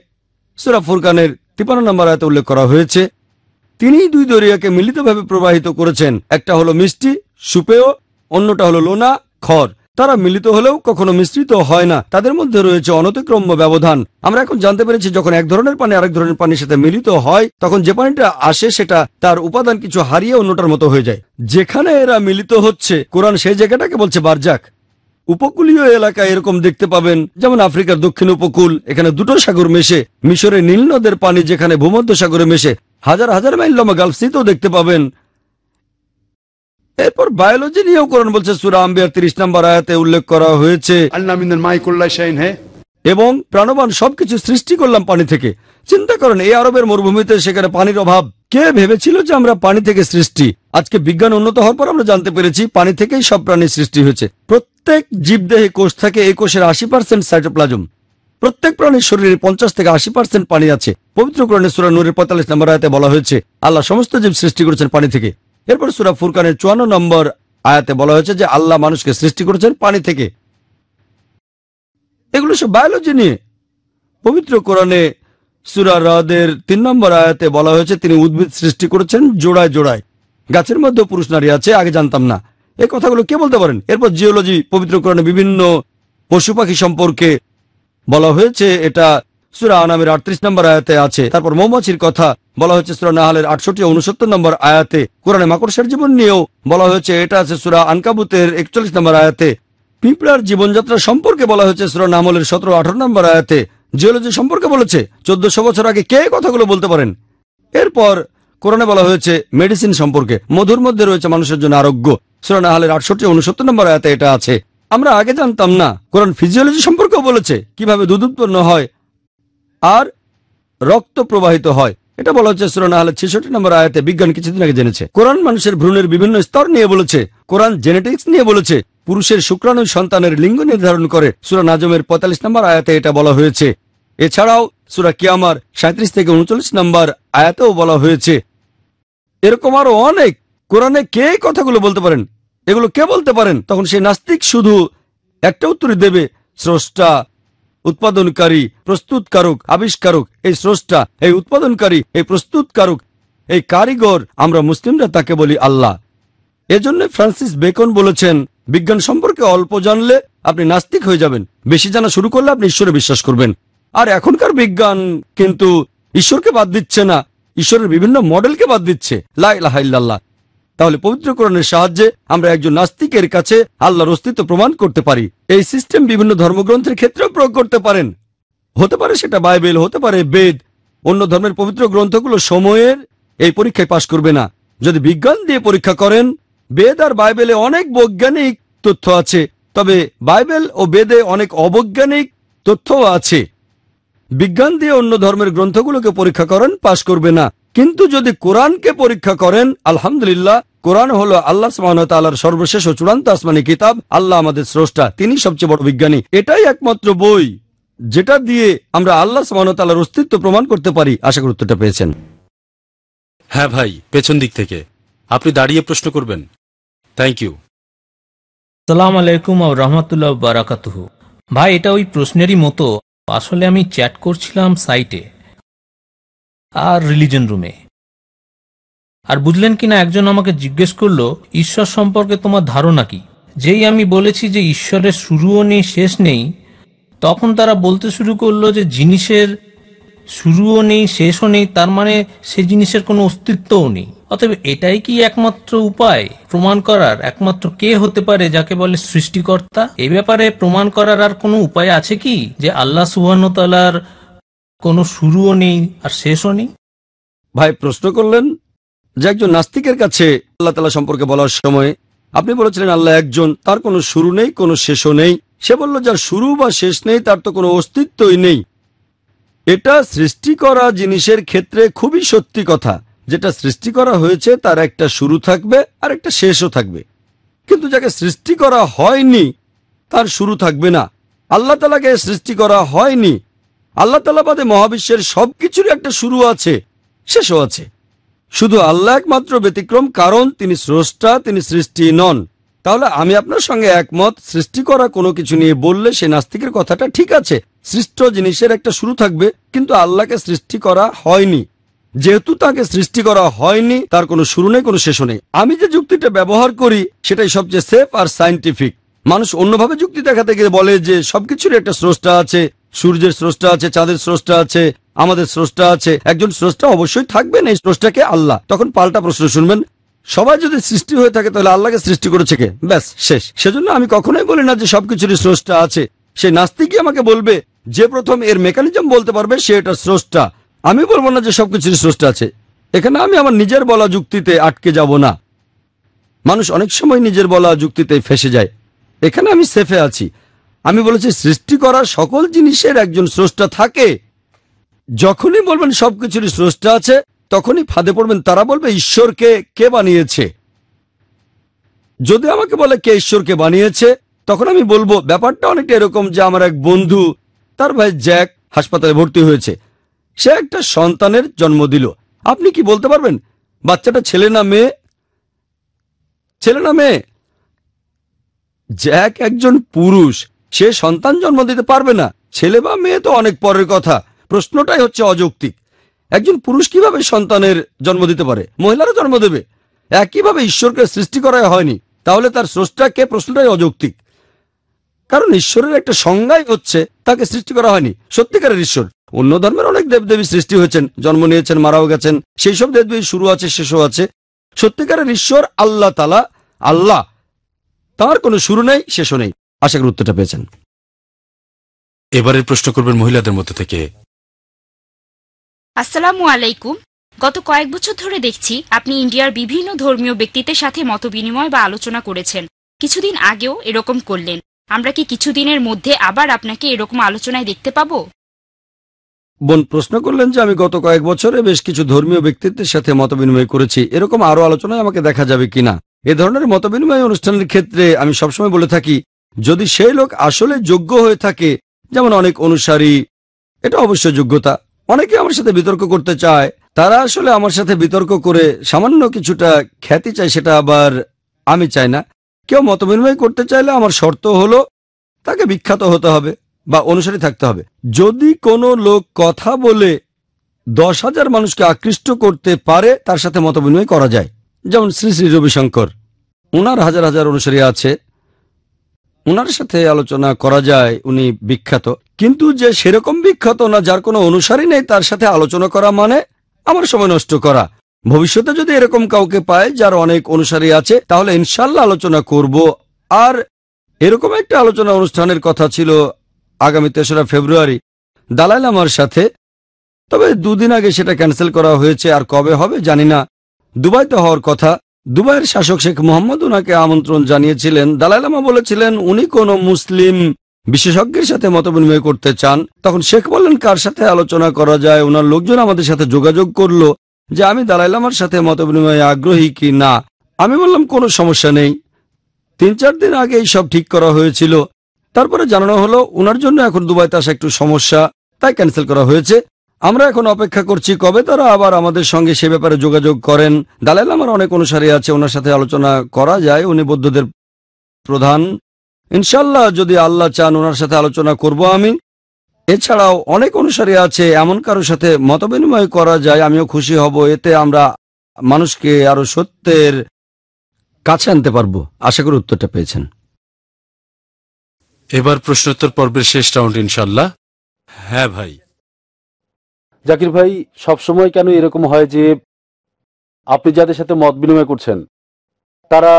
সুরা ফুরকানের তিপান্ন নম্বর আয়াতে উল্লেখ করা হয়েছে তিনি দুই দরিয়াকে মিলিতভাবে প্রবাহিত করেছেন। একটা হলো মিষ্টি, সুপেয়, অন্যটা হলো লোনা, খড়। তারা মিলিত হলেও কখনো মিশ্রিত হয় না। তাদের মধ্যে রয়েছে অনতিক্রম্য ব্যবধান। আমরা এখন জানতে পেরেছি, যখন এক ধরনের পানি আরেক ধরনের পানির সাথে মিলিত হয়, তখন যে পানিটা আসে সেটা তার উপাদান কিছু হারিয়ে অন্যটার মতো হয়ে যায়। যেখানে এরা মিলিত হচ্ছে, কোরআন সেই জায়গাটাকে বলছে বারজাক। উপকূলীয় এলাকায় এরকম দেখতে পাবেন যেমন আফ্রিকার দক্ষিণ উপকূল এখানে দুটো সাগর মেশে মিশরে নীল নদের পানি যেখানে ভূমধ্য সাগরে মেশে হাজার হাজার মাইল লম্বা গালফসিতেও দেখতে পাবেন। এরপর বায়োলজি নিয়েও কোরআন বলছে সুরা আম্বিয়ার তিরিশ নম্বর আয়াতে উল্লেখ করা হয়েছে এবং প্রাণবান সবকিছু সৃষ্টি করলাম পানি থেকে। চিন্তা করেন এই আরবের মরুভূমিতে সেখানে পানির অভাব। কে ভেবেছিল যে আমরা পানি থেকে সৃষ্টি? আজকে বিজ্ঞান উন্নত হওয়ার পর আমরা জানতে পেরেছি পানি থেকেই সব প্রাণী সৃষ্টি হয়েছে। প্রত্যেক জীবদেহে কোষ থাকে, এই কোষের আশি পার্সেন্ট সাইটোপ্লাজম প্রত্যেক প্রাণীর শরীরে পঞ্চাশ থেকে আশি পার্সেন্ট পানি আছে। পবিত্র কোরআনে সুরা নূরের পঁয়তাল্লিশ নম্বর আয়াতে বলা হয়েছে, আল্লাহ সমস্ত জীব সৃষ্টি করেছেন পানি থেকে। এরপর সুরা ফুরকানের চুয়ান্ন নম্বর আয়াতে বলা হয়েছে যে, আল্লাহ মানুষকে সৃষ্টি করেছেন পানি থেকে। এগুলো সব বায়োলজি নিয়ে। পবিত্র কোরআনে সুরা হ্রদের তিন নম্বর আয়াতে বলা হয়েছে, তিনি উদ্ভিদ সৃষ্টি করেছেন জোড়ায় জোড়ায়। গাছের মধ্যে পুরুষ নারী আছে, আগে জানতাম না। এই কথাগুলো কে বলতে পারেন? এরপর জিওলজি পবিত্র কোরআনে বিভিন্ন পশু পাখি সম্পর্কে বলা হয়েছে, এটা সুরা আনামের আটত্রিশ নম্বর আয়াতে আছে। তারপর মৌমাছির কথা বলা হয়েছে, সুরা নাহালের আটষট্টি উনসত্তর নম্বর আয়াতে। কোরআনে মাকড়সার জীবন নিয়েও বলা হয়েছে, এটা আছে সুরা আনকাবুতের একচল্লিশ নম্বর আয়াতে। পিঁপড়ার জীবনযাত্রা সম্পর্কে বলা হয়েছে, সুরা নামলের সতেরো আঠারো নম্বর আয়াতে। জিওলজি সম্পর্কে বলেছে, চোদ্দশো বছর আগে কে কথাগুলো বলতে পারেন? এরপর কোরআনে বলা হয়েছে, মেডিসিন সম্পর্কে। মধুর মধ্যে রয়েছে মানুষের জন্য আরোগ্য। সুরা নাহালের আটষট্টি উনসত্তর নম্বর আয়াতে এটা আছে। আমরা আগে জানতাম না, কোরআন ফিজিওলজি সম্পর্কেও বলেছে কীভাবে দুধ উৎপন্ন হয় আর রক্ত প্রবাহিত হয়। এটা বলা হচ্ছে সুরা নাহালের ছেষট্টি নম্বর আয়াতে বিজ্ঞান কিছুদিন আগে জেনেছে। কোরআন মানুষের ভ্রূণের বিভিন্ন স্তর নিয়ে বলেছে, কোরআন জেনেটিক্স নিয়ে বলেছে, পুরুষের শুক্রাণু সন্তানের লিঙ্গ নির্ধারণ করে। সুরা নাজমের পঁয়তাল্লিশ নম্বর আয়াতে এটা বলা হয়েছে। এছাড়াও সুরা কিয়ামার সাঁত্রিশ থেকে উনচল্লিশ নম্বর আয়াতেও বলা হয়েছে। এরকম আরও অনেক কোরআনে কে কথাগুলো বলতে পারেন? এগুলো কে বলতে পারেন? তখন সেই নাস্তিক শুধু একটা উত্তরই দেবে, স্রষ্টা, উৎপাদনকারী, প্রস্তুতকারক, আবিষ্কারক। এই স্রষ্টা, এই উৎপাদনকারী, এই প্রস্তুতকারক, এই কারিগর, আমরা মুসলিমরা তাকে বলি আল্লাহ। এজন্য ফ্রান্সিস বেকন বলেছেন, বিজ্ঞান সম্পর্কে অল্প জানলে আপনি নাস্তিক হয়ে যাবেন, বেশি জানা শুরু করলে আপনি ঈশ্বরে বিশ্বাস করবেন। আর এখনকার বিজ্ঞান কিন্তু ঈশ্বরকে বাদ দিচ্ছে না, ঈশ্বরের বিভিন্ন মডেলকে বাদ দিচ্ছে। লাইল্লাহ তাহলে পবিত্র কোরআনের সাহায্যে আমরা একজন নাস্তিকের কাছে আল্লাহর অস্তিত্ব প্রমাণ করতে পারি। এই সিস্টেম বিভিন্ন ধর্মগ্রন্থের ক্ষেত্রেও প্রয়োগ করতে পারেন। হতে পারে সেটা বাইবেল, হতে পারে বেদ। অন্য ধর্মের পবিত্র গ্রন্থগুলো সময়ের এই পরীক্ষায় পাশ করবে না। যদি বিজ্ঞান দিয়ে পরীক্ষা করেন, বেদ আর বাইবেলে অনেক বৈজ্ঞানিক তথ্য আছে, তবে বাইবেল ও বেদে অনেক অবৈজ্ঞানিক তথ্যও আছে। বিজ্ঞান দিয়ে অন্য ধর্মের গ্রন্থগুলোকে পরীক্ষা করেন, পাশ করবে না। কিন্তু যদি কোরআনকে পরীক্ষা করেন আলহামদুলিল্লাহ কোরআন হলো আল্লাহ সুবহানাহু সর্বশেষ ও চূড়ান্ত আসমানি কিতাব আল্লাহ আমাদের স্রষ্টা তিনি সবচেয়ে বড় বিজ্ঞানী। এটাই একমাত্র বই যেটা দিয়ে আমরা আল্লাহ সুবহানাহু অস্তিত্ব প্রমাণ করতে পারি। আশা করি উত্তরটা পেয়েছেন। হ্যাঁ ভাই পেছন দিক থেকে। আপনি দাঁড়িয়ে প্রশ্ন করবেন। থ্যাংক ইউ সালাম আলাইকুম আর রহমতুল্লাহ বারাকাতুহ। ভাই এটা ওই প্রশ্নেরই মতো। আসলে আমি চ্যাট করছিলাম সাইটে। আর রিলিজন রুমে আর বুঝলেন কিনা, একজন আমাকে জিজ্ঞেস করল, ঈশ্বর সম্পর্কে তোমার ধারণা কি? যেই আমি বলেছি যে ঈশ্বরের শুরুও নেই, শেষ নেই, তখন তারা বলতে শুরু করল যে জিনিসের শুরুও নেই, শেষও নেই, তার মানে সে জিনিসের কোনো অস্তিত্বও নেই। অতএব এটাই কি একমাত্র উপায় প্রমাণ করার? একমাত্র কে হতে পারে যাকে বলে সৃষ্টিকর্তা? এ ব্যাপারে প্রমাণ করার আর কোনো উপায় আছে কি? যে আল্লাহ সুবহানতালার কোনো শুরুও নেই আর শেষও নেই। ভাই, প্রশ্ন করলেন যে একজন নাস্তিকের কাছে আল্লাহ তালা সম্পর্কে বলার সময় আপনি বলেছিলেন, আল্লাহ একজন, তার কোনো শুরু নেই, কোনো শেষও নেই। সে বলল, যার শুরু বা শেষ নেই, তার তো কোনো অস্তিত্বই নেই। এটা সৃষ্টি করা জিনিসের ক্ষেত্রে খুবই সত্যি কথা। যেটা সৃষ্টি করা হয়েছে, তার একটা শুরু থাকবে আর একটা শেষও থাকবে। কিন্তু যাকে সৃষ্টি করা হয়নি, তার শুরু থাকবে না। আল্লাহ তালাকে সৃষ্টি করা হয়নি আল্লাহ তালা বাদে মহাবিশ্বের সবকিছুর একটা শুরু আছে, শেষও আছে। শুধু আল্লাহ একমাত্র ব্যতিক্রম, কারণ তিনি স্রষ্টা, তিনি সৃষ্টি নন। তাহলে আমি আপনার সঙ্গে একমত, সৃষ্টি করা কোনো কিছু নিয়ে বললে সে নাস্তিকের কথাটা ঠিক আছে, সৃষ্ট জিনিসের একটা শুরু থাকবে, কিন্তু আল্লাহকে সৃষ্টি করা হয়নি। যেহেতু তাকে সৃষ্টি করা হয়নি, তার কোনো শুরু নেই, কোনো শেষও নেই। আমি যে যুক্তিটা ব্যবহার করি, সেটাই সবচেয়ে সেফ আর সাইন্টিফিক মানুষ অন্যভাবে যুক্তি দেখাতে গিয়ে বলে যে সবকিছুর একটা স্রষ্টা আছে সূর্যের স্রষ্টা আছে, চাঁদের স্রষ্টা আছে, আমাদের স্রষ্টা আছে। একজন স্রষ্টা অবশ্যই থাকবেন এই স্রষ্টাকে আল্লাহ। তখন পাল্টা প্রশ্ন শুনবেন, সবাই যদি সৃষ্টি হয়ে থাকে তাহলে আল্লাহকে সৃষ্টি করেছে কে? ব্যাস, শেষ। সেজন্য আমি কখনোই বলি না যে সবকিছুরই স্রষ্টা আছে। সে নাস্তিকই আমাকে বলবে, যে প্রথম এর মেকানিজম বলতে পারবে সে এটা স্রষ্টা। আমি বলব না যে সবকিছুরই স্রষ্টা আছে। এখানে আমি আমার নিজের বলা যুক্তিতে আটকে যাব না। মানুষ অনেক সময় নিজের বলা যুক্তিতে ফেসে যায়। এখানে আমি সেফে আছি। আমি বলেছি, সৃষ্টি করা সকল জিনিসের একজন স্রষ্টা থাকে। যখনই বলবেন সবকিছুরই স্রষ্টা আছে, তখনই ফাঁদে পড়বেন। তারা বলবে, ঈশ্বরকে কে বানিয়েছে? যদি আমাকে বলে কে ঈশ্বরকে বানিয়েছে, তখন আমি বলব, ব্যাপারটা অনেকটা এরকম যে আমার এক বন্ধু, তার ভাই জ্যাক হাসপাতালে ভর্তি হয়েছে। সে একটা সন্তানের জন্ম দিল। আপনি কি বলতে পারবেন? বাচ্চাটা ছেলে না মেয়ে? ছেলে না মেয়ে? জ্যাক একজন পুরুষ। সে সন্তান জন্ম দিতে পারবে না। ছেলে বা মেয়ে তো অনেক পরের কথা। প্রশ্নটাই হচ্ছে অযৌক্তিক। একজন পুরুষ কীভাবে সন্তানের জন্ম দিতে পারে? মহিলারও জন্ম দেবে। একইভাবে ঈশ্বরকে সৃষ্টি করা হয়নি। তাহলে তার স্রষ্টাকে প্রশ্নটাই অযৌক্তিক। কারণ ঈশ্বরের একটা সংজ্ঞাই হচ্ছে তাকে সৃষ্টি করা হয়নি। সত্যিকারের ঈশ্বর। অন্য ধর্মের অনেক দেবদেবী সৃষ্টি হয়েছেন, জন্ম নিয়েছেন, মারাও গেছেন। সেই সব দেবদেবী শুরু আছে, শেষও আছে। সত্যিকারের ঈশ্বর আল্লাহ তালা আল্লাহ। তার কোনো শুরু নেই, শেষও নেই। আশা করি উত্তরটা পেয়েছেন। এবারের প্রশ্ন করবেন মহিলাদের মধ্যে থেকে। আসসালামু আলাইকুম। গত কয়েক বছর ধরে দেখছি আপনি ইন্ডিয়ার বিভিন্ন ধর্মীয় ব্যক্তিদের সাথে মতবিনিময় বা আলোচনা করেছেন। কিছুদিন আগেও এরকম করলেন। আমরা কি কিছুদিনের মধ্যে আবার আপনাকে এরকম আলোচনায় দেখতে পাবো? বোন প্রশ্ন করলেন যে আমি গত কয়েক বছরে বেশ কিছু ধর্মীয় ব্যক্তিত্বের সাথে মতবিনিময় করেছি। এরকম আরও আলোচনায় আমাকে দেখা যাবে কিনা? এ ধরনের মতবিনিময় অনুষ্ঠানের ক্ষেত্রে আমি সবসময় বলে থাকি যদি সেই লোক আসলে যোগ্য হয়ে থাকে, যেমন অনেক অনুসারী, এটা অবশ্য যোগ্যতা। অনেকে আমার সাথে বিতর্ক করতে চায়, তারা আসলে আমার সাথে বিতর্ক করে সামান্য কিছুটা খ্যাতি চায়, সেটা আবার আমি চাই না। কেউ মতবিনিময় করতে চাইলে আমার শর্ত হলো, তাকে বিখ্যাত হতে হবে বা অনুসারী থাকতে হবে। যদি কোনো লোক কথা বলে দশ হাজার মানুষকে আকৃষ্ট করতে পারে, তার সাথে মতবিনিময় করা যায়। যেমন শ্রী শ্রী রবিশঙ্কর ওনার হাজার হাজার অনুসারী আছে ওনার সাথে আলোচনা করা যায়, উনি বিখ্যাত। কিন্তু যে সেরকম বিখ্যাত না, যার কোনো অনুসারী নেই, তার সাথে আলোচনা করা মানে আমার সময় নষ্ট করা। ভবিষ্যতে যদি এরকম কাউকে পায় যার অনেক অনুসারী আছে, তাহলে ইনশাল্লাহ আলোচনা করব। আর এরকম একটা আলোচনা অনুষ্ঠানের কথা ছিল আগামী তেসরা ফেব্রুয়ারি দালাইল আমার সাথে। তবে দুদিন আগে সেটা ক্যান্সেল করা হয়েছে, আর কবে হবে জানি না। দুবাইতে হওয়ার কথা। দুবাইয়ের শাসক শেখ মোহাম্মদ ওনাকে আমন্ত্রণ জানিয়েছিলেন। দালাই লামা বলেছিলেন, উনি কোনো মুসলিম বিশেষজ্ঞের সাথে মতবিনিময় করতে চান। তখন শেখ বললেন, কার সাথে আলোচনা করা যায়? ওনার লোকজন আমাদের সাথে যোগাযোগ করল যে আমি দালাই লামার সাথে মতবিনিময়ে আগ্রহী কি না? আমি বললাম, কোনো সমস্যা নেই। তিন চার দিন আগে এই সব ঠিক করা হয়েছিল। তারপরে জানানো হলো ওনার জন্য এখন দুবাইতে আসা একটু সমস্যা, তাই ক্যান্সেল করা হয়েছে। আমরা এখন অপেক্ষা করছি কবে তারা আবার আমাদের সঙ্গে সে ব্যাপারে যোগাযোগ করেন। দালাইল আমার অনেক অনুসারী আছে, ওনার সাথে আলোচনা করা যায়। উনি বৌদ্ধদের প্রধান। ইনশাল্লাহ যদি আল্লাহ চান, ওনার সাথে আলোচনা করব আমি। এছাড়াও অনেক অনুসারী আছে, এমন কারোর সাথে মতবিনিময় করা যায়, আমিও খুশি হব। এতে আমরা মানুষকে আরও সত্যের কাছে আনতে পারব। আশা করি উত্তরটা পেয়েছেন। এবার প্রশ্নোত্তর পর্বের শেষ রাউন্ড ইনশাল্লাহ হ্যাঁ ভাই। জাকির ভাই, সবসময় কেন এরকম হয় যে আপনি যাদের সাথে মত বিনিময় করছেন, তারা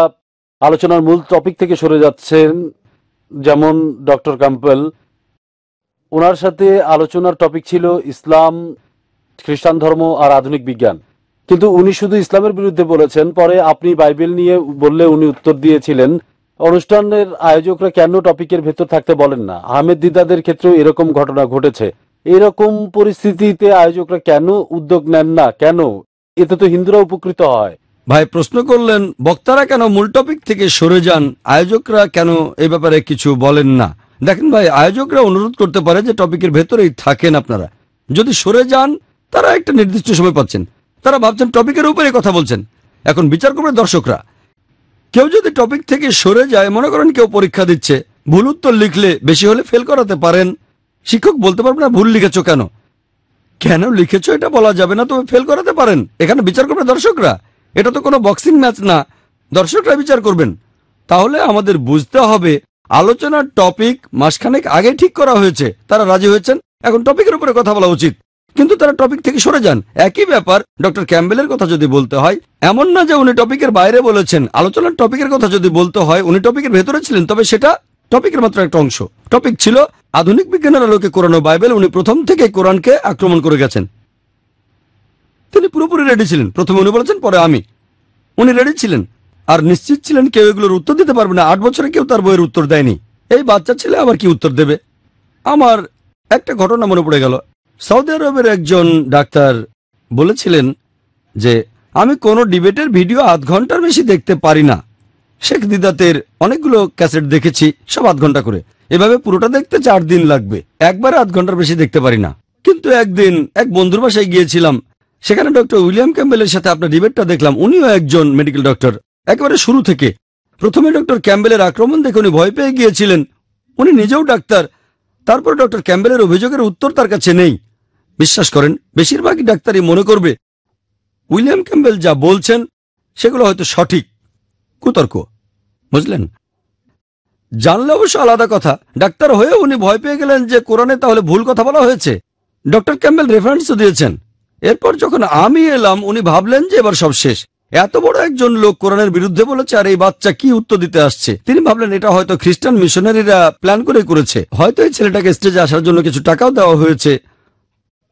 আলোচনার মূল টপিক থেকে সরে যাচ্ছেন, যেমন ডক্টর ক্যাম্পেল ওনার সাথে আলোচনার টপিক ছিল ইসলাম, খ্রিস্টান ধর্ম আর আধুনিক বিজ্ঞান। কিন্তু উনি শুধু ইসলামের বিরুদ্ধে বলেছেন, পরে আপনি বাইবেল নিয়ে বললে উনি উত্তর দিয়েছিলেন, অনুষ্ঠানের আয়োজকরা কেন টপিকের ভেতর থাকতে বলেন না? আহমেদ দিদাদের ক্ষেত্রেও এরকম ঘটনা ঘটেছে। এরকম পরিস্থিতিতে আয়োজকরা কেন উদ্যোগ নেন না? কেন? এতে তো হিন্দুরা উপকৃত হয়। ভাই, প্রশ্ন করলেন, বক্তারা কেন মূল টপিক থেকে সরে যান? আয়োজকরা কেন এ ব্যাপারে কিছু বলেন না? দেখেন ভাই, আয়োজকরা অনুরোধ করতে পারে যে টপিকের ভেতরেই থাকেন আপনারা। যদি সরে যান, তারা একটা নির্দিষ্ট সময় পাচ্ছেন। তারা ভাবছেন টপিকের উপরে কথা বলছেন। এখন বিচার করবে দর্শকরা। কেউ যদি টপিক থেকে সরে যায়, মনে করেন কেউ পরীক্ষা দিচ্ছে, ভুল উত্তর লিখলে বেশি হলে ফেল করাতে পারেন। শিক্ষক বলতে পারবে না, ভুল লিখেছো কেন? কেন লিখেছো? এটা বলা যাবে না, তবে ফেল করাতে পারেন। এখানে বিচার করবে দর্শকরা। এটা তো কোনো বক্সিং ম্যাচ না। দর্শকরা বিচার করবেন। তাহলে আমাদের বুঝতে হবে, আলোচনার টপিক মাসখানেক আগে ঠিক করা হয়েছে। তারা রাজি হয়েছেন? এখন টপিকের উপরে কথা বলা উচিত। কিন্তু তারা টপিক থেকে সরে যান। একই ব্যাপার ডক্টর ক্যাম্বেলের কথা যদি বলতে হয়, এমন না যে উনি টপিকের বাইরে বলেছেন। আলোচনার টপিকের কথা যদি বলতে হয়, উনি টপিকের ভেতরে ছিলেন, তবে সেটা টপিকের মাত্র একটা অংশ। টপিক ছিল আধুনিক বিজ্ঞানের আলোকে কোরআন ও বাইবেল। উনি প্রথম থেকে কোরআনকে আক্রমণ করে গেছেন। তিনি পুরোপুরি রেডি ছিলেন। প্রথমে উনি বলেছেন, পরে আমি। উনি রেডি ছিলেন। আর নিশ্চিত ছিলেন কেউ এগুলোর উত্তর দিতে পারবে না। আট বছরে কেউ তার বইয়ের উত্তর দেয়নি। এই বাচ্চা ছেলে আবার কি উত্তর দেবে? আমার একটা ঘটনা মনে পড়ে গেল। সৌদি আরবের একজন ডাক্তার বলেছিলেন যে, আমি কোনো ডিবেটের ভিডিও আধ ঘণ্টার বেশি দেখতে পারি না। শেখ দিদাতের অনেকগুলো ক্যাসেট দেখেছি, সব আধ ঘণ্টা করে। এভাবে পুরোটা দেখতে চার দিন লাগবে। একবারে আধ ঘণ্টার বেশি দেখতে পারি না। কিন্তু একদিন এক বন্ধুর বাসায় গিয়েছিলাম, সেখানে ডক্টর উইলিয়াম ক্যাম্বেলের সাথে আপনার ডিবেটটা দেখলাম। উনিও একজন মেডিকেল ডক্টর। একেবারে শুরু থেকে। প্রথমে ডক্টর ক্যাম্বেলের আক্রমণ দেখে উনি ভয় পেয়ে গিয়েছিলেন। উনি নিজেও ডাক্তার। তারপর ডক্টর ক্যাম্বেলের অভিযোগের উত্তর তার কাছে নেই। বিশ্বাস করেন, বেশিরভাগই ডাক্তারই মনে করবে, উইলিয়াম ক্যাম্বেল যা বলছেন, সেগুলো হয়তো সঠিক। কুতর্ক। বুঝলেন? জানলে অবশ্য আলাদা কথা। ডাক্তার হয়ে উনি ভয় পেয়ে গেলেন যে কোরআনে তাহলে ভুল কথা বলা হয়েছে। ডক্টর ক্যাম্বেল রেফারেন্সও দিয়েছেন। এরপর যখন আমি এলাম, উনি ভাবলেন যে এবার সব শেষ। এত বড় একজন লোক কোরআনের বিরুদ্ধে বলেছে, আর এই বাচ্চা কি উত্তর দিতে আসছে? তিনি ভাবলেন, এটা হয়তো খ্রিস্টান মিশনারিরা প্ল্যান করে করেছে। হয়তো এই ছেলেটাকে স্টেজে আসার জন্য কিছু টাকাও দেওয়া হয়েছে।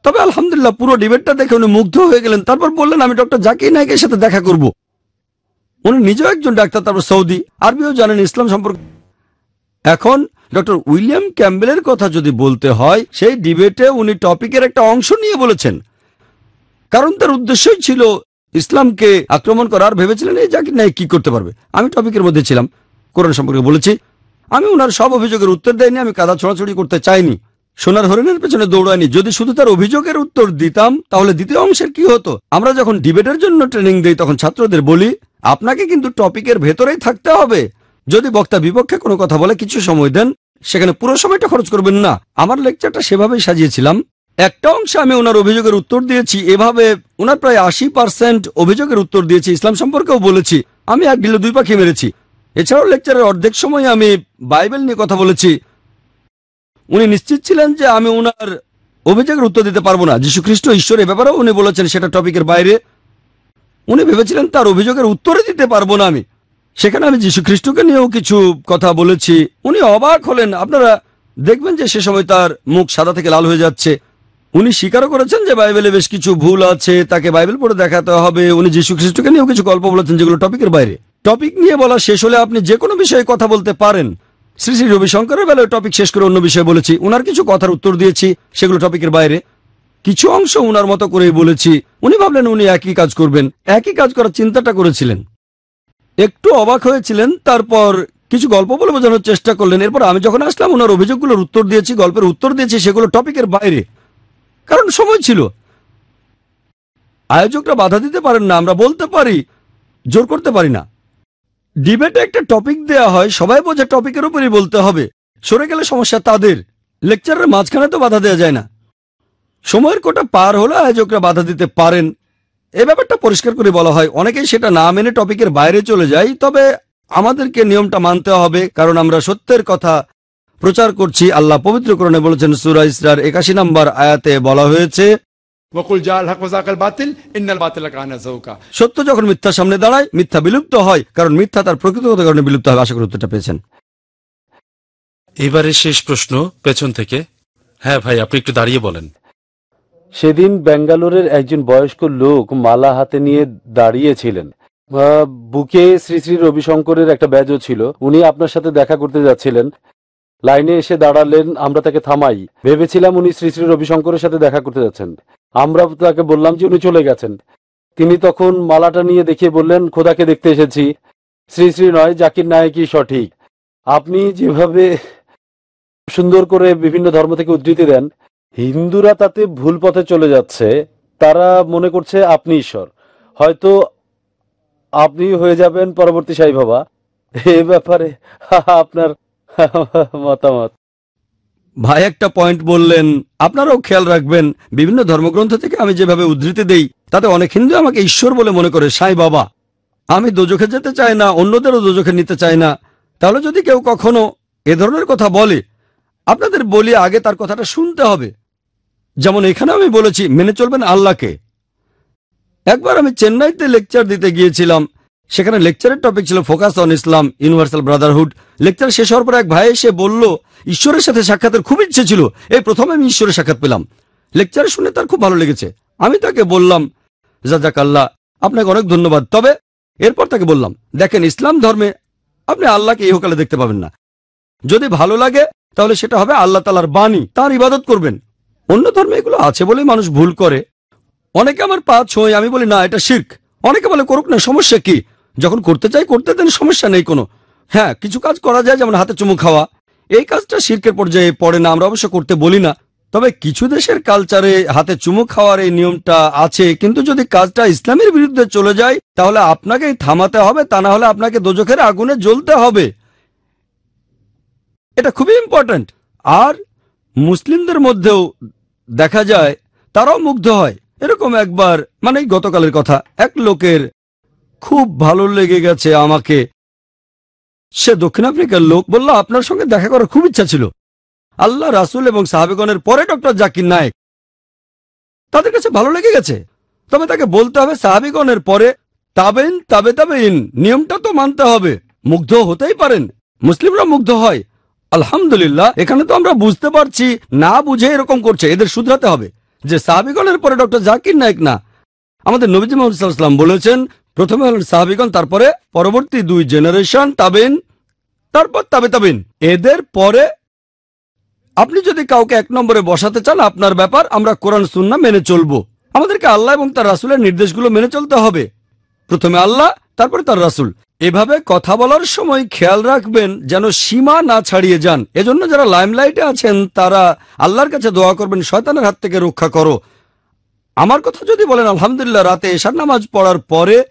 তবে আলহামদুলিল্লাহ, পুরো ডিবেটটা দেখে উনি মুগ্ধ হয়ে গেলেন। তারপর বললেন, আমি ডক্টর জাকির নায়কের সাথে দেখা করব। উনি নিজেও একজন ডাক্তার, তারপর সৌদি আরবিও জানেন ইসলাম সম্পর্কে। এখন ডক্টর উইলিয়াম ক্যাম্বেলের কথা যদি বলতে হয়, সেই ডিবেটে উনি টপিকের একটা অংশ নিয়ে বলেছেন। কারণ তার উদ্দেশ্যই ছিল ইসলামকে আক্রমণ করার, ভেবেছিলেন এই জাকির নায়ক কি করতে পারবে। আমি টপিকের মধ্যে ছিলাম, কোরআন সম্পর্কে বলেছি। আমি ওনার সব অভিযোগের উত্তর দেয়নি আমি কাদা ছড়াছড়ি করতে চাইনি। সোনার হরিণের পেছনে দৌড়ায়নি যদি শুধু তার অভিযোগের উত্তর দিতাম, তাহলে দ্বিতীয় অংশের কি হতো? আমরা যখন ডিবেটের জন্য ট্রেনিং দেই, তখন ছাত্রদের বলি আপনাকে কিন্তু টপিকের ভেতরেই থাকতে হবে। যদি বক্তা বিপক্ষে কোনো কথা বলে কিছু সময় দেন, সেখানে পুরো সময়টা খরচ করবেন না। আমার লেকচারটা সেভাবেই সাজিয়েছিলাম। একটা অংশে আমি ওনার অভিযোগের উত্তর দিয়েছি, এভাবে ওনার প্রায় আশি পার্সেন্ট অভিযোগের উত্তর দিয়েছি, ইসলাম সম্পর্কেও বলেছি। আমি এক গিলে দুই পাখি মেরেছি। এছাড়াও লেকচারের অর্ধেক সময় আমি বাইবেল নিয়ে কথা বলেছি। উনি নিশ্চিত ছিলেন যে আমি ওনার অভিযোগের উত্তর দিতে পারব না। যীশু খ্রিস্ট ঈশ্বর এ ব্যাপারেও উনি বলেছেন, সেটা টপিকের বাইরে। উনি ভেবেছিলেন তার অভিযোগের উত্তরে দিতে পারব না আমি। সেখানে আমি যীশু খ্রিস্টকে নিয়েও কিছু কথা বলেছি। উনি অবাক হলেন। আপনারা দেখবেন যে সে সময় তার মুখ সাদা থেকে লাল হয়ে যাচ্ছে। উনি স্বীকারও করেছেন যে বাইবেলে বেশ কিছু ভুল আছে, তাকে বাইবেল পড়ে দেখাতে হবে। উনি যীশু খ্রিস্টকে নিয়েও কিছু গল্প বলেছেন যেগুলো টপিকের বাইরে। টপিক নিয়ে বলা শেষ হলে আপনি যে কোনো বিষয়ে কথা বলতে পারেন। শ্রী শ্রী রবিশঙ্করের বেলায় টপিক শেষ করে অন্য বিষয়ে বলেছি। উনার কিছু কথার উত্তর দিয়েছি, সেগুলো টপিকের বাইরে। কিছু অংশ উনার মতো করেই বলেছি। উনি ভাবলেন উনি একই কাজ করবেন, একই কাজ করার চিন্তাটা করেছিলেন। একটু অবাক হয়েছিলেন, তারপর কিছু গল্প বলে বোঝানোর চেষ্টা করলেন। এরপর আমি যখন আসলাম ওনার অভিযোগগুলোর উত্তর দিয়েছি, গল্পের উত্তর দিয়েছি, সেগুলো টপিকের বাইরে। কারণ সময় ছিল। আয়োজকরা বাধা দিতে পারেন না, আমরা বলতে পারি, জোর করতে পারি না। ডিবেটে একটা টপিক দেয়া হয়, সবাই বোঝে টপিকের উপরই বলতে হবে। সরে গেলে সমস্যা তাদের। লেকচারের মাঝখানে তো বাধা দেওয়া যায় না। সময়ের কোটা পার হলে আয়োজকরা বাধা দিতে পারেন। এ ব্যাপারটা পরিষ্কার করে বলা হয়। অনেকেই সেটা না মেনে টপিকের বাইরে চলে যায়। তবে আমাদেরকে নিয়মটা মানতে হবে কারণ আমরা সত্যের কথা প্রচার করছি। আল্লাহ পবিত্র কোরণে বলেছেন সুরা ইসরার একাশি নম্বর আয়াতে বলা হয়েছে সত্য যখন মিথ্যা সামনে দাঁড়ায় মিথ্যা বিলুপ্ত হয় কারণ মিথ্যা তার প্রকৃতিগত কারণে বিলুপ্ত হবে। আশা করি উত্তরটা পেয়েছেন। এবারে শেষ প্রশ্ন পেছন থেকে। হ্যাঁ ভাই আপনি একটু দাঁড়িয়ে বলেন। সেদিন ব্যাঙ্গালোরের একজন বয়স্ক লোক মালা হাতে নিয়ে দাঁড়িয়েছিলেন। বুকে শ্রী শ্রী রবিশঙ্করের একটা ব্যাজও ছিল। উনি আপনার সাথে দেখা করতে যাচ্ছিলেন। লাইনে এসে দাঁড়ালেন, আমরা তাকে থামাই। ভেবেছিলাম উনি শ্রী শ্রী রবিশঙ্করের সাথে দেখা করতে যাচ্ছেন। আমরা তাকে বললাম যে উনি চলে গেছেন। তিনি তখন মালাটা নিয়ে দেখিয়ে বললেন, খোদাকে দেখতে এসেছি। শ্রী শ্রী নয়, জাকির নায়কই সঠিক। আপনি যেভাবে সুন্দর করে বিভিন্ন ধর্ম থেকে উদ্ধৃতি দেন হিন্দুরা তাতে ভুল পথে চলে যাচ্ছে, তারা মনে করছে আপনি ঈশ্বর। হয়তো আপনি হয়ে যাবেন পরবর্তী সাই বাবা। এ ব্যাপারে আপনার মতামত? ভাই একটা পয়েন্ট বললেন, আপনারাও খেয়াল রাখবেন, বিভিন্ন ধর্মগ্রন্থ থেকে আমি যেভাবে উদ্ধৃতি দেই, তাতে অনেক হিন্দু আমাকে ঈশ্বর বলে মনে করে, সাই বাবা। আমি দোজখে যেতে চাই না, অন্যদেরও দোজখে নিতে চাই না। তাহলে যদি কেউ কখনো এ ধরনের কথা বলে, আপনাদের বলি আগে তার কথাটা শুনতে হবে। যেমন এখানে আমি বলেছি, মেনে চলবেন আল্লাহকে। একবার আমি চেন্নাইতে লেকচার দিতে গিয়েছিলাম। সেখানে লেকচারের টপিক ছিল focus on Islam universal brotherhood lecture শেষ হওয়ার পর এক ভাই এসে বলল, ঈশ্বরের সাথে সাক্ষাতের খুব ইচ্ছে ছিল। এই প্রথম আমি ঈশ্বরের সাক্ষাৎ পেলাম। লেকচার শুনে তার খুব ভালো লেগেছে। আমি তাকে বললাম জাজাক আল্লাহ আপনাকে অনেক ধন্যবাদ। তবে এরপর তাকে বললাম, দেখেন, ইসলাম ধর্মে আপনি আল্লাহকে ইহকালে দেখতে পাবেন না। যদি ভালো লাগে, তাহলে সেটা হবে আল্লাহ তালার বাণী। তার ইবাদত করবেন। অন্য ধর্মে এগুলো আছে বলেই মানুষ ভুল করে। অনেকে আমার পা ছোঁয়, আমি বলি, না, এটা শির্ক। অনেকে বলে, করুক না, সমস্যা কি? যখন করতে চাই, করতে দেন, সমস্যা নেই কোনো। হ্যাঁ কিছু কাজ করা যায়, যেমন হাতে চুমু খাওয়া। এই কাজটা শির্কের পর্যায়ে পড়ে না, আমরা অবশ্য করতে বলি না। তবে কিছু দেশের কালচারে হাতে চুমু খাওয়ার এই নিয়মটা আছে, কিন্তু যদি কাজটা ইসলামের বিরুদ্ধে চলে যায়, তাহলে আপনাকেই থামাতে হবে, তা না হলে আপনাকে দোজখের আগুনে জ্বলতে হবে। এটা খুবই ইম্পর্ট্যান্ট আর মুসলিমদের মধ্যেও দেখা যায় তারাও মুগ্ধ হয়। এরকম একবার মানে গতকালের কথা, এক লোকের খুব ভালো লেগে গেছে আমাকে। সে দক্ষিণ আফ্রিকার লোক বলল, আপনার সঙ্গে দেখা করার খুব ইচ্ছা ছিল। আল্লাহ রাসুল এবং সাহাবেগণের পরে ডক্টর জাকির নায়েক। তাদের কাছে ভালো লেগে গেছে। তবে তাকে বলতে হবে, সাহাবিগণের পরে তাবেন তাবে তাবেইন, নিয়মটা তো মানতে হবে। মুগ্ধ হতেই পারেন। মুসলিমরা মুগ্ধ হয়। আলহামদুলিল্লাহ, এখানে তো আমরা বুঝতে পারছি, না বুঝে এরকম করছে, এদের শুধরাতে হবে। যে সাহাবিগণের পরে ডক্টর জাকির নায়েক না, আমাদের নবীজি মোহাম্মদ সাল্লাম বলেছেন, প্রথমে হলেন সাহাবিগণ, তারপরে পরবর্তী দুই জেনারেশন তাবেন তারপর তাবে তাবেন এদের পরে আপনি যদি কাউকে এক নম্বরে বসাতে চান, আপনার ব্যাপার আমরা কোরআন, সুন্না মেনে চলবো। আমাদেরকে আল্লাহ এবং তার রাসুলের নির্দেশগুলো মেনে চলতে হবে। প্রথমে আল্লাহ, তারপরে তার রাসুল। এভাবে কথা বলার সময় খেয়াল রাখবেন যেন সীমা না ছাড়িয়ে যান। এজন্য যারা লাইমলাইটে আছেন, তারা আল্লাহর কাছে দোয়া করবেন, শয়তানের হাত থেকে রক্ষা করো। আমার কথা যদি বলেন, আলহামদুলিল্লাহ, রাতে এশার নামাজ পড়ার পরে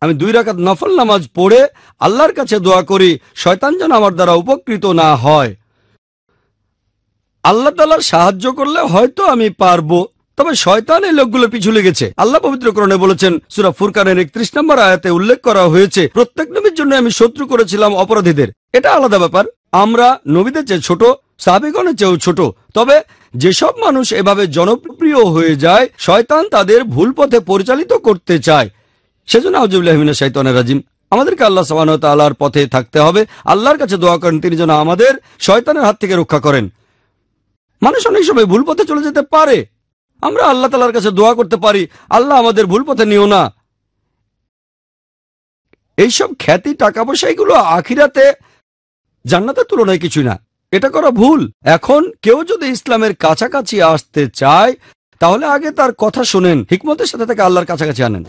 আমি দুই রাকাত নফল নামাজ পড়ে আল্লাহর কাছে দোয়া করি, শয়তান যেন আমার দ্বারা উপকৃত না হয়। আল্লাহ তালার সাহায্য করলে হয়তো আমি পারব। তবে শয়তান এই লোকগুলো পিছু লেগেছে। আল্লাহ পবিত্রকরণে বলেছেন, সুরা ফুরকানের একত্রিশ নম্বর আয়াতে উল্লেখ করা হয়েছে, প্রত্যেক নবীর জন্য আমি শত্রু করেছিলাম অপরাধীদের। এটা আলাদা ব্যাপার। আমরা নবীদের চেয়ে ছোট সাহাবিগণের চেয়েও ছোট। তবে যেসব মানুষ এভাবে জনপ্রিয় হয়ে যায়, শয়তান তাদের ভুল পথে পরিচালিত করতে চায়। সেজন্য আউজুবিল্লাহমিনা শৈতানের রাজিম। আমাদেরকে আল্লাহ সাবান তাল্লাহর পথে থাকতে হবে। আল্লাহর কাছে দোয়া করেন, তিনি যেন আমাদের শয়তানের হাত থেকে রক্ষা করেন। মানুষ অনেক সময় ভুল পথে চলে যেতে পারে। আমরা আল্লাহ তালার কাছে দোয়া করতে পারি। আল্লাহ আমাদের ভুল পথে নিও না। এইসব খ্যাতি টাকা পয়সা এগুলো আখিরাতে জান্নাতের তুলনায় কিছুই না। এটা করা ভুল। এখন কেউ যদি ইসলামের কাছাকাছি আসতে চায় তাহলে আগে তার কথা শুনেন হিকমতের সাথে তাকে আল্লাহর কাছাকাছি আনেন।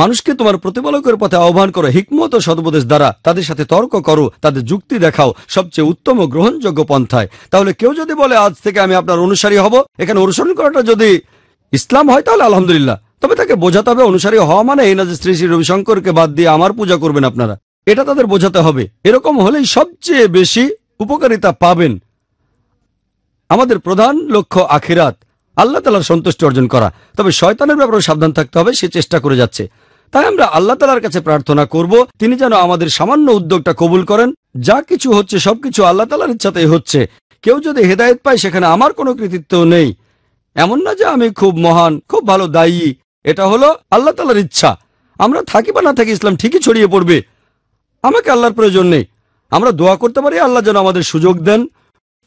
মানুষকে তোমার প্রতিপালকের পথে আহ্বান করো হিকমত ও সদুপদেশ দ্বারা তাদের সাথে তর্ক করো তাদের যুক্তি দেখাও সবচেয়ে উত্তম ও গ্রহণযোগ্য পন্থায়। তাহলে কেউ যদি বলে আজ থেকে আমি আপনার অনুসারী হব এখানে অনুসরণ করাটা যদি ইসলাম হয় তাহলে আলহামদুলিল্লাহ। তবে তাকে বোঝাতে হবে অনুসারী হওয়া মানে এই না যে শ্রী শ্রী রবিশঙ্করকে বাদ দিয়ে আমার পূজা করবেন আপনারা। এটা তাদের বোঝাতে হবে। এরকম হলেই সবচেয়ে বেশি উপকারিতা পাবেন। আমাদের প্রধান লক্ষ্য আখিরাত। আল্লাহ তালার সন্তুষ্টি অর্জন করা। তবে শয়তানের ব্যাপারে সাবধান থাকতে হবে, সে চেষ্টা করে যাচ্ছে। তাই আমরা আল্লাহ তালার কাছে প্রার্থনা করব, তিনি যেন আমাদের সামান্য উদ্যোগটা কবুল করেন। যা কিছু হচ্ছে সবকিছু আল্লাহ তালার ইচ্ছাতেই হচ্ছে। কেউ যদি হেদায়েত পায়, সেখানে আমার কোনো কৃতিত্ব নেই। এমন না যে আমি খুব মহান, খুব ভালো দায়ী। এটা হলো আল্লাহ তালার ইচ্ছা। আমরা থাকি বা না থাকি, ইসলাম ঠিকই ছড়িয়ে পড়বে। আমাকে আল্লাহর প্রয়োজন নেই। আমরা দোয়া করতে পারি আল্লাহ যেন আমাদের সুযোগ দেন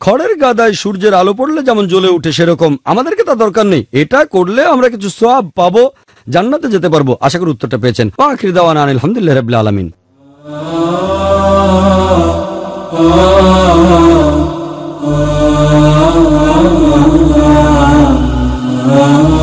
খড়ের গাদায় সূর্যের আলো পড়লে যেমন জ্বলে উঠে সেরকম আমাদেরকে তা দরকার নেই এটা করলে আমরা কিছু সব পাবো জান্নাতে যেতে পারব আশা করি উত্তরটা পেয়েছেন আখির দাওয়ান আলহামদুলিল্লাহ রবিল্লা আলমিন Oh